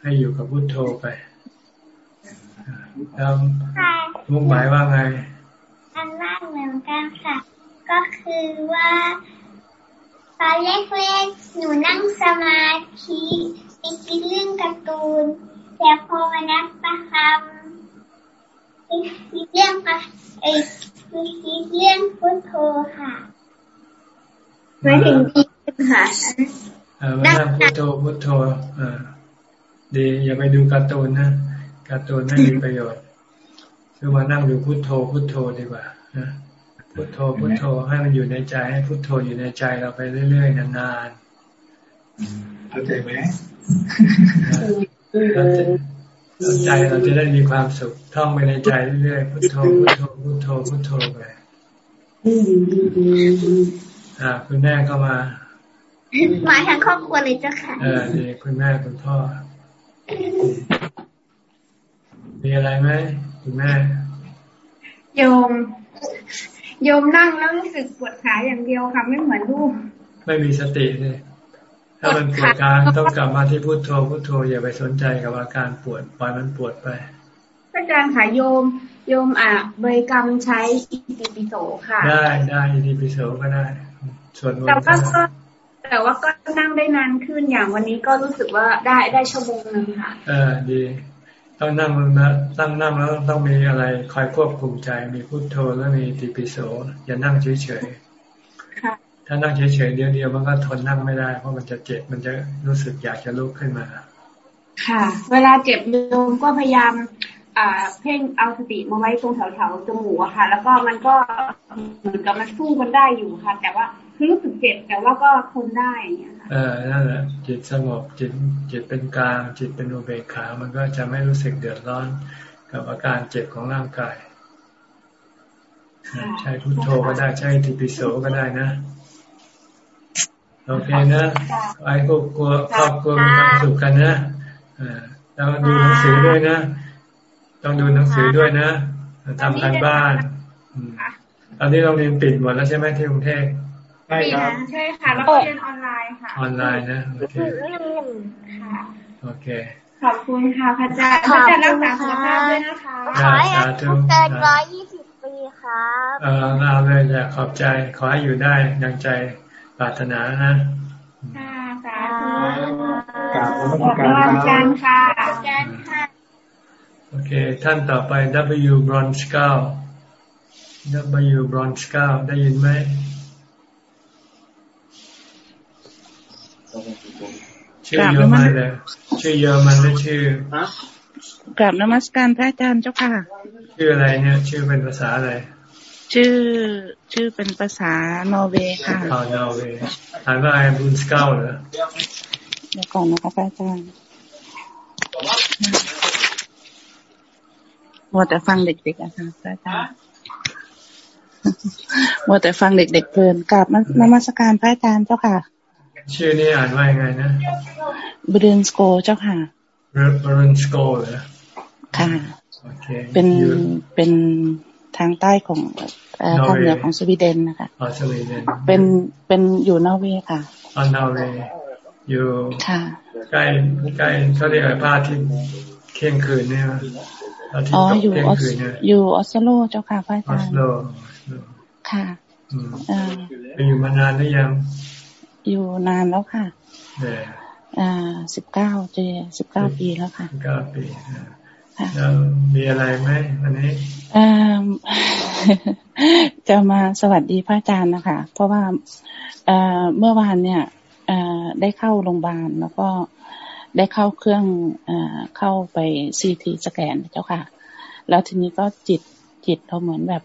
ให้อยู่กับพุทโธไปแล้วมุ่งหมายว่าไงอันนั่งเหมือนกันค่ะ ก็คือว่าตอนเล็กๆหนูนั่งสมาธิไปคิดเรื่องการ์ตูน แต่พอมานักประคำคิดอ้คือคิดเรื่องพุทโธค่ะไม่ถึงดีค่ะเออมานั่งพุทโธพุทโธอ่าดีอย่าไปดูการ์ตูนนะการ์ตูนไม่มีประโยชน์คือมานั่งดูพุทโธพุทโธดีกว่านะพุทโธพุทโธให้มันอยู่ในใจให้พุทโธอยู่ในใจเราไปเรื่อยๆนานๆเข้าใจไหม ใจเราจะได้มีความสุขท่องไปในใจเรื่อยๆพุทโธพุทโธพุทโธพุทโธไปอ่า คุณแม่เข้ามามาทั้งครอบครัวเลยเจ้าค่ะเออดีคุณแม่คุณพ่อ มีอะไรไหมคุณแม่ โยม โยมนั่งแล้วรู้สึกปวดขาอย่างเดียวค่ะไม่เหมือนลูก ไม่มีสติเลย ถ้ามันปวดการต้องกลับมาที่พุทโธพุทโธอย่าไปสนใจกับอาการปวดปล่อยมันปวดไปอาจารย์ค่ะโยม โยมอะบริกรรมใช้อิติปิโสค่ะ ได้ได้อิติปิโสก็ได้ส่วนแต่ว่าก็แต่ว่าก็นั่งได้นานขึ้นอย่างวันนี้ก็รู้สึกว่าได้ได้ชั่วโมงนึงค่ะ เออดีต้องนั่งนะตั้งนั่งแล้วต้องมีอะไรคอยควบคุมใจมีพุทโธแล้วมีติปิโสอย่านั่งเฉยๆ ถ้านั่งเฉยๆเดียวๆมันก็ทนนั่งไม่ได้ เพราะมันจะเจ็บมันจะรู้สึกอยากจะลุกขึ้นมา ค่ะ เวลาเจ็บโยมก็พยายามอ่าเพ่งเอาสติมาไว้ตรงแถวๆจมูกค่ะ แล้วก็มันก็เหมือนกับมันสู้กันได้อยู่ค่ะ แต่ว่าคือรู้สึกเจ็บแต่ว่าก็ทนได้อย่างเงี้ยค่ะเออนั่นแหละจิตสงบจิตจิตเป็นกลางจิตเป็นอุเบกขา มันก็จะไม่รู้สึกเดือดร้อนกับอาการเจ็บของร่างกายใช้พุทโธก็ได้ใช้ทิปิโสก็ได้นะ โอเคนะไอ้ครอบครัวครอบครัวมีความสุขกันนะแล้วดูหนังสือด้วยนะ ต้องดูหนังสือด้วยนะทำการบ้านตอนนี้เราเรียนปิดหมดแล้วใช่ไหมที่กรุงเทพใช่ครับใช่ค่ะ แล้วก็เรียนออนไลน์ค่ะ ออนไลน์นะโอเคค่ะโอเคขอบคุณค่ะพระอาจารย์พระอาจารย์รักษาสุขภาพด้วยนะคะขอให้อายุเกินร้อยยี่สิบปีครับเออเราเลยจะขอบใจ ขอให้อยู่ได้ดังใจ ปรารถนานะค่ะสาธุขอบคุณอาจารย์ค่ะอาจารย์ค่ะโอเค ท่านต่อไป W Bronze 9 W Bronze 9 ได้ยินไหมชื่อเยอรมันเลยชื่อเยอรมันหรือชื่อกราบนมัสการพระอาจารย์เจ้าค่ะ ชื่ออะไรเนี่ย ชื่อเป็นภาษาอะไร ชื่อชื่อเป็นภาษานอร์เวย์ค่ะอ๋อนอร์เวย์อ่านว่าไอ้บุนสเกลเหรอเดี๋ยวก่อนนะคะพระอาจารย์มัวแต่ฟังเด็กๆอะค่ะพระอาจารย์มัวแต่ฟังเด็กๆเพลินกราบนมัสการพระอาจารย์เจ้าค่ะ ชื่อนี้อ่านว่ายังไงนะบรูนสโกเจ้าค่ะบรูนสโกเหรอค่ะ เป็นเป็น ทางใต้ของทางเหนือของสวีเดนนะคะอ๋อสวีเดนเป็นเป็นอยู่นอร์เวย์ค่ะอ๋อนอร์เวย์อยู่ค่ะใกล้ใกล้เขาเรียกอะไรพระอาทิตย์เที่ยงคืนเนี่ยอ๋ออยู่ออสอยู่ออสโลเจ้าค่ะพระอาจารย์ออสโลค่ะอ่าไปอยู่มานานหรือยัง อยู่นานแล้วค่ะอ่าสิบเก้าเจสิบเก้าปีแล้วค่ะสิบเก้าปีแล้ว มีอะไรไหมวันนี้จะมาสวัสดีพระอาจารย์นะคะ เพราะว่าเมื่อวานเนี่ยได้เข้าโรงพยาบาลแล้วก็ได้เข้าเครื่องเข้าไปซีทีสแกนเจ้าค่ะ แล้วทีนี้ก็จิตจิตเราเหมือนแบบ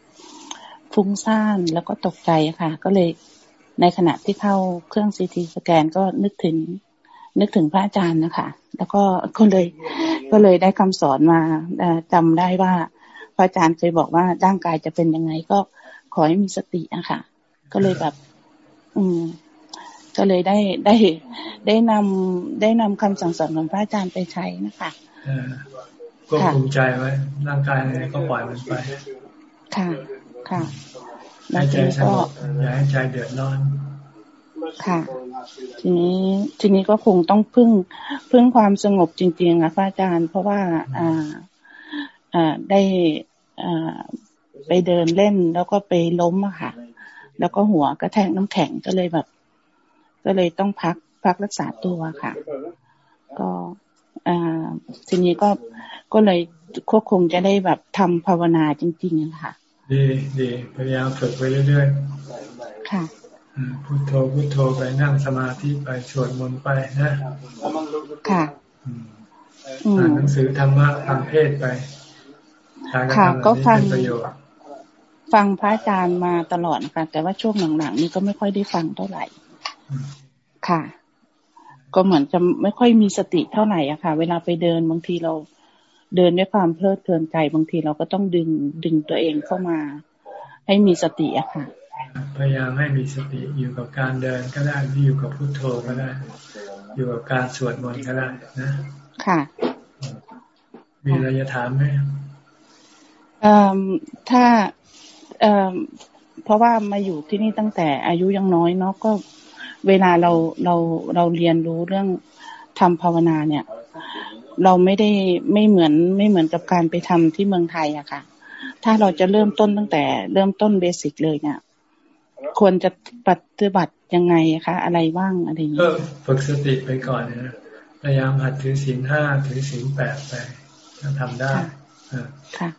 ฟุ้งซ่านแล้วก็ตกใจค่ะ ก็เลยในขณะที่เข้าเครื่องซีทีสแกนก็นึกถึง นึกถึงพระอาจารย์นะคะ แล้วก็ก็เลยก็เลยได้คำสอนมาจำได้ว่า พระอาจารย์เคยบอกว่าร่างกายจะเป็นยังไงก็ขอให้มีสติอะค่ะ ก็เลยแบบ อืม ก็เลยได้ได้ได้นำได้นำคำสั่งสอนของพระอาจารย์ไปใช้นะคะก็ภูมิใจไว้ ร่างกายอะไรก็ปล่อยมันไป ค่ะ ค่ะให้ใจสงบอย่าให้ใจเดือดร้อน ค่ะ ทีนี้ทีนี้ก็คงต้องพึ่งพึ่งความสงบจริงๆนะพระอาจารย์ เพราะว่า อ่า อ่าได้อ่าไปเดินเล่นแล้วก็ไปล้มอะค่ะ แล้วก็หัวกระแทกน้ำแข็งก็เลยแบบ ก็เลยต้องพักพักรักษาตัวค่ะ ก็อ่าทีนี้ก็ก็เลยควบคุมจะได้แบบทำภาวนาจริงๆนะคะดีดีพยายามฝึกไปเรื่อยๆค่ะ พุทโธพุทโธไปนั่งสมาธิไปสวดมนต์ไปนะค่ะอ่านหนังสือธรรมะทางเพศไปค่ะก็ฟังประโยชน์ฟังพระอาจารย์มาตลอดค่ะแต่ว่าช่วงหลังๆนี้ก็ไม่ค่อยได้ฟังเท่าไหร่ ค่ะ ก็เหมือนจะไม่ค่อยมีสติเท่าไหร่อะค่ะ เวลาไปเดินบางทีเราเดินด้วยความเพลิดเพลินใจบางทีเราก็ต้องดึงดึงตัวเองเข้ามา ให้มีสติอะค่ะ พยายามให้มีสติอยู่กับการเดินก็ได้ที่อยู่กับพุโทโธก็ได้ อยู่กับการสวดมนต์ก็ได้นะ ค่ะ มีอะไรจะถามไหมถ้าเอ่อเพราะว่ามาอยู่ที่นี่ตั้งแต่อายุยังน้อยเนาะก็เวลาเราเราเราเรียนรู้เรื่องทำภาวนาเนี่ย เราไม่ได้ไม่เหมือนไม่เหมือนกับการไปทำที่เมืองไทยอะค่ะ ถ้าเราจะเริ่มต้นตั้งแต่เริ่มต้นเบสิกเลยเนี่ย ควรจะปฏิบัติยังไงคะอะไรบ้างอะไรอย่างเงี้ยฝึกสติไปก่อนนะพยายามหัดถือศีลห้าถือศีลแปดไปถ้าทำได้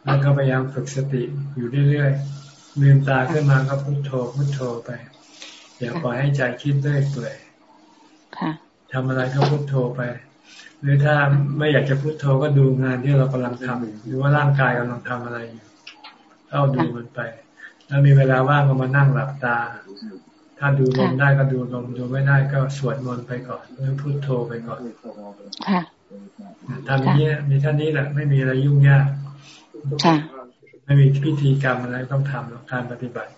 แล้วก็พยายามฝึกสติอยู่เรื่อยๆลืมตาขึ้นมาก็พุโทโธพุโทโธไปอย่าปล่อยให้ใจคิดเรื่อยเปื่อยทำอะไรก็พุโทโธไป หรือถ้าไม่อยากจะพุโทโธก็ดูงานที่เรากำลังทำอยู่หรือว่าร่างกายกำลังทำอะไรอยู่เข้าดูมันไป แล้วมีเวลาว่างก็มานั่งหลับตา ถ้าดูลมได้ก็ดูลมดูไม่ได้ก็สวดมนต์ไปก่อนหรือพุโทโธไปก่อนทำนี้มีท่านี้แหละ ไม่มีอะไรยุ่งยากค่ะไม่มีพิธีกรรมอะไรต้องทำการปฏิบัติ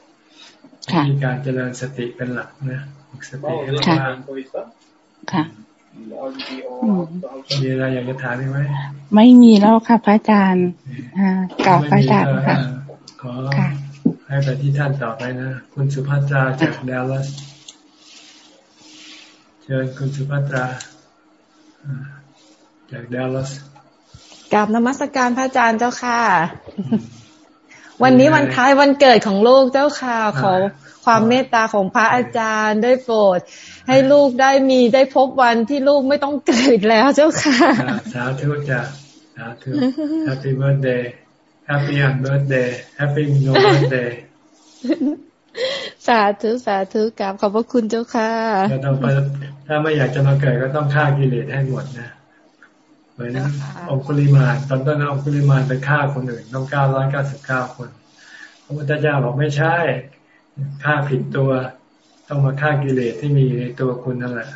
มีการเจริญสติเป็นหลักนะสติให้มากค่ะมีอะไรอยากจะถามไหมไม่มีแล้วค่ะพระอาจารย์กล่าวพระอาจารย์ค่ะขอ ให้ไปที่ท่านต่อไปนะ คุณสุภัตราจากเดลัสเชิญคุณสุภัตราจากเดลัสกราบนมัสการพระอาจารย์เจ้าค่ะ วันนี้วันคล้ายวันเกิดของลูกเจ้าค่ะขอความเมตตาของพระอาจารย์ได้โปรด ให้ลูกได้มีได้พบวันที่ลูกไม่ต้องเกิดแล้วเจ้าค่ะ สาธุจ้ะสาธุ Happy birthday Happy birthday Happy no birthday สาธุสาธุกราบขอบพระคุณเจ้าค่ะถ้าไม่อยากจะมาเกิดก็ต้องฆ่ากิเลสให้หมดนะเหมือนองคุลิมานตอนต้นองคุลิมานไปฆ่าคนอื่นต้องเก้าร้อยเก้าสิบเก้าคนพระพุทธเจ้าบอกไม่ใช่ฆ่าผิดตัวต้องมาฆ่ากิเลสที่มีในตัวคุณนั่นแหละ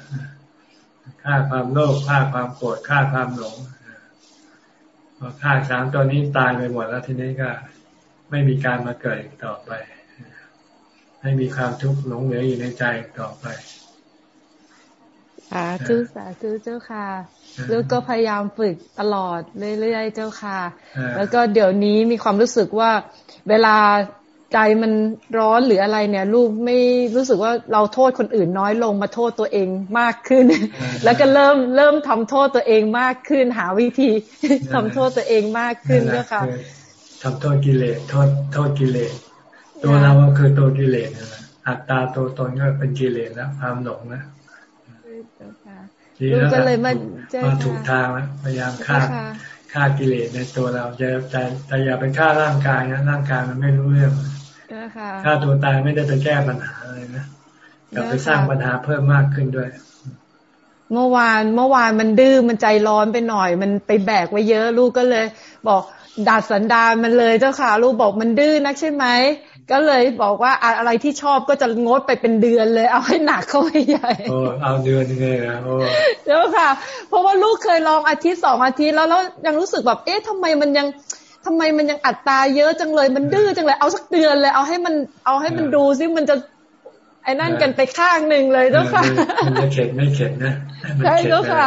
ฆ่าความโลภฆ่าความโกรธฆ่าความหลงพอ ฆ่าสามตัวนี้ตายไปหมดแล้วทีนี้ก็ไม่มีการมาเกิดอีกต่อไปไม่มีความทุกข์หลงเหลืออยู่ในใจต่อไปสาธุสาธุเจ้าค่ะแล้วก็พยายามฝึกตลอดเรื่อยๆเจ้าค่ะ แล้วก็เดี๋ยวนี้มีความรู้สึกว่าเวลา ใจมันร้อนหรืออะไรเนี่ย ลูกไม่รู้สึกว่าเราโทษคนอื่นน้อยลงมาโทษตัวเองมากขึ้น แล้วก็เริ่มเริ่มทำโทษตัวเองมากขึ้น หาวิธีทำโทษตัวเองมากขึ้นเจ้าค่ะทำโทษกิเลสโทษโทษกิเลสตัวเราก็คือตัวกิเลสนะอัตตาตัวตนก็เป็นกิเลสแล้วความหลงนะดีแล้วมามาถูกทางแล้วพยายามฆ่าฆ่ากิเลสในตัวเราจะแต่แต่อย่าไปฆ่าร่างกายนะร่างกายมันไม่รู้เรื่อง ฆ่าตัวตายไม่ได้ไปแก้ปัญหาเลยนะกลับไปสร้างปัญหาเพิ่มมากขึ้นด้วย เมื่อวานเมื่อวานมันดื้อมันใจร้อนไปหน่อย มันไปแบกไว้เยอะลูกก็เลย บอกดัดสันดานมันเลยเจ้าค่ะ ลูกบอกมันดื้อนักใช่ไหมก็เลยบอกว่าอะไรที่ชอบก็จะงดไปเป็นเดือนเลย เอาให้หนักเข้าไปใหญ่โอ้เอาเดือนยังไงนะโอ้เดี๋ยวค่ะ เพราะว่าลูกเคยลองอาทิตย์สองอาทิตย์แล้วแล้วยังรู้สึกแบบเอ๊ะทำไมมันยัง ทำไมมันยังอัดตาเยอะจังเลย มันดื้อจังเลย เอาสักเดือนเลย เอาให้มันเอาให้มันดูซิมันจะ ไอ้นั่นกันไปข้างหนึ่งเลยเจ้าค่ะมันจะเข็ดไม่เข็ดนะใช่เจ้าค่ะ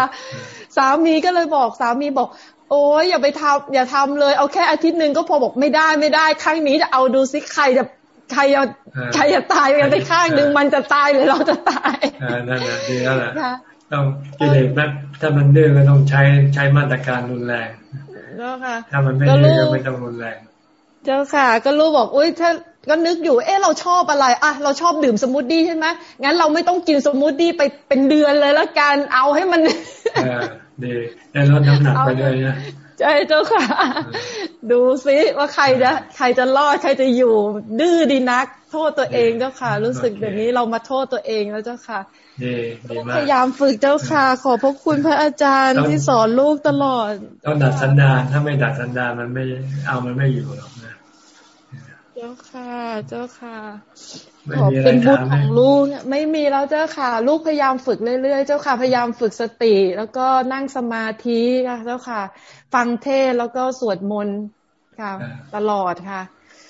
สามีก็เลยบอกสามีบอก โอ้ยอย่าไปทำอย่าทำเลย เอาแค่อาทิตย์หนึ่งก็พอบอกไม่ได้ไม่ได้ครั้งนี้จะเอาดูซิใครจะใครจะใครจะตายกันไปข้างหนึ่งมันจะตายหรือเราจะตายนั่นแหละดีแล้วแหละต้องกิเลสแม้ถ้ามันดื้อก็ต้องใช้ใช้มาตรการรุนแรง ก็ค่ะถ้ามันไม่ดื้อก็ไม่ต้องรุนแรง เจ้าค่ะ ก็รู้บอกอุ้ยถ้าก็นึกอยู่ เอ๊ะเราชอบอะไรอะเราชอบดื่มสมูทตี้ใช่ไหมงั้นเราไม่ต้องกินสมูทตี้ไปเป็นเดือนเลยแล้วกันเอาให้มันดีได้ลดน้ำหนักไปเลยนะใช่เจ้าค่ะ ดูซิว่าใครจะใครจะรอดใครจะอยู่ ดื้อดีนัก โทษตัวเองเจ้าค่ะ รู้สึกแบบนี้เรามาโทษตัวเองแล้วเจ้าค่ะ ดีดีมากพยายามฝึกเจ้าค่ะ ขอบพระคุณพระอาจารย์ที่สอนลูกตลอด ต้องดัดสันดานถ้าไม่ดัดสันดานมันไม่เอามันไม่อยู่หรอกนะ เจ้าค่ะ เจ้าค่ะไม่ขอมีอะไรเป็นบุญถามขไหมองลูกเนี่ยไม่มีแล้วเจ้าค่ะ ลูกพยายามฝึกเรื่อยๆ เจ้าค่ะ พยายามฝึกสติ แล้วก็นั่งสมาธิค่ะเจ้าค่ะ ฟังเทศน์แล้วก็สวดมนต์ค่ะ ตลอดค่ะ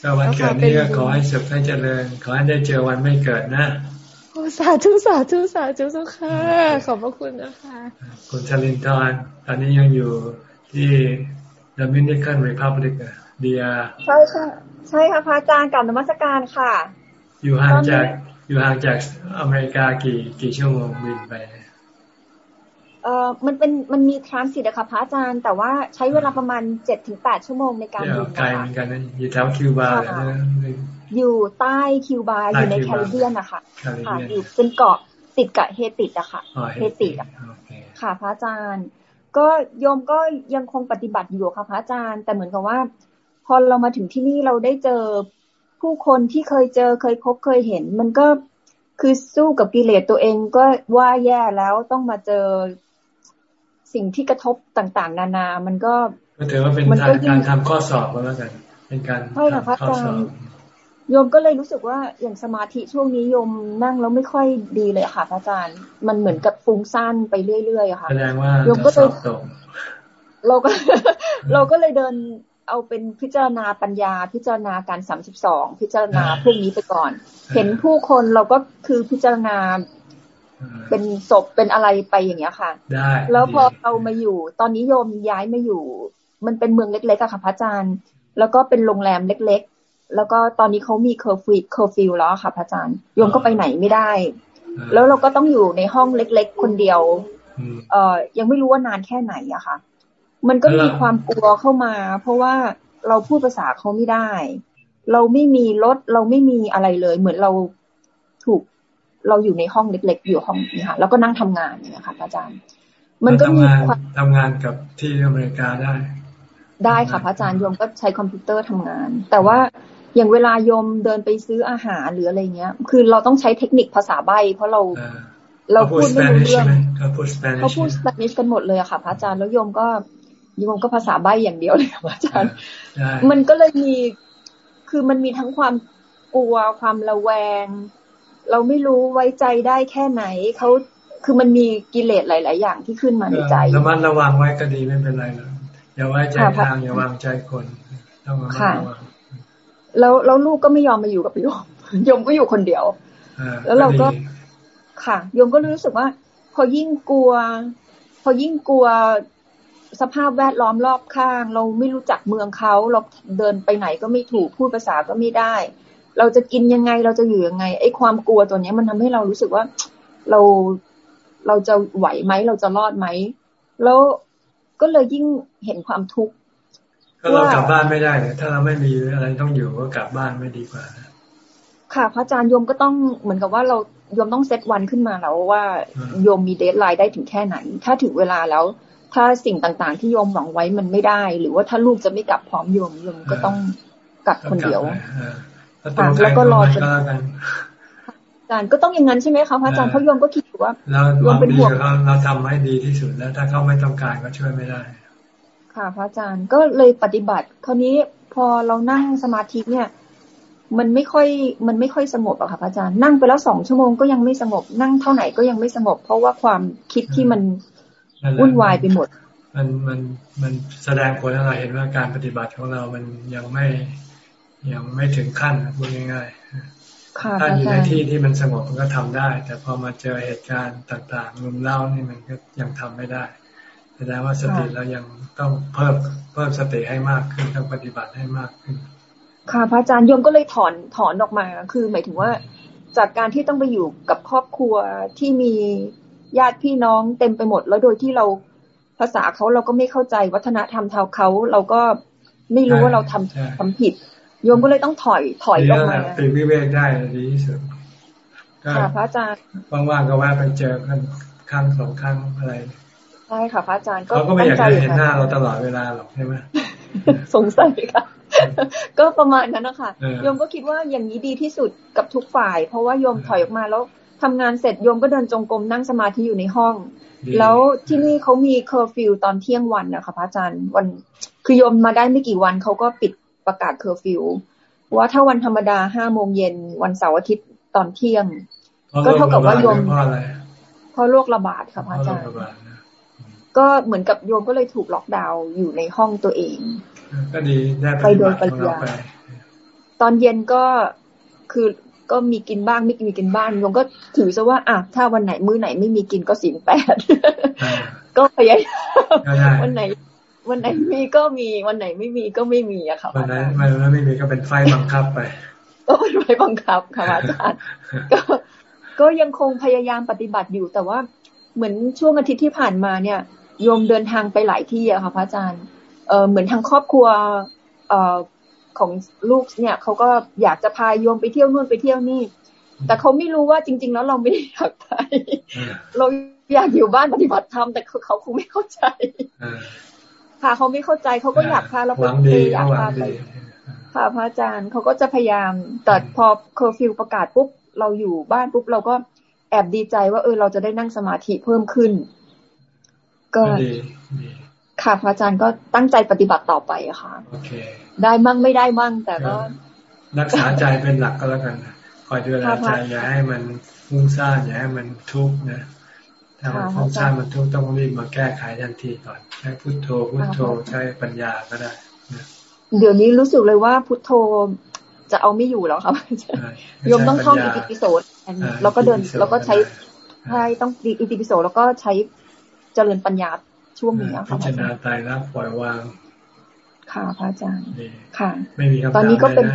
ก็วันเกิดนี้ก็ขอให้สุขให้เจริญ ขอให้ได้เจอวันไม่เกิดนะ โอ้สาธุสาธุสาธุเจ้าค่ะ ขอบพระคุณเจ้าค่ะคุณชลินทร์ตอนนี้ยังอยู่ที่ Dominican Republic อะเดียใช่ค่ะใช่ค่ะพระอาจารย์กลับนมัสการค่ะ อยู่ห่างจากอยู่ห่างจากอเมริกากี่กี่ชั่วโมงบินไปเอ่อมันเป็นมันมีทรานสิตอะค่ะพระอาจารย์ แต่ว่าใช้เวลาประมาณเจ็ดถึงแปดชั่วโมงในการเที่ยบิวนไกลนะเหคะมือนกันนะอยู่แถวคิวบาร์เลยนะ อยู่ใต้คิวบาร์อยู่ในใต้แคคิวบาร์ริบเบียนอะค่ะแคริบเบียนค่ะ อยู่เป็นเกาะติดกับเฮติดอะค่ะอ๋อเฮติดอะค่ะพระอาจารย์ ก็โยมก็ยังคงปฏิบัติอยู่ค่ะพระอาจารย์ แต่เหมือนกับว่า พอเรามาถึงที่นี่เราได้เจอผู้คนที่เคยเจอเคยพบเคยเห็น มันก็คือสู้กับกิเลสตัวเองก็ว่าแย่แล้วต้องมาเจอสิ่งที่กระทบต่าง ๆ นานา มันก็ก็ถือว่าเป็นมันทาก็งยิ่งการทำข้อสอบก็แล้วกัน เป็นการใช่ค่ะพระทำข้ออาสจาอรบย์ โยมก็เลยรู้สึกว่าอย่างสมาธิช่วงนี้โยมนั่งแล้วไม่ค่อยดีเลยค่ะพระอาจารย์ มันเหมือนกับฟุ้งซ่านไปเรื่อยๆอะค่ะแสดงว่าโยมก็สเลอยบตกเราก็ เราก็เลยเดินเอาเป็นพิจารณาปัญญา พิจารณาอาการสามสิบสองพิจารณาพวกนี้ไปก่อน เห็นผู้คนเราก็คือพิจารณาเป็นศพเป็นอะไรไปอย่างเงี้ยค่ะได้แล้วพอเรามาอยู่ ตอนนี้โยมย้ายมาอยู่ มันเป็นเมืองเล็กๆอะค่ะพระอาจารย์ แล้วก็เป็นโรงแรมเล็กๆ แล้วก็ตอนนี้เขามีเคอร์ฟิวเคอร์ฟิวแล้วอะค่ะพระอาจารย์โยมก็ไปไหนไม่ได้ แล้วเราก็ต้องอยู่ในห้องเล็ก ๆ คนเดียว เอ่อยังไม่รู้ว่านานแค่ไหนอะค่ะ มันก็มีความกลัวเข้ามา เพราะว่าเราพูดภาษาเขาไม่ได้ เราไม่มีรถเราไม่มีอะไรเลย เหมือนเราถูกเราอยู่ในห้องเล็ก ๆ อยู่ห้องนี้ค่ะแล้วก็นั่งทำงานเนี่ยค่ะพระอาจารย์ มันก็มีทำงานความทำงานกับที่อเมริกาได้ ได้ค่ะพระอาจารย์โยมก็ใช้คอมพิวเตอร์ทำงาน แต่ว่า อย่างเวลาโยมเดินไปซื้ออาหารหรืออะไรเงี้ย คือเราต้องใช้เทคนิคภาษาใบ เพราะเราเราเขาพูพูดดสเปไม่นิรู้ชเรื่ใช่องไหมเขาพูดสเปนิชเขาพูดสเปนิชกันหมดเลยอะค่ะพระอาจารย์แล้วโยมก็โยมก็ภาษาใบอย่างเดียวเลยค่ะพระอาจารย์ได้มันก็เลยมีคือมันมีทั้งความกลัวความระแวง เราไม่รู้ไว้ใจได้แค่ไหนเขาคือมันมีกิเลสหลาย ๆ อย่างที่ขึ้นมาในใจระมัดระวังไว้ก็ดีไม่เป็นไรหรอกอย่าไว้ใจค่ะทางอย่าวางใจคนต้องระมัดค่ะระวัง แล้วแล้วลูกก็ไม่ยอมมาอยู่กับโยมโยมก็อยู่คนเดียวอ่าแล้วเราก็ดีค่ะโยมก็รู้สึกว่า พอยิ่งกลัว พอยิ่งกลัวสภาพแวดล้อมรอบข้าง เราไม่รู้จักเมืองเขาเราเดินไปไหนก็ไม่ถูกพูดภาษาก็ไม่ได้ เราจะกินยังไงเราจะอยู่ยังไงไอ้ความกลัวตัวเนี้ยมันทำให้เรารู้สึกว่าเราเราจะไหวไหมเราจะรอดไหมแล้วก็เลยยิ่งเห็นความทุกข์ ก็เรากลับบ้านไม่ได้เลยถ้าเราไม่มีอะไรต้องอยู่ก็กลับบ้านไม่ดีกว่านะค่ะพระอาจารย์โยมก็ต้องเหมือนกับว่าเราโยมต้องเซตวันขึ้นมาแล้วว่าโยมมีเดทไลน์ได้ถึงแค่ไหน ถ้าถึงเวลาแล้ว ถ้าสิ่งต่างๆ ที่โยมหวังไว้มันไม่ได้ หรือว่าถ้าลูกจะไม่กลับพร้อมโยมโยมก็ต้องกลับคนเดียวก็กลับไปอ่าถ้าตัวใครแล้วก็ตัวรอมันจนก็แล้วกันอาจารย์ก็ต้องอย่างนั้นใช่ไหมคะพระอาจารย์เพราะโยมก็คิดอยู่ว่าเราโยหวัมงเป็นดีห่วงกับเขาเราทำให้ดีที่สุดแล้ว ถ้าเขาไม่ต้องการก็ช่วยไม่ได้ ค่ะ พระอาจารย์ก็เลยปฏิบัติ คราวนี้พอเรานั่งสมาธิเนี่ย มันไม่ค่อยมันไม่ค่อยสงบอะค่ะพระอาจารย์นั่งไปแล้วสองชั่วโมงก็ยังไม่สงบนั่งเท่าไหร่ก็ยังไม่สงบ เพราะว่าความคิดที่มันนั่นแหละวุ่นวายไปหมด มันมันมันแสดงผลให้เราเห็นว่าการปฏิบัติของเรามันยังไม่ยังไม่ถึงขั้นพูดง่ายค่ะๆพถ้าระอยู่อาในจารย์ที่ที่มันสงบมันก็ทำได้ แต่พอมาเจอเหตุการณ์ต่างๆรุมเล่านี่มันก็ยังทำไม่ได้ แสดงว่าสติเรายังต้องเพิ่มเพิ่มสติให้มากขึ้นต้องปฏิบัติให้มากขึ้น ค่ะพระอาจารย์โยมก็เลยถอนถอนออกมา คือหมายถึงว่า จากการที่ต้องไปอยู่กับครอบครัวที่มีญาติพี่น้องเต็มไปหมด แล้วโดยที่เราภาษาเขาเราก็ไม่เข้าใจวัฒนธรรมเท่าเขาเราก็ไม่รู้ว่าเราทำทำผิด โยมก็เลยต้องถอยถอยดีอแล้อกวมาแหละปีกวิเวกได้ดีที่สุดก็ค่ะพระอาจารย์ว่างๆก็แวะไปเจอกันครั้งสองครั้งอะไร ใช่ค่ะพระอาจารย์ก็เขาก็ไม่อยากตั้งจะใจเห็นค่ะหน้าเราตลอดเวลาหรอกใช่ไหมสงสัยค่ะ ก็ประมาณนั้นนะคะโยมก็คิดว่าอย่างนี้ดีที่สุดกับทุกฝ่าย เพราะว่าโยมถอยออกมาแล้วทำงานเสร็จโยมก็เดินจงกรมนั่งสมาธิอยู่ในห้อง แล้วที่นี่เขามีเคอร์ฟิวตอนเที่ยงวันนะคะพระอาจารย์วันคือโยมมาได้ไม่กี่วันเขาก็ปิดประกาศเคอร์ฟิวว่าถ้าวันธรรมดาห้าโมงเย็นวันเสาร์อาทิตย์ตอนเที่ยง ก็เท่ากับว่าโยมเพราะโรคระบาดค่ะพระอาจารย์ ก็เหมือนกับโยมก็เลยถูกล็อกดาวน์อยู่ในห้องตัวเอง ก็ดีได้ไปโดยปริยายตอนเย็นก็คือก็มีกินบ้างไม่มีกินบ้างโยมก็ถือซะว่าอะถ้าวันไหนมื้อไหนไม่มีกินก็สินแปดก็พยายามวันไหน วันไหนมีก็มีวันไหนไม่มีก็ไม่มีอะค่ะวันไหนวันไหนไม่มีก็เป็นไฟบังคับไป ก็เป็นไฟบังคับค่ะอาจารย์ก็ก็ยังคงพยายามปฏิบัติอยู่แต่ว่าเหมือนช่วงอาทิตย์ที่ผ่านมาเนี่ย โยมเดินทางไปหลายที่อะค่ะพระอาจารย์เออเหมือนทางครอบครัวเอ่อของลูกเนี่ยเขาก็อยากจะพาโยมไปเที่ยวนู่นไปเที่ยวนี่ แต่เขาไม่รู้ว่าจริง ๆ แล้วเราไม่ได้อยากไปเราอยากอยู่บ้านปฏิบัติธรรมแต่เขาคงไม่เข้าใจค่ะเขาไม่เข้าใจเขาก็อยากพาเราไปอยากพาไปค่ะพระอาจารย์เขาก็จะพยายามแต่พอเคอร์ฟิวประกาศปุ๊บเราอยู่บ้านปุ๊บเราก็แอบดีใจว่าเออเราจะได้นั่งสมาธิเพิ่มขึ้น ก็ค่ะพระอาจารย์ก็ตั้งใจปฏิบัติต่อไปอะค่ะ โอเค ได้มั่งไม่ได้มั่งแต่ก็ รักษาใจเป็นหลักก็แล้วกันคอยดูแลใจอย่าให้มันฟุ้งซ่านอย่าให้มันทุกข์นะถ้ามันฟุ้งซ่านมันทุกข์ต้องรีบมาแก้ไขทันทีก่อนใช้พุทโธพุทโธใช้ปัญญาก็ได้เดี๋ยวนี้รู้สึกเลยว่าพุทโธจะเอาไม่อยู่แล้วครับโยมต้องท่องอิติปิโสแล้วก็เดินแล้วก็ใช้ใช่ต้องอิติปิโสแล้วก็ใช้ เจริญปัญญาช่วงนี้ค่ะพิจารณาตายแล้วปล่อยวาง ค่ะพระอาจารย์ค่ะ ไม่มีคำถามตอนนี้ก็เป็น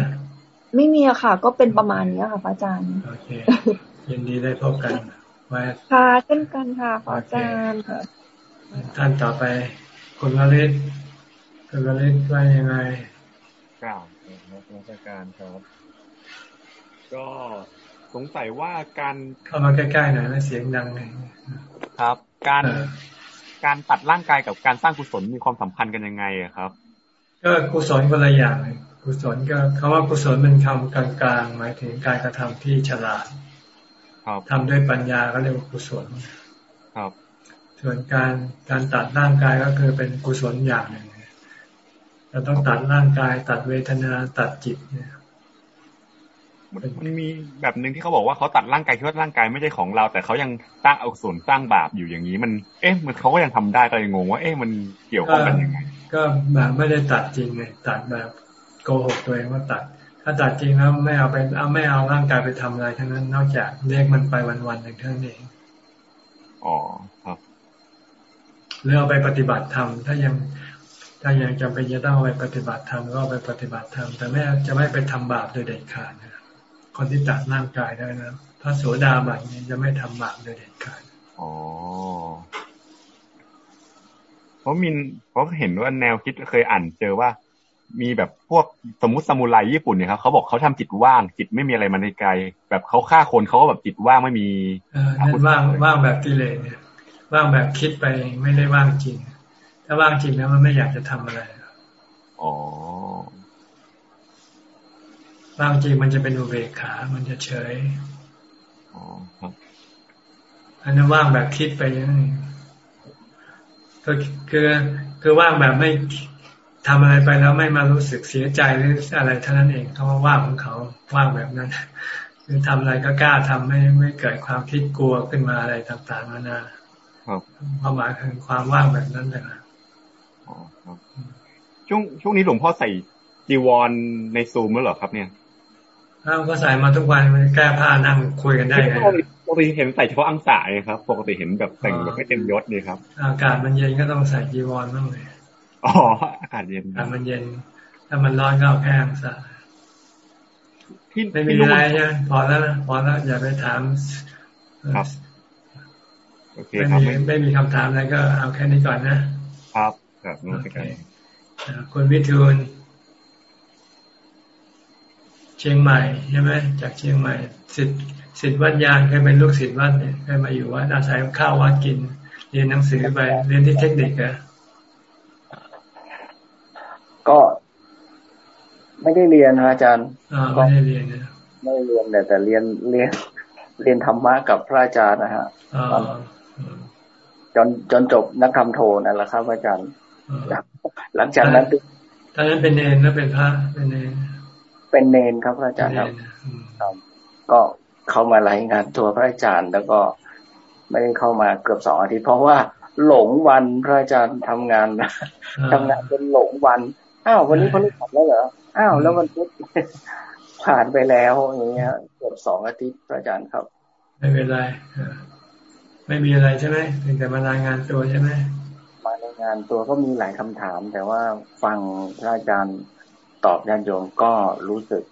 ไม่มีอะค่ะ ก็เป็นประมาณนี้ค่ะพระอาจารย์โอเคยินดีได้พบกันไว้ค่ะเช่นกันค่ะพระอาจารย์ค่ะท่านต่อไปคุณละลิศคุณละลิศว่ายังไงกล่าวนักราชการครับ ก็สงสัยว่าการเข้ามาใกล้ๆหน่อยนะเสียงดังเลยครับ การการตัดร่างกายกับการสร้างกุศลมีความสัมพันธ์กันยังไงอะครับ ก็กุศลคนละอย่างกุศลก็คำว่ากุศลมันทำกลางๆหมายถึงการกระทำที่ฉลาดทำด้วยปัญญาก็เรียกว่ากุศลครับส่วนการการตัดร่างกายก็คือเป็นกุศลอย่างหนึ่งเราต้องตัดร่างกาย ตัดเวทนาตัดจิตเนี่ย มันมีแบบหนึ่งที่เขาบอกว่าเขาตัดร่างกายคิดว่าร่างกายไม่ใช่ของเรา แต่เขายังตั้งเอาส่วนสร้างบาปอยู่อย่างนี้ มัน เอ๊ะ มันเขาก็ยังทำได้ก็เลยงงว่า เอ๊ะมันเกี่ยวข้องกันยังไง ก็แบบไม่ได้ตัดจริงไงตัดแบบโกหกตัวเองว่าตัด ถ้าตัดจริงแล้วไม่เอาไปเอาไม่เอาร่างกายไปทำอะไรทั้งนั้น นอกจากเรียกมันไปวันๆอย่างเท่านั้นเองอ๋อครับหรือเอาไปปฏิบัติธรรมถ้ายังถ้ายังจำเป็นจะต้องไปปฏิบัติธรรมก็ไปปฏิบัติธรรมแต่ไม่จะไม่ไปทำบาปโดยเด็ดขาดนะ คนที่ตัดร่างกายได้นะพระโสดาบันนี้จะไม่ทำบาปโดยเด็ดขาดอ๋อเพราะมินเพราะเห็นว่าแนวคิดเคยอ่านเจอว่า มีแบบพวกสมมติสมุไรญี่ปุ่นเนี่ยครับเขาบอกเขาทำจิตว่าง จิตไม่มีอะไรมันในกายแบบเขาฆ่าคนเขาก็แบบจิตว่างไม่มีอาวุธว่างว่างแบบกิเลสเนี่ยว่างแบบคิดไปไม่ได้ว่างจริง ถ้าว่างจริงแล้วมันไม่อยากจะทำอะไรอ๋อ บางทีมันจะเป็นอุเบกขา มันจะเฉยอันนั้นว่างแบบคิดไปยังก็คือคือว่างแบบไม่ทำอะไรไปแล้วไม่มารู้สึกเสียใจหรืออะไรเท่านั้นเองเขาว่างของเขาว่างแบบนั้นคือทำอะไรก็กล้าทำไม่ไม่เกิดความคิดกลัวขึ้นมาอะไรต่างๆนานาความหมายคือความว่างแบบนั้นเลยนะช่วงช่วงนี้หลวงพ่อใส่จีวรในซูมแล้วเหรอครับเนี่ย อ้าวก็ใส่มาทุกวันมันแก้ผ้านั่งคุยกันได้ไงปกติเห็นใส่เฉพาะอังสาเลยครับ ปกติเห็นแบบแต่งแบบไม่เต็มยศเลยครับ อากาศมันเย็นก็ต้องใส่จีวรบ้างเลยอ๋ออากาศเย็นอากาศมันเย็น ถ้ามันร้อนก็เอาแค่อังสาที่ไม่มีอะไรใช่ไหมพอแล้วนะพอแล้วอย่าไปถามครับโอเคไม่มีไม่มีคำถามอะไรก็เอาแค่นี้ก่อนนะครับ ครับโอเคคุณวิทูล เชียงใหม่ใช่ไหมจากเชียงใหม่สิทธิ์สิทธิ์วัดยางเคยเป็นลูกศิษย์วัดเนี่ยเคยมาอยู่วัดอาศัยข้าววัดกิน เรียนหนังสือไปเรียนที่เทคนิคอะก็ไม่ได้เรียนนะอาจารย์อ่าไม่ได้เรียนนะไม่ได้เรียนแต่แต่เรียนเรียนเรียนธรรมะกับพระอาจารย์นะฮะอ่าจนจนจบนักธรรมโทนั่นแหละครับอาจารย์หลังจากนั้นตอนนั้นเป็นเนรแล้วเป็นพระเป็นเนร เป็นเนนครับพระอาจารย์ครับครับก็เข้ามารายงานตัวพระอาจารย์ แล้วก็ไม่ได้เข้ามาเกือบสองอาทิตย์เพราะว่าหลงวันพระอาจารย์ทำงานนะทำงานเป็นหลงวันอ้าววันนี้พฤหัสแล้วเหรออ้าวแล้ววันพุธผ่านไปแล้วอย่างเงี้ยเกือบสองอาทิตย์พระอาจารย์ครับ ไม่เป็นไรอ่าไม่มีอะไรใช่ไหมเพียงแต่มารายงานตัวใช่ไหมมาในงานตัวก็มีหลายคำถาม แต่ว่าฟังพระอาจารย์ ตอบญาติโยมก็รู้สึก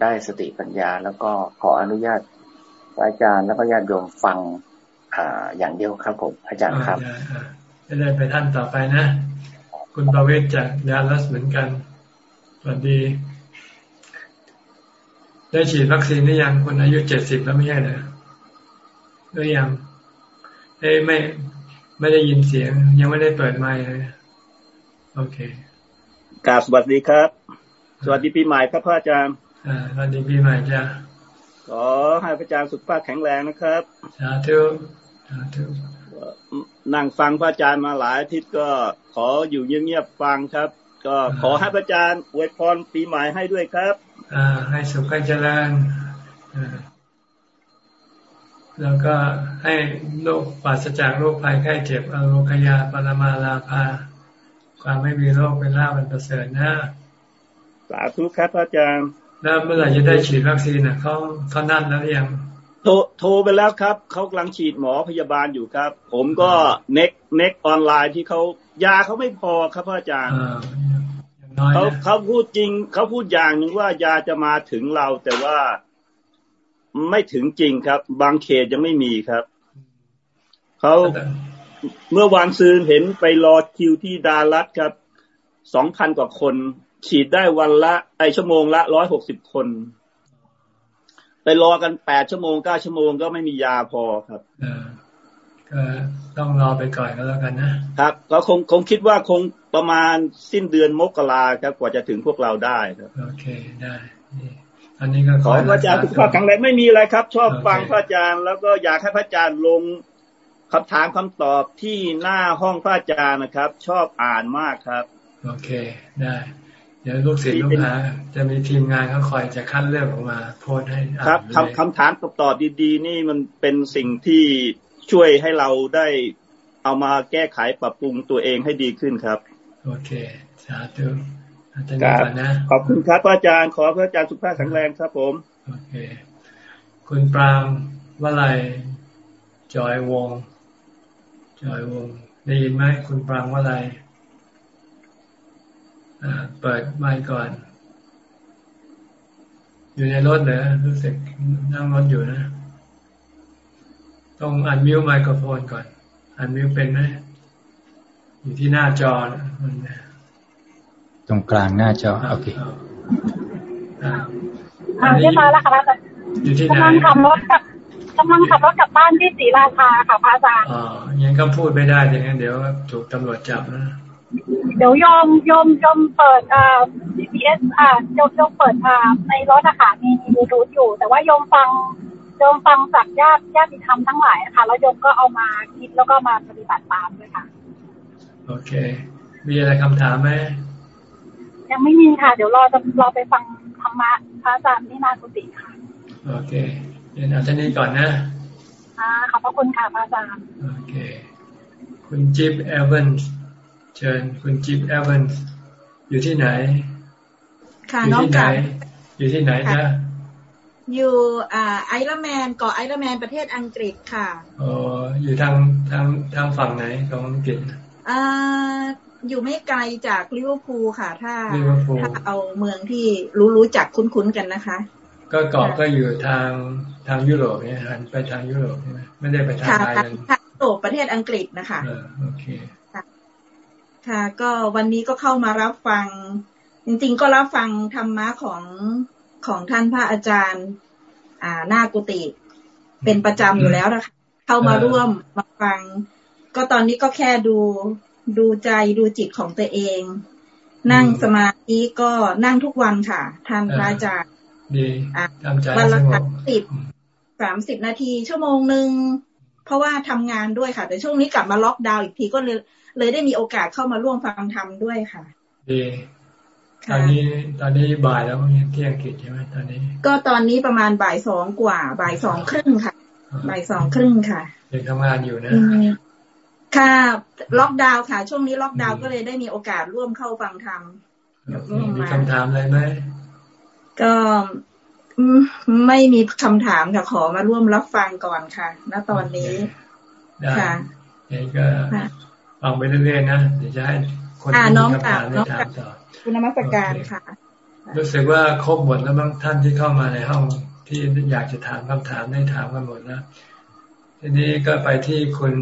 ได้สติปัญญา แล้วก็ขออนุญาตพระอาจารย์แล้วก็ญาติโยมฟังอ่าอย่างเดียวครับผมอาจารย์ครับอ่าอ่าจะได้ไปท่านต่อไปนะ คุณประเวศจากดาลัสเหมือนกัน สวัสดี ได้ฉีดวัคซีนหรือยังคนอายุเจ็ดสิบแล้วไม่ใช่เหรอหรือยังเอ้ยไม่ไม่ได้ยินเสียง ยังไม่ได้เปิดไมค์เลยโอเคกราบสวัสดีครับ สวัสดีปีใหม่ครับพระอาจารย์อ่าสวัสดีปีใหม่จ้าขอให้พระอาจารย์สุขภาพแข็งแรงนะครับสาธุสาธุนั่งฟังพระอาจารย์มาหลายอาทิตย์ก็ขออยู่เงียบๆฟังครับ ก็ขอให้พระอาจารย์อวยพรปีใหม่ให้ด้วยครับอ่าให้สุขให้เจริญอ่าแล้วก็ให้โรคปราศจากโรคภัยไข้เจ็บอโรคยาปรมาลาภาความไม่มีโรคเป็นลาภเป็นประเสริฐนะ สาธุครับพระอาจารย์แล้วเมื่อไหร่จะได้ฉีดวัคซีนอะเขาเขานั่นแล้วหรือยังโทรโทรไปแล้วครับเขากำลังฉีดหมอพยาบาลอยู่ครับ ผมก็เน็กเน็กออนไลน์ที่เขายาเขาไม่พอครับพระอาจารย์อ่าอย่างน้อยเขานะเขาพูดจริงเขาพูดอย่างหนึ่งว่ายาจะมาถึงเรา แต่ว่าไม่ถึงจริงครับ บางเขตยังไม่มีครับเขาเมื่อวานซืนเห็นไปรอคิวที่ดารัสครับสองพันกว่าคน ฉีดได้วันละไอชั่วโมงละร้อยหกสิบคน ไปรอกันแปดชั่วโมงเก้าชั่วโมงก็ไม่มียาพอครับอ่าก็ต้องรอไปก่อนก็แล้วกันนะครับก็คงคงคิดว่าคงประมาณสิ้นเดือนมกราครับกว่าจะถึงพวกเราได้ครับ โอเคได้นี่อันนี้ก็ขอให้พระอาจารย์สุขภาพแข็งแรงไม่มีอะไรครับ ชอบฟังพระอาจารย์ แล้วก็อยากให้พระอาจารย์ลงคำถามคำตอบที่หน้าห้องพระอาจารย์นะครับ ชอบอ่านมากครับ โอเคได้ เดี๋ยวลูกศิษย์ลูกหาจะมีทีมงานเขาคอยจะคัดเลือกออกมาโพสต์ให้อ่านครับเลยคำคำถามคำตอบดีๆ นี่มันเป็นสิ่งที่ช่วยให้เราได้เอามาแก้ไขปรับปรุงตัวเองให้ดีขึ้นครับ โอเค สาธุอาจารย์ครับก่อนนะขอบคุณครับพระอาจารย์ ขอพระอาจารย์สุขภาพแข็งแรงครับ ผม โอเค คุณปรางวลัยจอยวง จอยวง ได้ยินไหมคุณปรางวลัยอ่า เปิดไมค์ก่อน อยู่ในรถเหรอรู้สึกนั่งรถอยู่นะ ต้องอันมิวไมโครโฟนก่อน อันมิวเป็นไหมอยู่ที่หน้าจอนะมันตรงกลางหน้าจอ โอเคอ่าอ่าเรียบร้อยแล้วค่ะพระอาจารย์อยู่ที่ไหนกำลังขับรถกลับกำลังขับรถกลับบ้านที่ศรีราชาค่ะพระอาจารย์อ๋อยังก็พูดไม่ได้อย่างนั้นเดี๋ยวถูกตำรวจจับนะ เดี๋ยวโยมโยมโยมเปิดอ่า GPS อ่าโยมโยมเปิดอ่าในรถอะค่ะมีมีบลูทูธอยู่ แต่ว่าโยมฟังโยมฟังจากญาติญาติธรรมทั้งหลายอะค่ะแล้วโยมก็เอามาคิดแล้วก็มาปฏิบัติตามด้วยค่ะ โอเค มีอะไรคำถามไหมยังไม่มีค่ะ เดี๋ยวรอจะรอไปฟังธรรมะพระอาจารย์ที่หน้ากุฏิค่ะ โอเคเรียนเอาท่านี้ก่อนนะอ่าขอบพระคุณค่ะพระอาจารย์ โอเค คุณจิ๊บเอเวนส์ เชิญคุณจิ๊บเอเวนส์อยู่ที่ไหน ค่ะอยู่น้องที่ไหนกับอยู่ที่ไหนจ๊ะอยู่อ่าไอร์แมนเกาะไอร์แมนประเทศอังกฤษค่ะอ๋ออยู่ทางทางทางฝั่งไหนของอังกฤษอ่าอยู่ไม่ไกลจากลิเวอร์พูลค่ะ ถ้าลิเวอร์พูลถ้าเอาเมืองที่รู้รู้จักคุ้นๆกันนะคะ ก็เกาะก็อยู่ทางทางยุโรปเนี่ยหันไปทางยุโรปใช่ไหมไม่ได้ไปทางค่ะไทยทางกันทางยุโรปประเทศอังกฤษนะคะเออโอเค ค่ะ ก็วันนี้ก็เข้ามารับฟัง จริงๆ ก็รับฟังธรรมะของของท่านพระอาจารย์ อ่าหน้ากุฏิเป็นประจำอยู่แล้วนะคะเข้ามาเออร่วมมาฟัง ก็ตอนนี้ก็แค่ดูดูใจดูจิตของตัวเอง นั่งสมาธิก็นั่งทุกวันค่ะ ท่านพระอาจารย์ดีทำใจวันละสามสิบสามสิบนาทีชั่วโมงหนึ่งเพราะว่าทำงานด้วยค่ะ แต่ช่วงนี้กลับมาล็อกดาวน์อีกทีก็เลย เลยได้มีโอกาสเข้ามาร่วมฟังธรรมด้วยค่ะดีตอนนี้ตอนนี้บ่ายแล้วที่อังกฤษใช่ไหมตอนนี้ ก็ตอนนี้ประมาณบ่ายสองกว่า บ่ายสองครึ่งค่ะบ่ายสองครึ่งค่ะยังทำงานอยู่นะค่ะล็อกดาวน์ค่ะ ช่วงนี้ล็อกดาวน์ก็เลยได้มีโอกาสร่วมเข้าฟังธรรมมีคำถามอะไรไหมก็ไม่มีคำถามค่ะขอมาร่วมรับฟังก่อนค่ะ ณตอนนี้ ค่ะนี่ก็ ฟังไปเรื่อยๆนะเดี๋ยวจะให้คนที่มีคำถามได้ถามต่อคุณนมัสการค่ะ รู้สึกว่าครบหมดแล้วบางท่านที่เข้ามาในห้องที่อยากจะถามคำถามได้ถามกันหมดนะทีนี้ก็ไปที่คุณ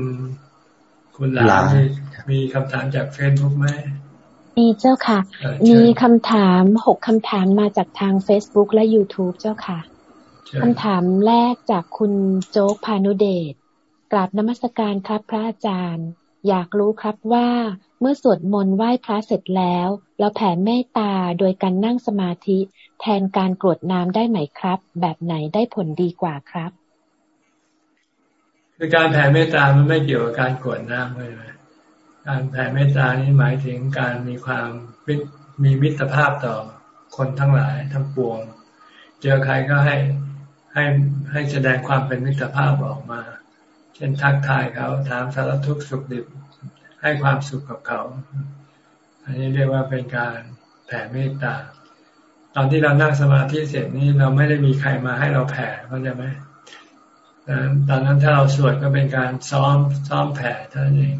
คุณหลามีมีคำถามจากเฟซบุ๊กไหมมีเจ้าค่ะ มีคำถามหกคำถามมาจากทาง Facebook และ YouTube เจ้าค่ะคำถามแรกจากคุณโจ๊กพานุเดชกราบนมัสการครับพระอาจารย์ อยากรู้ครับว่าเมื่อสวดมนต์ไหว้พระเสร็จแล้ว เราแผ่เมตตาโดยการนั่งสมาธิ แทนการกรวดน้ำได้ไหมครับ แบบไหนได้ผลดีกว่าครับ คือการแผ่เมตตามันไม่เกี่ยวกับการกรวดน้ำเลยการแผ่เมตตานี้หมายถึงการมีความมีมิตรภาพต่อคนทั้งหลายทั้งปวง เจอใครก็ให้ให้ให้แสดงความเป็นมิตรภาพออกมา ช่นทักทายเขาถามสารทุกข์สุขดิบ ให้ความสุขกับเขา อันนี้เรียกว่าเป็นการแผ่เมตตา ตอนที่เรานั่งสมาธิเสร็จนี้เราไม่ได้มีใครมาให้เราแผ่เข้าใจไหมตอนนั้นถ้าเราสวดก็เป็นการซ้อมซ้อมแผ่เท่านั้นเอง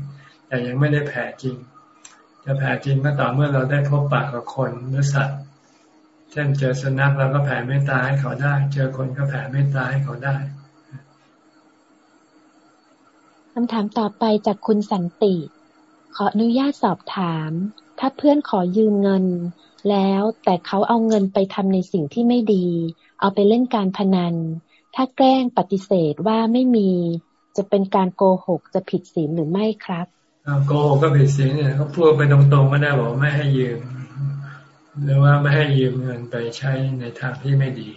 แต่ยังไม่ได้แผ่จริง จะแผ่จริงก็ต่อเมื่อเราได้พบปากกับคนหรือสัตว์ เช่นเจอสุนัขเราก็แผ่เมตตาให้เขาได้ เจอคนก็แผ่เมตตาให้เขาได้ คำถามต่อไปจากคุณสันติ ขออนุญาตสอบถาม ถ้าเพื่อนขอยืมเงิน แล้วแต่เขาเอาเงินไปทำในสิ่งที่ไม่ดี เอาไปเล่นการพนัน ถ้าแกล้งปฏิเสธว่าไม่มี จะเป็นการโกหกจะผิดศีลหรือไม่ครับโกหกก็ผิดศีลเนี่ยเขาพูดไปตรงๆไม่ได้บอกไม่ให้ยืม หรือว่าไม่ให้ยืมเงินไปใช้ในทางที่ไม่ดี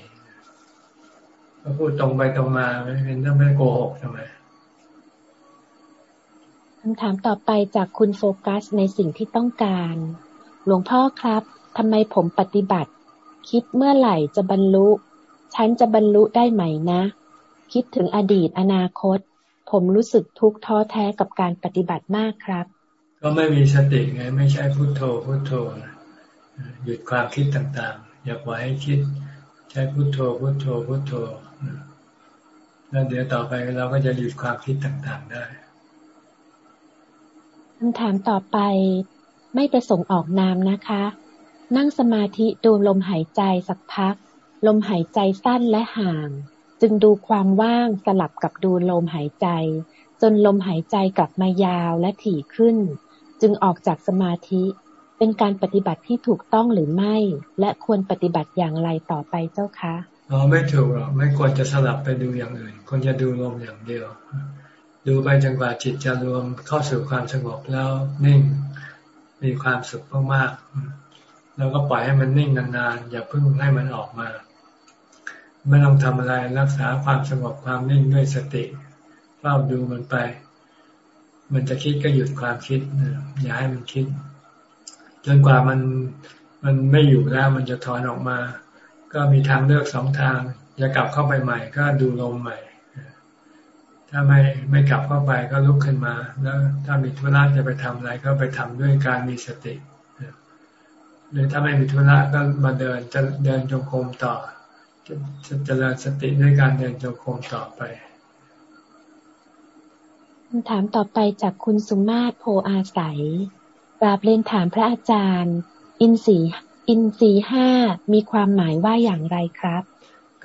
ก็พูดตรงไปตรงมาไม่เป็นต้องไม่โกหกทำไม คำถามต่อไปจากคุณโฟกัสในสิ่งที่ต้องการ หลวงพ่อครับทำไมผมปฏิบัติ คิดเมื่อไหร่จะบรรลุ ฉันจะบรรลุได้ไหมนะ คิดถึงอดีตอนาคต ผมรู้สึกทุกข์ท้อแท้กับการปฏิบัติมากครับ ก็ไม่มีสติไงไม่ใช่พุโทโธพุโทโธหยุดความคิดต่างๆ อย่าปล่อยให้คิด ใช้พุโทโธพุโทโธพุโทโธแล้วเดี๋ยวต่อไปเราก็จะหยุดความคิดต่างๆได้ คำถามต่อไป ไม่ประสงค์ออกนามนะคะ นั่งสมาธิดูลมหายใจสักพัก ลมหายใจสั้นและห่าง จึงดูความว่างสลับกับดูลมหายใจ จนลมหายใจกลับมายาวและถี่ขึ้น จึงออกจากสมาธิ เป็นการปฏิบัติที่ถูกต้องหรือไม่ และควรปฏิบัติอย่างไรต่อไปเจ้าคะอ๋อไม่ถูกหรอกไม่ควรจะสลับไปดูอย่างอื่นควรจะดูลมอย่างเดียว ดูไปจนกว่าจิตจะรวมเข้าสู่ความสงบแล้วนิ่งมีความสุขมากๆแล้วก็ปล่อยให้มันนิ่งนานๆอย่าเพิ่งให้มันออกมาไม่ต้องทำอะไรรักษาความสงบความนิ่งด้วยสติเฝ้าดูมันไป มันจะคิดก็หยุดความคิดอย่าให้มันคิด จนกว่ามันมันไม่อยู่แล้วมันจะถอนออกมา ก็มีทางเลือกสองทางจะกลับเข้าไปใหม่ ก็ดูลมใหม่ ถ้าไม่ไม่กลับเข้าไปก็ลุกขึ้นมา แล้วถ้ามีธุระจะไปทำอะไรก็ไปทำด้วยการมีสติหรือถ้าไม่มีธุระก็มาเดินจะเดินจงกรมต่อจะเจริญสติด้วยการเดินจงกรมต่อไปคำถามต่อไปจากคุณสุมาศโพอาศัยกราบเรียนถามพระอาจารย์ อินสีอินสีห้ามีความหมายว่าอย่างไรครับ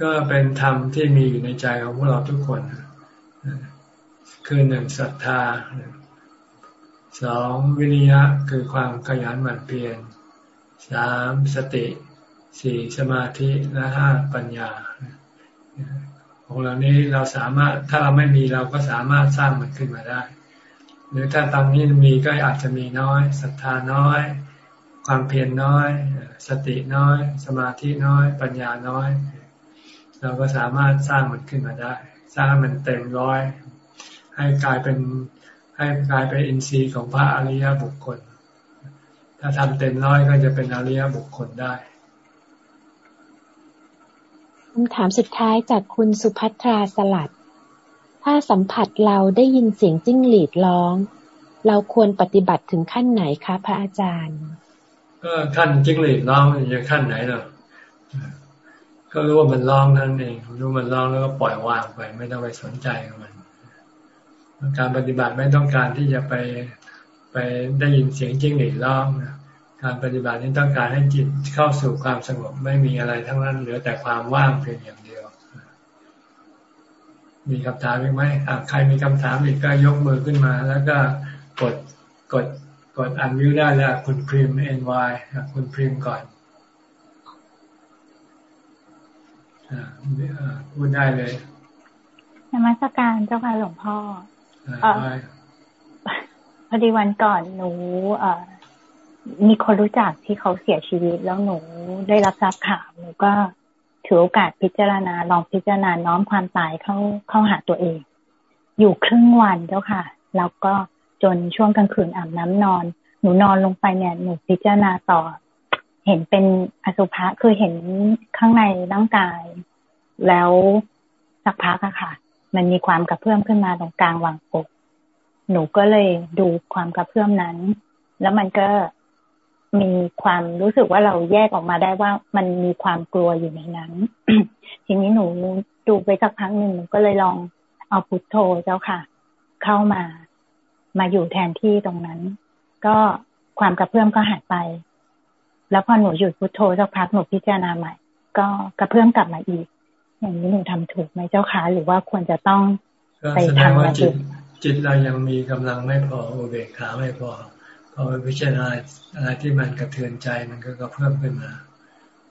ก็เป็นธรรมที่มีอยู่ในใจของพวกเราทุกคน คือหนึ่งศรัทธาสองวิริยะคือความขยันหมั่นเพียรสามสติสี่สมาธิและห้าปัญญาของเรานี้เราสามารถถ้าเราไม่มีเราก็สามารถสร้างมันขึ้นมาได้ หรือถ้าตอนนี้มีก็อาจจะมีน้อยศรัทธาน้อยคความเพียรน้อย สติน้อย สมาธิน้อย ปัญญาน้อย เราก็สามารถสร้างมันขึ้นมาได้ สร้างมันเต็มร้อย ให้กลายเป็นให้กลายเป็นอินทรีย์ของพระอริยบุคคล ถ้าทำเต็มร้อยก็จะเป็นอริยบุคคลได้คำถามสุดท้ายจากคุณสุภัทราสลัด ถ้าสัมผัสเราได้ยินเสียงจิ้งหรีดร้อง เราควรปฏิบัติถึงขั้นไหนคะพระอาจารย์ ก็ขั้นจิ้งหรีดร้องจะขั้นไหนหรอ ก็รู้ว่ามันร้องนั่นเองรู้มันร้องแล้วก็ปล่อยวางไปไม่ต้องไปสนใจกับมัน การปฏิบัติไม่ต้องการที่จะไปไปได้ยินเสียงจิ้งหรีดร้องการปฏิบัตินี้ต้องการให้จิตเข้าสู่ความสงบไม่มีอะไรทั้งนั้นเหลือแต่ความว่างเพียงอย่างเดียว มีคำถามอีกไหมใครมีคำถามอีกก็ยกมือขึ้นมา แล้วก็กดกดกดอันวิวได้แล้วคุณพริมเอ็นวายคุณพริมก่อน พูดได้เลยนมัสการเจ้าค่ะหลวงพ่อพอดีวันก่อนหนู เอมีคนรู้จักที่เขาเสียชีวิตแล้วหนูได้รับทราบข่าวหนูก็ถือโอกาสพิจารณาลองพิจารณาน้อมความตายเข้าเข้าหาตัวเอง อยู่ครึ่งวันเจ้าค่ะ แล้วก็จนช่วงกลางคืนอาบน้ำนอน หนูนอนลงไปเนี่ยหนูพิจารณาต่อ เห็นเป็นอสุภะคือเห็นข้างในร่างกาย แล้วสักพักอะค่ะ มันมีความกระเพื่อมขึ้นมาตรงกลางวางอกหนูก็เลยดูความกระเพื่อมนั้น แล้วมันก็มีความรู้สึกว่าเราแยกออกมาได้ว่ามันมีความกลัวอยู่ในนั้น ทีนี้หนูดูไปสักพักหนึ่งหนูก็เลยลองเอาพุทโธเจ้าค่ะ เข้ามามาอยู่แทนที่ตรงนั้น ก็ความกระเพื่อมก็หายไป แล้วพอหนูหยุดพุทโธสักพักหนูพิจารณาใหม่ ก็กระเพื่อมกลับมาอีก อย่างนี้หนูทำถูกไหมเจ้าค่ะหรือว่าควรจะต้องไปทำอะไรจิตจิตเรายังมีกำลังไม่พออุเบกขาไม่พอพอไปพิจารณาอะไรที่มันกระเทือนใจมันก็เพิ่มขึ้นมา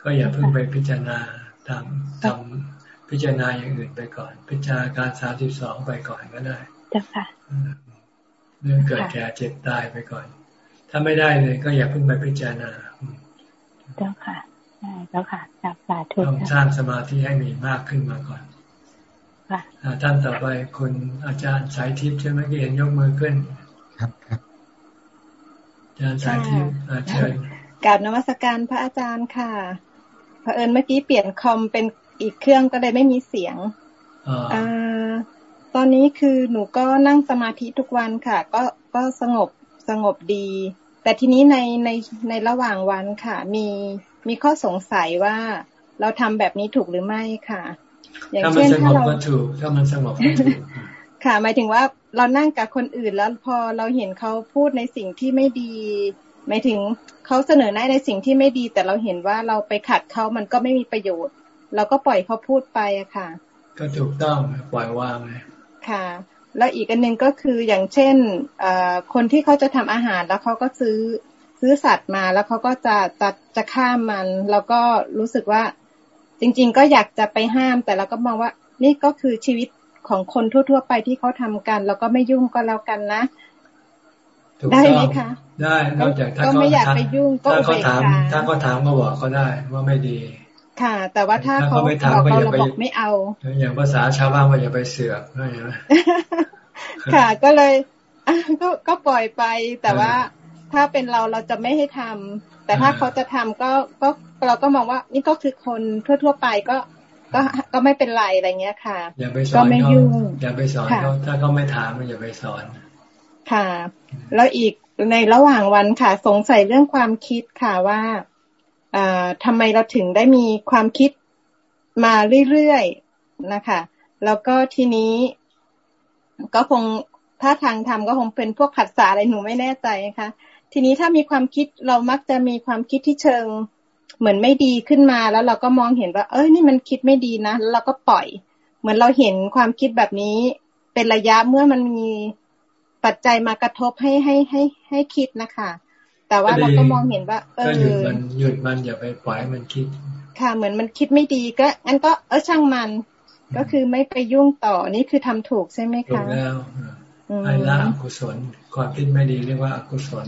ก็อย่าเพิ่งไปพิจารณาทำทำพิจารณาอย่างอื่นไปก่อน พิจารณาการสามสิบสองไปก่อนก็ได้เจ้าค่ะเรื่องเกิดแก่เจ็บตายไปก่อน ถ้าไม่ได้เลยก็อย่าเพิ่งไปพิจารณา เจ้าค่ะเจ้าค่ะจับสาธุต้องสร้างสมาธิให้มีมากขึ้นมาก่อนท่านต่อไปคุณอาจารย์สายทิพย์ใช่ไหมที่เห็นยกมือขึ้น ครับครับอาจารย์สายทิพย์เชิญกราบนมัสการพระอาจารย์ค่ะเผอิญเมื่อกี้เปลี่ยนคอมเป็นอีกเครื่องก็เลยไม่มีเสียงอตอนนี้คือหนูก็นั่งสมาธิทุกวันค่ะ ก็ก็สงบสงบดี แต่ทีนี้ในในในระหว่างวันค่ะ มีมีข้อสงสัยว่าเราทำแบบนี้ถูกหรือไม่ค่ะ อย่างเช่นถ้าเราถูกถ้ามันสงบก็ถูกค่ะ หมายถึงว่าเรานั่งกับคนอื่นแล้วพอเราเห็นเขาพูดในสิ่งที่ไม่ดี หมายถึงเขาเสนอแนะในสิ่งที่ไม่ดี แต่เราเห็นว่าเราไปขัดเขามันก็ไม่มีประโยชน์ เราก็ปล่อยเขาพูดไปอะค่ะ ก็ถูกต้องปล่อยวางเลยค่ะ แล้วอีกอันหนึ่งก็คืออย่างเช่นคนที่เขาจะทำอาหารแล้วเขาก็ซื้อซื้อสัตว์มาแล้วเขาก็จะจะจะฆ่ามัน แล้วก็รู้สึกว่าจริง ๆ ก็อยากจะไปห้าม แต่เราก็มองว่า นี่ก็คือชีวิตของคนทั่ว ๆ ไปที่เขาทำกัน แล้วก็ไม่ยุ่งก็แล้วกันนะได้ไหมคะ ได้นอกจากถ้าเขาไม่อยากไปยุ่งก็ถ้าเขาถามถ้าเขาถามก็บอกเขาได้ว่าไม่ดี ค่ะ แต่ว่าถ้าเขาไม่ถามก็อย่าไปไม่เอา อย่างภาษาชาวบ้านว่าอย่าไปเสือกใช่ไหมค่ะ ก็เลยก็ก็ปล่อยไป แต่ว่าถ้าเป็นเราเราจะไม่ให้ทำแต่ถ้าเขาจะทำก็ก็เราก็มองว่านี่ก็คือคนทั่วๆไปก็ก็ก็ไม่เป็นไรอะไรเงี้ยค่ะ อย่าไปสอนเขาอย่าไปสอนเขาถ้าเขาไม่ถามก็อย่าไปสอน ค่ะ แล้วอีกในระหว่างวันค่ะ สงสัยเรื่องความคิดค่ะว่าอ่า ทำไมเราถึงได้มีความคิดมาเรื่อยๆนะคะ แล้วก็ทีนี้ก็คงถ้าทางทำก็คงเป็นพวกขัดสาอะไรหนูไม่แน่ใจนะคะ ทีนี้ถ้ามีความคิดเรามักจะมีความคิดที่เชิงเหมือนไม่ดีขึ้นมาแล้วเราก็มองเห็นว่า เอ้ยนี่มันคิดไม่ดีนะแล้วเราก็ปล่อย เหมือนเราเห็นความคิดแบบนี้ เป็นระยะเมื่อมันมีปัจจัยมากระทบให้ให้ให้ให้คิดนะคะ แต่ว่าเราก็มองเห็นว่าเออหยุดมันหยุดมันอย่าไปปล่อยมันคิด ค่ะเหมือนมันคิดไม่ดีก็งั้นก็เออช่างมัน ก็คือไม่ไปยุ่งต่อนี่คือทำถูกใช่ไหมคะถูกแล้วให้ละอกุศลความคิดไม่ดีเรียกว่าอกุศล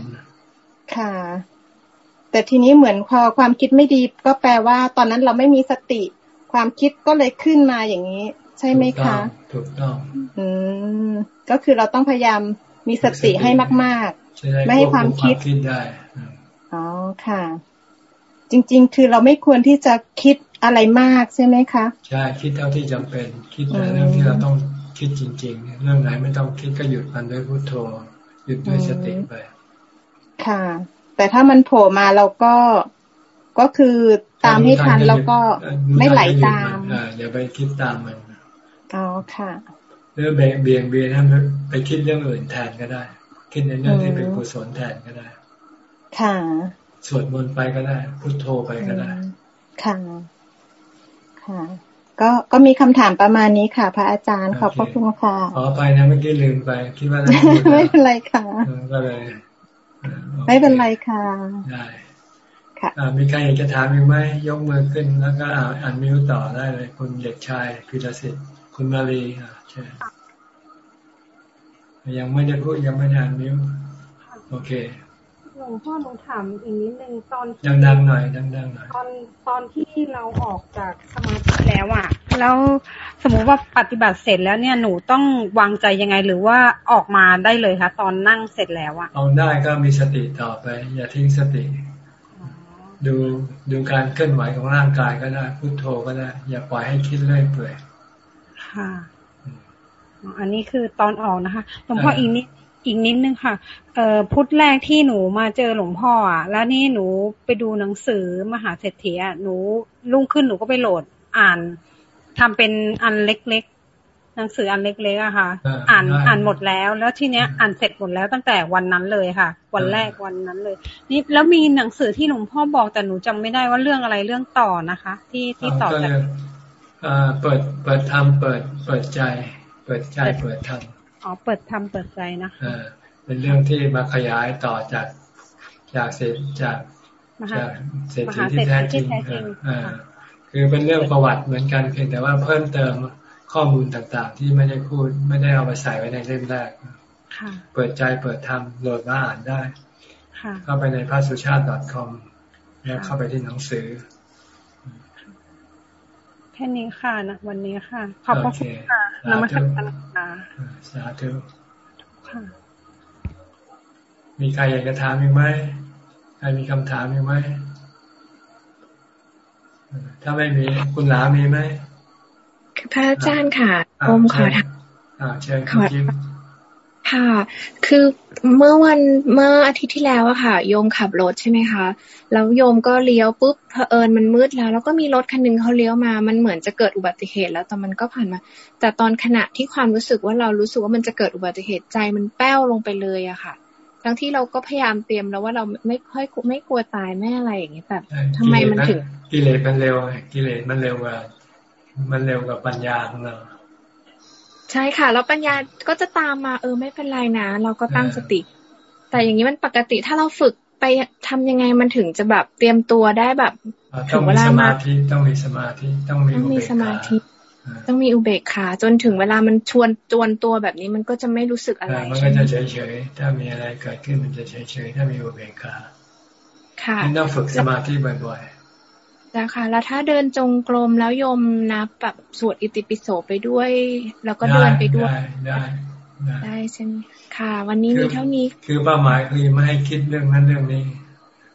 ค่ะ แต่ทีนี้เหมือนพอความคิดไม่ดีก็แปลว่า ตอนนั้นเราไม่มีสติ ความคิดก็เลยขึ้นมาอย่างนี้ ใช่ไหมคะ ถูกต้อง อืมก็คือเราต้องพยายามมีสติให้มาก ๆ ไม่ให้ความคิดได้อ๋อค่ะ จริง ๆ คือเราไม่ควรที่จะคิดอะไรมากใช่ไหมคะ ใช่คิดเท่าที่จำเป็นคิดแต่เรื่องที่เราต้องคิดจริง ๆ เรื่องไหนไม่ต้องคิดก็หยุดมันด้วยพุโทโธ หยุดด้วยสติไป ค่ะ แต่ถ้ามันโผล่มาเราก็ก็คือตามให้ทันแล้วก็ไม่ไหลตามอย่าไปคิดตามมันอ๋อค่ะหรือเบี่ยงเบี่ยงเบี่ยงไปคิดเรื่องอื่นแทนก็ได้ คิดในเรื่องที่เป็นกุศลแทนก็ได้ ค่ะ สวดมนต์ไปก็ได้ พุทโธไปก็ได้ ค่ะ ค่ะ ก็ก็มีคำถามประมาณนี้ค่ะ พระอาจารย์ขอบพระคุณค่ะอ๋อไปนะเมื่อกี้ลืมไปคิดว่าไม่เป็นไรค่ะก็เลยไม่เป็นไรค่ะได้ค่ะมีใครอยากจะถามอีกไหมยกมือขึ้นแล้วก็อ่านมิวต่อได้เลย คุณเด็กชายพิรศิษฐ์คุณมาลีอ่าใช่ ยังไม่ได้พูดยังไม่ได้อ่านมิวโอเคหลวงพ่อหนูถามอีกนิดนึงตอนดังๆหน่อยดังๆหน่อยตอนตอนที่เราออกจากสมาธิแล้วอะ แล้วสมมุติว่าปฏิบัติเสร็จแล้วเนี่ยหนูต้องวางใจยังไงหรือว่าออกมาได้เลยคะตอนนั่งเสร็จแล้วอะเอาได้ก็มีสติต่อไป อย่าทิ้งสติ ดูดูการเคลื่อนไหวของร่างกายก็ได้พุโทโธก็ได้ อย่าปล่อยให้คิดเรื่อยเปื่อยค่ะ อันนี้คือตอนออกนะคะหลวงพ่ออีกนิดอีกนิดนึงค่ะ เอ่อพุทธแรกที่หนูมาเจอหลวงพ่ออะ แล้วนี่หนูไปดูหนังสือมหาเศรษฐีอะหนูรุ่งขึ้นหนูก็ไปโหลดอ่านทำเป็นอันเล็กๆหนังสืออันเล็กๆอะค่ะ อ่านอ่านหมดแล้ว แล้วทีเนี้ยอ่านเสร็จหมดแล้วตั้งแต่วันนั้นเลยค่ะ วันแรกวันนั้นเลย นี่แล้วมีหนังสือที่หลวงพ่อบอกแต่หนูจำไม่ได้ว่าเรื่องอะไรเรื่องต่อนะคะ ที่ที่ต่อจากเปิดเปิดทำเปิดเปิดใจเปิดใจเปิดธรรมอ๋อเปิดธรรมเปิดใจนะคะเป็นเรื่องที่มาขยายต่อจากจากเศษจากจากเศรษฐีที่แท้จริงคือเป็นเรื่องประวัติเหมือนกันเพียงแต่ว่าเพิ่มเติมข้อมูลต่างๆ ที่ไม่ได้พูดไม่ได้เอาไปใส่ไว้ในเล่มแรกเปิดใจเปิดธรรมโหลดมาอ่านได้เข้าไปในพระสุชาติ .com แล้วเข้าไปที่หนังสือ แค่นี้ค่ะนะวันนี้ค่ะ ขอบพระคุณค่ะนมัสการค่ะสาธุค่ะมีใครอยากจะถามอีกไหมใครมีคำถามอีกไหมถ้าไม่มีคุณหลามีไหมพระอาจารย์ค่ะผมขอถามเชิญ คุณค่ะ คือเมื่อวันเมื่ออาทิตย์ที่แล้วอะค่ะ โยมขับรถใช่ไหมคะ แล้วโยมก็เลี้ยวปุ๊บเผอิญมันมืดแล้ว แล้วก็มีรถคันนึงเขาเลี้ยวมา มันเหมือนจะเกิดอุบัติเหตุ แล้วแต่มันก็ผ่านมา แต่ตอนขณะที่ความรู้สึกว่าเรารู้สึกว่ามันจะเกิดอุบัติเหตุใจมันแป้วลงไปเลยอะค่ะ ทั้งที่เราก็พยายามเตรียมแล้วว่าเราไม่ค่อยไม่กลัวตายไม่อะไรอย่างเงี้ยแต่ทำไมมันถึงกิเลสมันเร็วกิเลสมันเร็วกว่ามันเร็วกว่าปัญญาของเรา ใช่ค่ะ แล้วปัญญาก็จะตามมา เออไม่เป็นไรนะเราก็ตั้งสติ แต่อย่างนี้มันปกติถ้าเราฝึกไปทำยังไงมันถึงจะแบบเตรียมตัวได้แบบถึงเวลามาต้องมีสมาธิต้องมีต้องมีสมาธิ ต้องมีอุเบกขาจนถึงเวลามันชวนจวนตัวแบบนี้มันก็จะไม่รู้สึกอะไรมันก็จะเฉยเฉยถ้ามีอะไรเกิดขึ้นมันจะเฉยเฉยถ้ามีอุเบกขาค่ะต้องฝึกสมาธิบ่อย นะคะแล้วถ้าเดินจงกรมแล้วยมนับแบบสวดอิติปิโสไปด้วย แล้วก็เดินไปด้วยได้ได้ใช่ไหมค่ะ วันนี้มีเท่านี้ คือเป้าหมายคือไม่ให้คิดเรื่องนั้นเรื่องนี้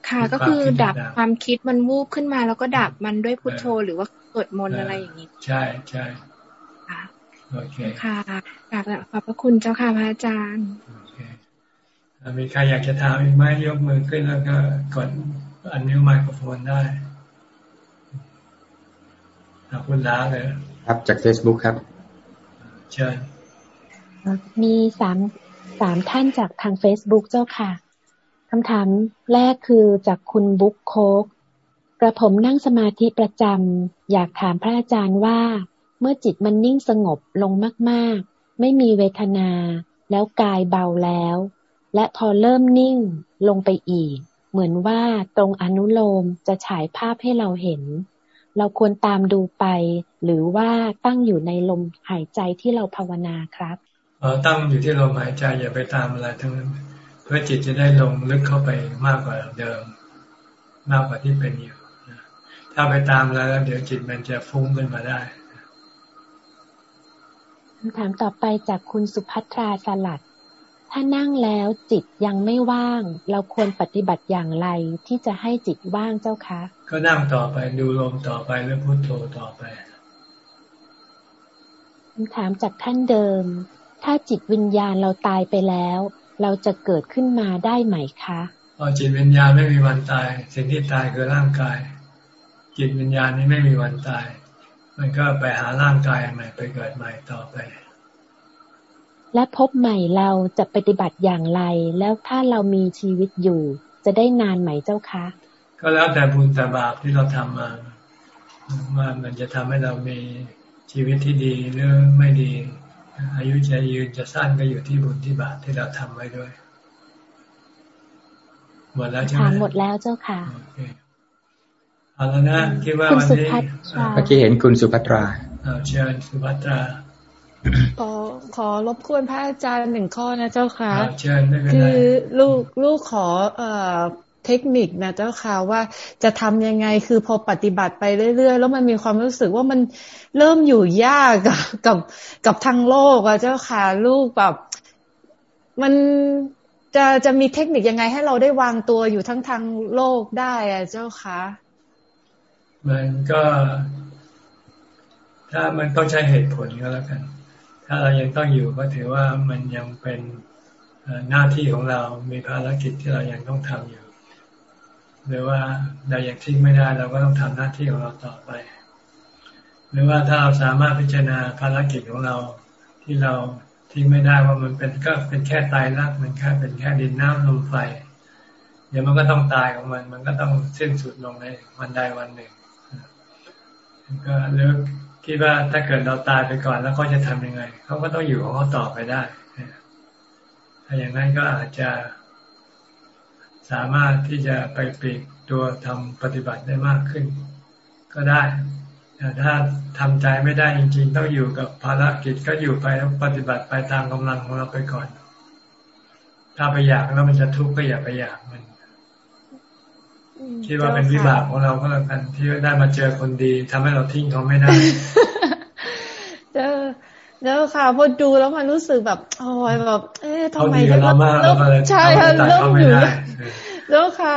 ค่ะก็คือดับความคิดมันวูบขึ้นมาแล้วก็ดับมันด้วยพุทโธหรือว่าสวดมนต์อะไรอย่างนี้ ใช่ใช่ค่ะโอเคค่ะกราบขอบพระคุณเจ้าค่ะพระอาจารย์โอเคมีใครอยากจะถามอีกไหมยกมือขึ้นแล้วก็กดอันนิ้วไมโครโฟนได้ คุณล้าเลยครับจาก Facebook ครับ เชิญมีสามสามท่านจากทาง Facebook เจ้าค่ะคำถามแรกคือจากคุณบุ๊กโคกกระผมนั่งสมาธิประจำอยากถามพระอาจารย์ว่า เมื่อจิตมันนิ่งสงบลงมาก ๆ ไม่มีเวทนา แล้วกายเบาแล้ว และพอเริ่มนิ่งลงไปอีก เหมือนว่าตรงอนุโลมจะฉายภาพให้เราเห็น เราควรตามดูไป หรือว่าตั้งอยู่ในลมหายใจที่เราภาวนาครับเออตั้งอยู่ที่ลมหายใจอย่าไปตามอะไรทั้งนั้นเพื่อจิตจะได้ลงลึกเข้าไปมากกว่าเดิม มากกว่าที่เป็นอยู่ถ้าไปตามแล้วเดี๋ยวจิตมันจะฟุ้งขึ้นมาได้คำถามต่อไปจากคุณสุภัทราสลัด ถ้านั่งแล้วจิตยังไม่ว่าง เราควรปฏิบัติอย่างไรที่จะให้จิตว่างเจ้าคะ ก็นั่งต่อไปดูลมต่อไปแล้วพุโทโธต่อไปคำถามจากท่านเดิม ถ้าจิตวิญญาณเราตายไปแล้ว เราจะเกิดขึ้นมาได้ไหมคะพอจิตวิญญาณไม่มีวันตาย สิ่งที่ตายคือร่างกาย จิตวิญญาณนี้ไม่มีวันตาย มันก็ไปหาร่างกายใหม่ไปเกิดใหม่ต่อไป และพบใหม่เราจะปฏิบัติอย่างไร แล้วถ้าเรามีชีวิตอยู่ จะได้นานไหมเจ้าคะ ก็แล้วแต่บุญแต่บาปที่เราทำมาว่ามันจะทำให้เรามีชีวิตที่ดีหรือไม่ดี อายุจะยืนจะสั้นก็อยู่ที่บุญที่บาปที่เราทำไว้ด้วยหมดแล้วใช่ไหมถามหมดแล้วเจ้าค่ะเอาแล้วนะคิดว่าวันนี้เมื่อกี้เห็นคุณสุภัตราเชิญสุภัตรา ขอขอรบกวนพระอาจารย์หนึ่งข้อนะเจ้าค่ะคือลูกลูกขอเอ่อเทคนิคนะเจ้าค่ะว่าจะทำยังไงคือพอปฏิบัติไปเรื่อยๆ แล้วมันมีความรู้สึกว่ามันเริ่มอยู่ยากกับกับกับทางโลกอะเจ้าค่ะ ลูกแบบ มันจะจะมีเทคนิคยังไงให้เราได้วางตัวอยู่ทั้งทางโลกได้อะเจ้าค่ะ มันก็ ถ้ามันต้องใช้เหตุผลก็แล้วกัน ถ้าเรายังต้องอยู่ก็ถือว่ามันยังเป็นหน้าที่ของเรามีภารกิจที่เรายังต้องทำอยู่ หรือว่าเรายังทิ้งไม่ได้เราก็ต้องทำหน้าที่ของเราต่อไป หรือว่าถ้าเราสามารถพิจารณาภารกิจของเราที่เราทิ้งไม่ได้ว่ามันเป็นก็เป็นแค่ตายรักมันแค่เป็นแค่ดินน้ำลมไฟเดี๋ยวมันก็ต้องตายของมัน มันก็ต้องสิ้นสุดลงในวันใดวันหนึ่งก็เลือก คิดว่าถ้าเกิดเราตายไปก่อนแล้วเขาจะทำยังไง เขาก็ต้องอยู่ของเขาต่อไปได้ถ้าอย่างนั้นก็อาจจะสามารถที่จะไปปลีกตัวทำปฏิบัติได้มากขึ้น ก็ได้แต่ถ้าทำใจไม่ได้จริง ๆ ต้องอยู่กับภารกิจก็อยู่ไปแล้วปฏิบัติไปตามกำลังของเราไปก่อน ถ้าไปอยากแล้วมันจะทุกข์ก็อย่าไปอยากมัน คิดว่าเป็นวิบากของเราก็แล้วกันที่ได้มาเจอคนดีทำให้เราทิ้งเขาไม่ได้เจอแล้วค่ะพอดูแล้วมันรู้สึกแบบโอ้ยแบบ เอ๊ะทำไมเริ่มใช่ค่ะเริ่มอยู่แล้วค่ะ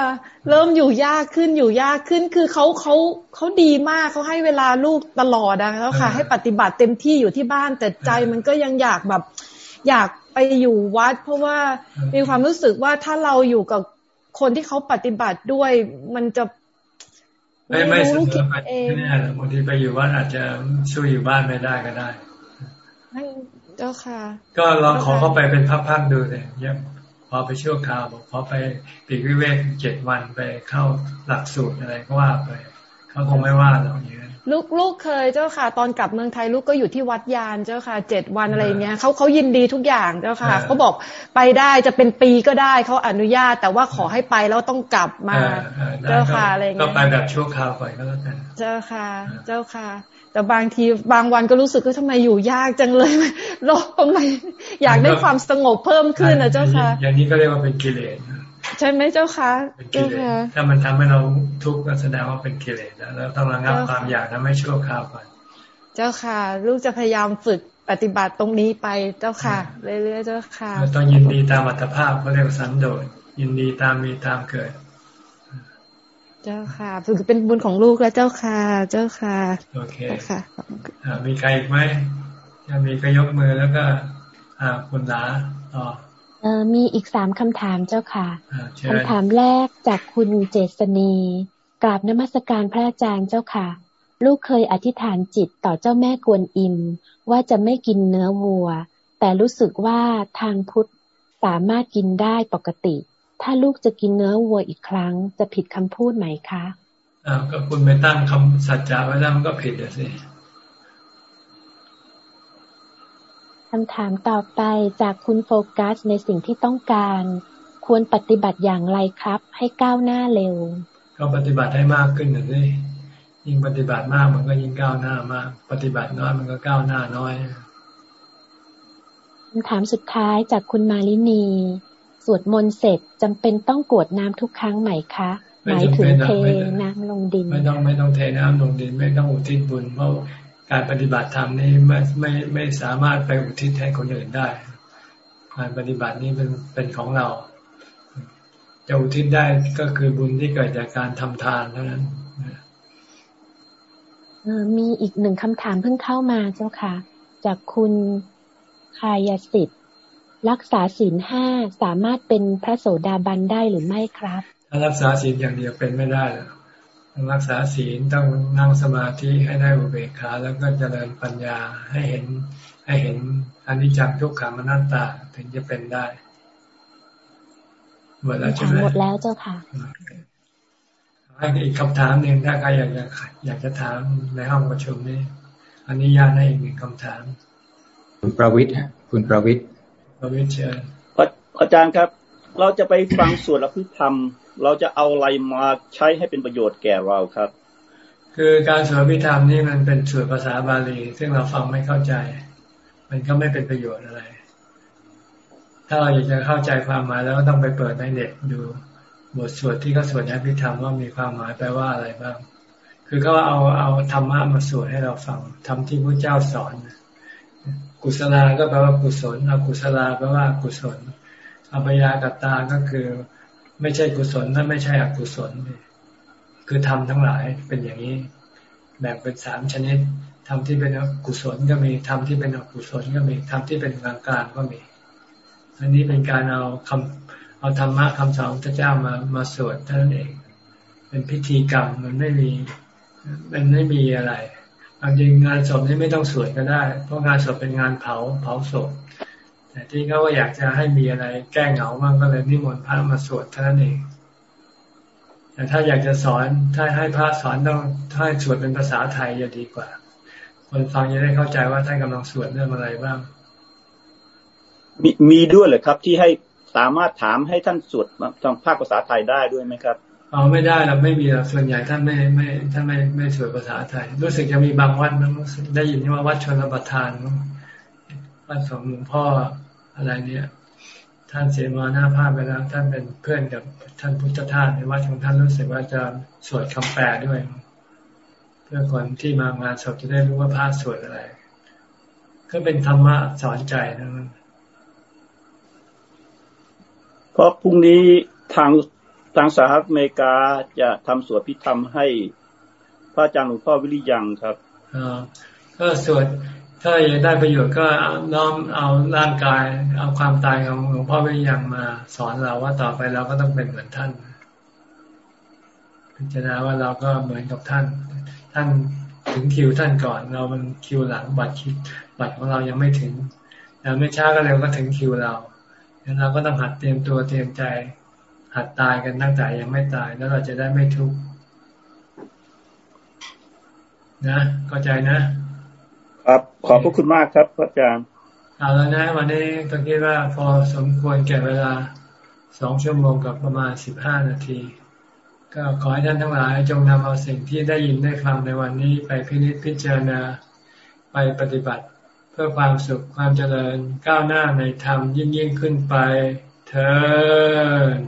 เริ่มอยู่ยากขึ้นอยู่ยากขึ้นคือเขาเขาเขาดีมากเขาให้เวลาลูกตลอดนะแล้วค่ะ ให้ปฏิบัติเต็มที่อยู่ที่บ้านแต่ใจมันก็ยังอยากแบบ อยากไปอยู่วัด เพราะว่ามีความรู้สึกว่าถ้าเราอยู่กับ คนที่เขาปฏิบัติด้วยมันจะไม่ไม่สมอไปแน่บางทีไปอยู่บ้านอาจจะช่วยอยู่บ้านไม่ได้ก็ได้เจ้าค่ะ ก็ลองขอเข้าไปเป็นพักๆดูเลยยังพอไปช่วคราวบอกพอไปปีกวิเวกเจ็ดวันไปเข้าหลักสูตรอะไรก็ว่าไปเขาคงไม่ว่าหรอกอย่างนี้ ลูกลูกเคยเจ้าค่ะ ตอนกลับเมืองไทยลูกก็อยู่ที่วัดยานเจ้าค่ะเจ็ดวันอะไรเงี้ยเขาเขายินดีทุกอย่างเจ้าค่ะเขาบอกไปได้จะเป็นปีก็ได้เขาอนุญาต แต่ว่าขอให้ไปแล้วต้องกลับมาเจ้าค่ะอะไรเงี้ยก็ไปแบบชั่วคราวไปก็แล้วกันเจ้าค่ะ เจ้าค่ะ แต่บางทีบางวันก็รู้สึกว่าทำไมอยู่ยากจังเลยโลกทำไมอยากได้ความสงบเพิ่มขึ้นนะเจ้าค่ะ อย่างนี้ก็เรียกว่าเป็นกิเลส ใช่ไหมเจ้าคะเจ้าค่ะถ้ามันทำให้เราทุกข์ก็แสดงว่าเป็นกิเลสแล้วต้องระงับความอยากนั้นไม่ชั่วคราวก่อนเจ้าค่ะ ลูกจะพยายามฝึกปฏิบัติตรงนี้ไปเจ้าค่ะ เรื่อยๆเจ้าค่ะต้องยินดีตามอัตภาพเขาเรียกสันโดษยินดีตามมีตามเกิด เจ้าค่ะฝึกเป็นบุญของลูกแล้วเจ้าค่ะ เจ้าค่ะโอเคค่ะมีใครอีกไหมถ้ามีก็ยกมือแล้วก็ อ่าคุณลาต่อเออ มีอีกสามคำถามเจ้าค่ะคำถามแรกจากคุณเจษณีกราบนมัสการพระอาจารย์เจ้าค่ะ ลูกเคยอธิษฐานจิตต่อเจ้าแม่กวนอิม ว่าจะไม่กินเนื้อวัว แต่รู้สึกว่าทางพุทธสามารถกินได้ปกติ ถ้าลูกจะกินเนื้อวัวอีกครั้ง จะผิดคำพูดไหมคะอ้าวก็คุณไปตั้งคำสัจจะไว้แล้วมันก็ผิดสิ คำถามต่อไปจากคุณโฟกัสในสิ่งที่ต้องการ ควรปฏิบัติอย่างไรครับ ให้ก้าวหน้าเร็ว ก็ปฏิบัติให้มากขึ้นนะสิยิ่งปฏิบัติมากมันก็ยิ่งก้าวหน้ามาก ปฏิบัติน้อยมันก็ก้าวหน้าน้อยคำถามสุดท้ายจากคุณมาลินี สวดมนต์เสร็จจำเป็นต้องกวดน้ำทุกครั้งไหมคะหมายถึงเทน้ำลงดิน ไม่ต้องไม่ต้องเทน้ำลงดิน ไม่ต้องอุทิศบุญเพราะ การปฏิบัติธรรมนี่ไม่ไม่ไม่สามารถไปอุทิศให้คนอื่นได้ การปฏิบัตินี้เป็นเป็นของเรา จะอุทิศได้ก็คือบุญที่เกิดจากการทำทานเท่านั้นมีอีกหนึ่งคำถามเพิ่งเข้ามาเจ้าค่ะ จากคุณคายสิทธิ์รักษาศีลห้าสามารถเป็นพระโสดาบันได้หรือไม่ครับ ถ้ารักษาศีลอย่างเดียวเป็นไม่ได้ ต้องรักษาศีลต้องนั่งสมาธิให้ได้อุเบกขาแล้วก็เจริญปัญญาให้เห็นให้เห็นอนิจจังทุกขังอนัตตาถึงจะเป็นได้หมดแล้วใช่ไหมหมดแล้วเจ้าค่ะให้อีกคำถามหนึ่งถ้าใครอยากจะอยากจะถามในห้องประชุมนี้อันนี้ญาตให้อีกหนึ่งคำถาม คุณประวิทย์คุณประวิทย์ประวิทย์เชิญอาจารย์ครับ เราจะไปฟังสวดอภิธรรม เราจะเอาอะไรมาใช้ให้เป็นประโยชน์แก่เราครับ คือการสวดอภิธรรมนี่มันเป็นสวดภาษาบาลี ซึ่งเราฟังไม่เข้าใจ มันก็ไม่เป็นประโยชน์อะไร ถ้าเราอยากจะเข้าใจความหมายแล้วก็ต้องไปเปิดในเน็ตดูบทสวดที่เขาสวดในพิธรรมว่ามีความหมายแปลว่าอะไรบ้าง คือเขาเอาเอาธรรมะมาสวดให้เราฟังทำที่พระเจ้าสอนกุศลาก็แปลว่ากุศลอกุศลาแปลว่ากุศลอภยากตาก็คือ ไม่ใช่กุศลนั่นไม่ใช่อกุศล คือทำทั้งหลายเป็นอย่างนี้ แบ่งเป็นสามชนิดทำที่เป็นกุศลก็มีทำที่เป็นอกุศลก็มีทำที่เป็นกลางกลางก็มี อันนี้เป็นการเอาคำเอาธรรมะคำสอนพระเจ้ามามาสวดเท่านั้นเอง เป็นพิธีกรรมมันไม่มีมันไม่มีอะไรจริงงานศพนี่ไม่ต้องสวดก็ได้ เพราะงานศพเป็นงานเผาเผาศพ แต่ที่เขาว่าอยากจะให้มีอะไรแก้เหงาบ้างก็เลยนิมนต์พระมาสวดเท่านั้นเอง แต่ถ้าอยากจะสอนถ้าให้พระสอนต้องถ้าสวดเป็นภาษาไทยจะดีกว่า คนฟังจะได้เข้าใจว่าท่านกำลังสวดเรื่องอะไรบ้าง มีมีด้วยเหรอครับ ที่ให้สามารถถามให้ท่านสวดทางภาคภาษาไทยได้ด้วยไหมครับอ๋อไม่ได้เราไม่มีส่วนใหญ่ท่านไม่ไม่ท่านไม่ไม่สวดภาษาไทย รู้สึกจะมีบางวัดมั้งได้ยินว่าวัดชนประทาน วัดของหลวงพ่ออะไรเนี่ย ท่านเสียมาหน้าภาพไปแล้ว ท่านเป็นเพื่อนกับท่านพุทธทาสในวัดของท่านรู้สึกว่าจะสวดคำแปลด้วย เพื่อคนที่มางานศพจะได้รู้ว่าพระสวดอะไร ก็เป็นธรรมะสอนใจนะเพราะพรุ่งนี้ทางทางสหรัฐอเมริกาจะทำสวดพิธรรมให้พระอาจารย์หลวงพ่อวิริยังครับอก็สวด ถ้าอยากได้ประโยชน์ก็น้อมเอาร่างกาย เอาความตายของหลวงพ่อวิริยังมา สอนเราว่าต่อไปเราก็ต้องเป็นเหมือนท่าน พิจารณาว่าเราก็เหมือนกับท่าน ท่านถึงคิวท่านก่อน เรามันคิวหลังบัตรคิดบัตรของเรายังไม่ถึงแต่ไม่ช้าก็เร็วก็ถึงคิวเราั้นเราก็ต้องหัดเตรียมตัวเตรียมใจ หัดตายกันตั้งแต่ยังไม่ตายแล้วเราจะได้ไม่ทุกข์นะเข้าใจนะ ครับ ขอบพระคุณมากครับพระอาจารย์เอาแล้วนะ วันนี้ก็คิดว่าพอสมควรแก่เวลาสองชั่วโมงกับประมาณสิบห้านาที ก็ขอให้ท่านทั้งหลายจงนำเอาสิ่งที่ได้ยินได้ฟังในวันนี้ไปพินิจพิจารณาไปปฏิบัติ เพื่อความสุขความเจริญก้าวหน้าในธรรมยิ่งยิ่งขึ้นไปเธอ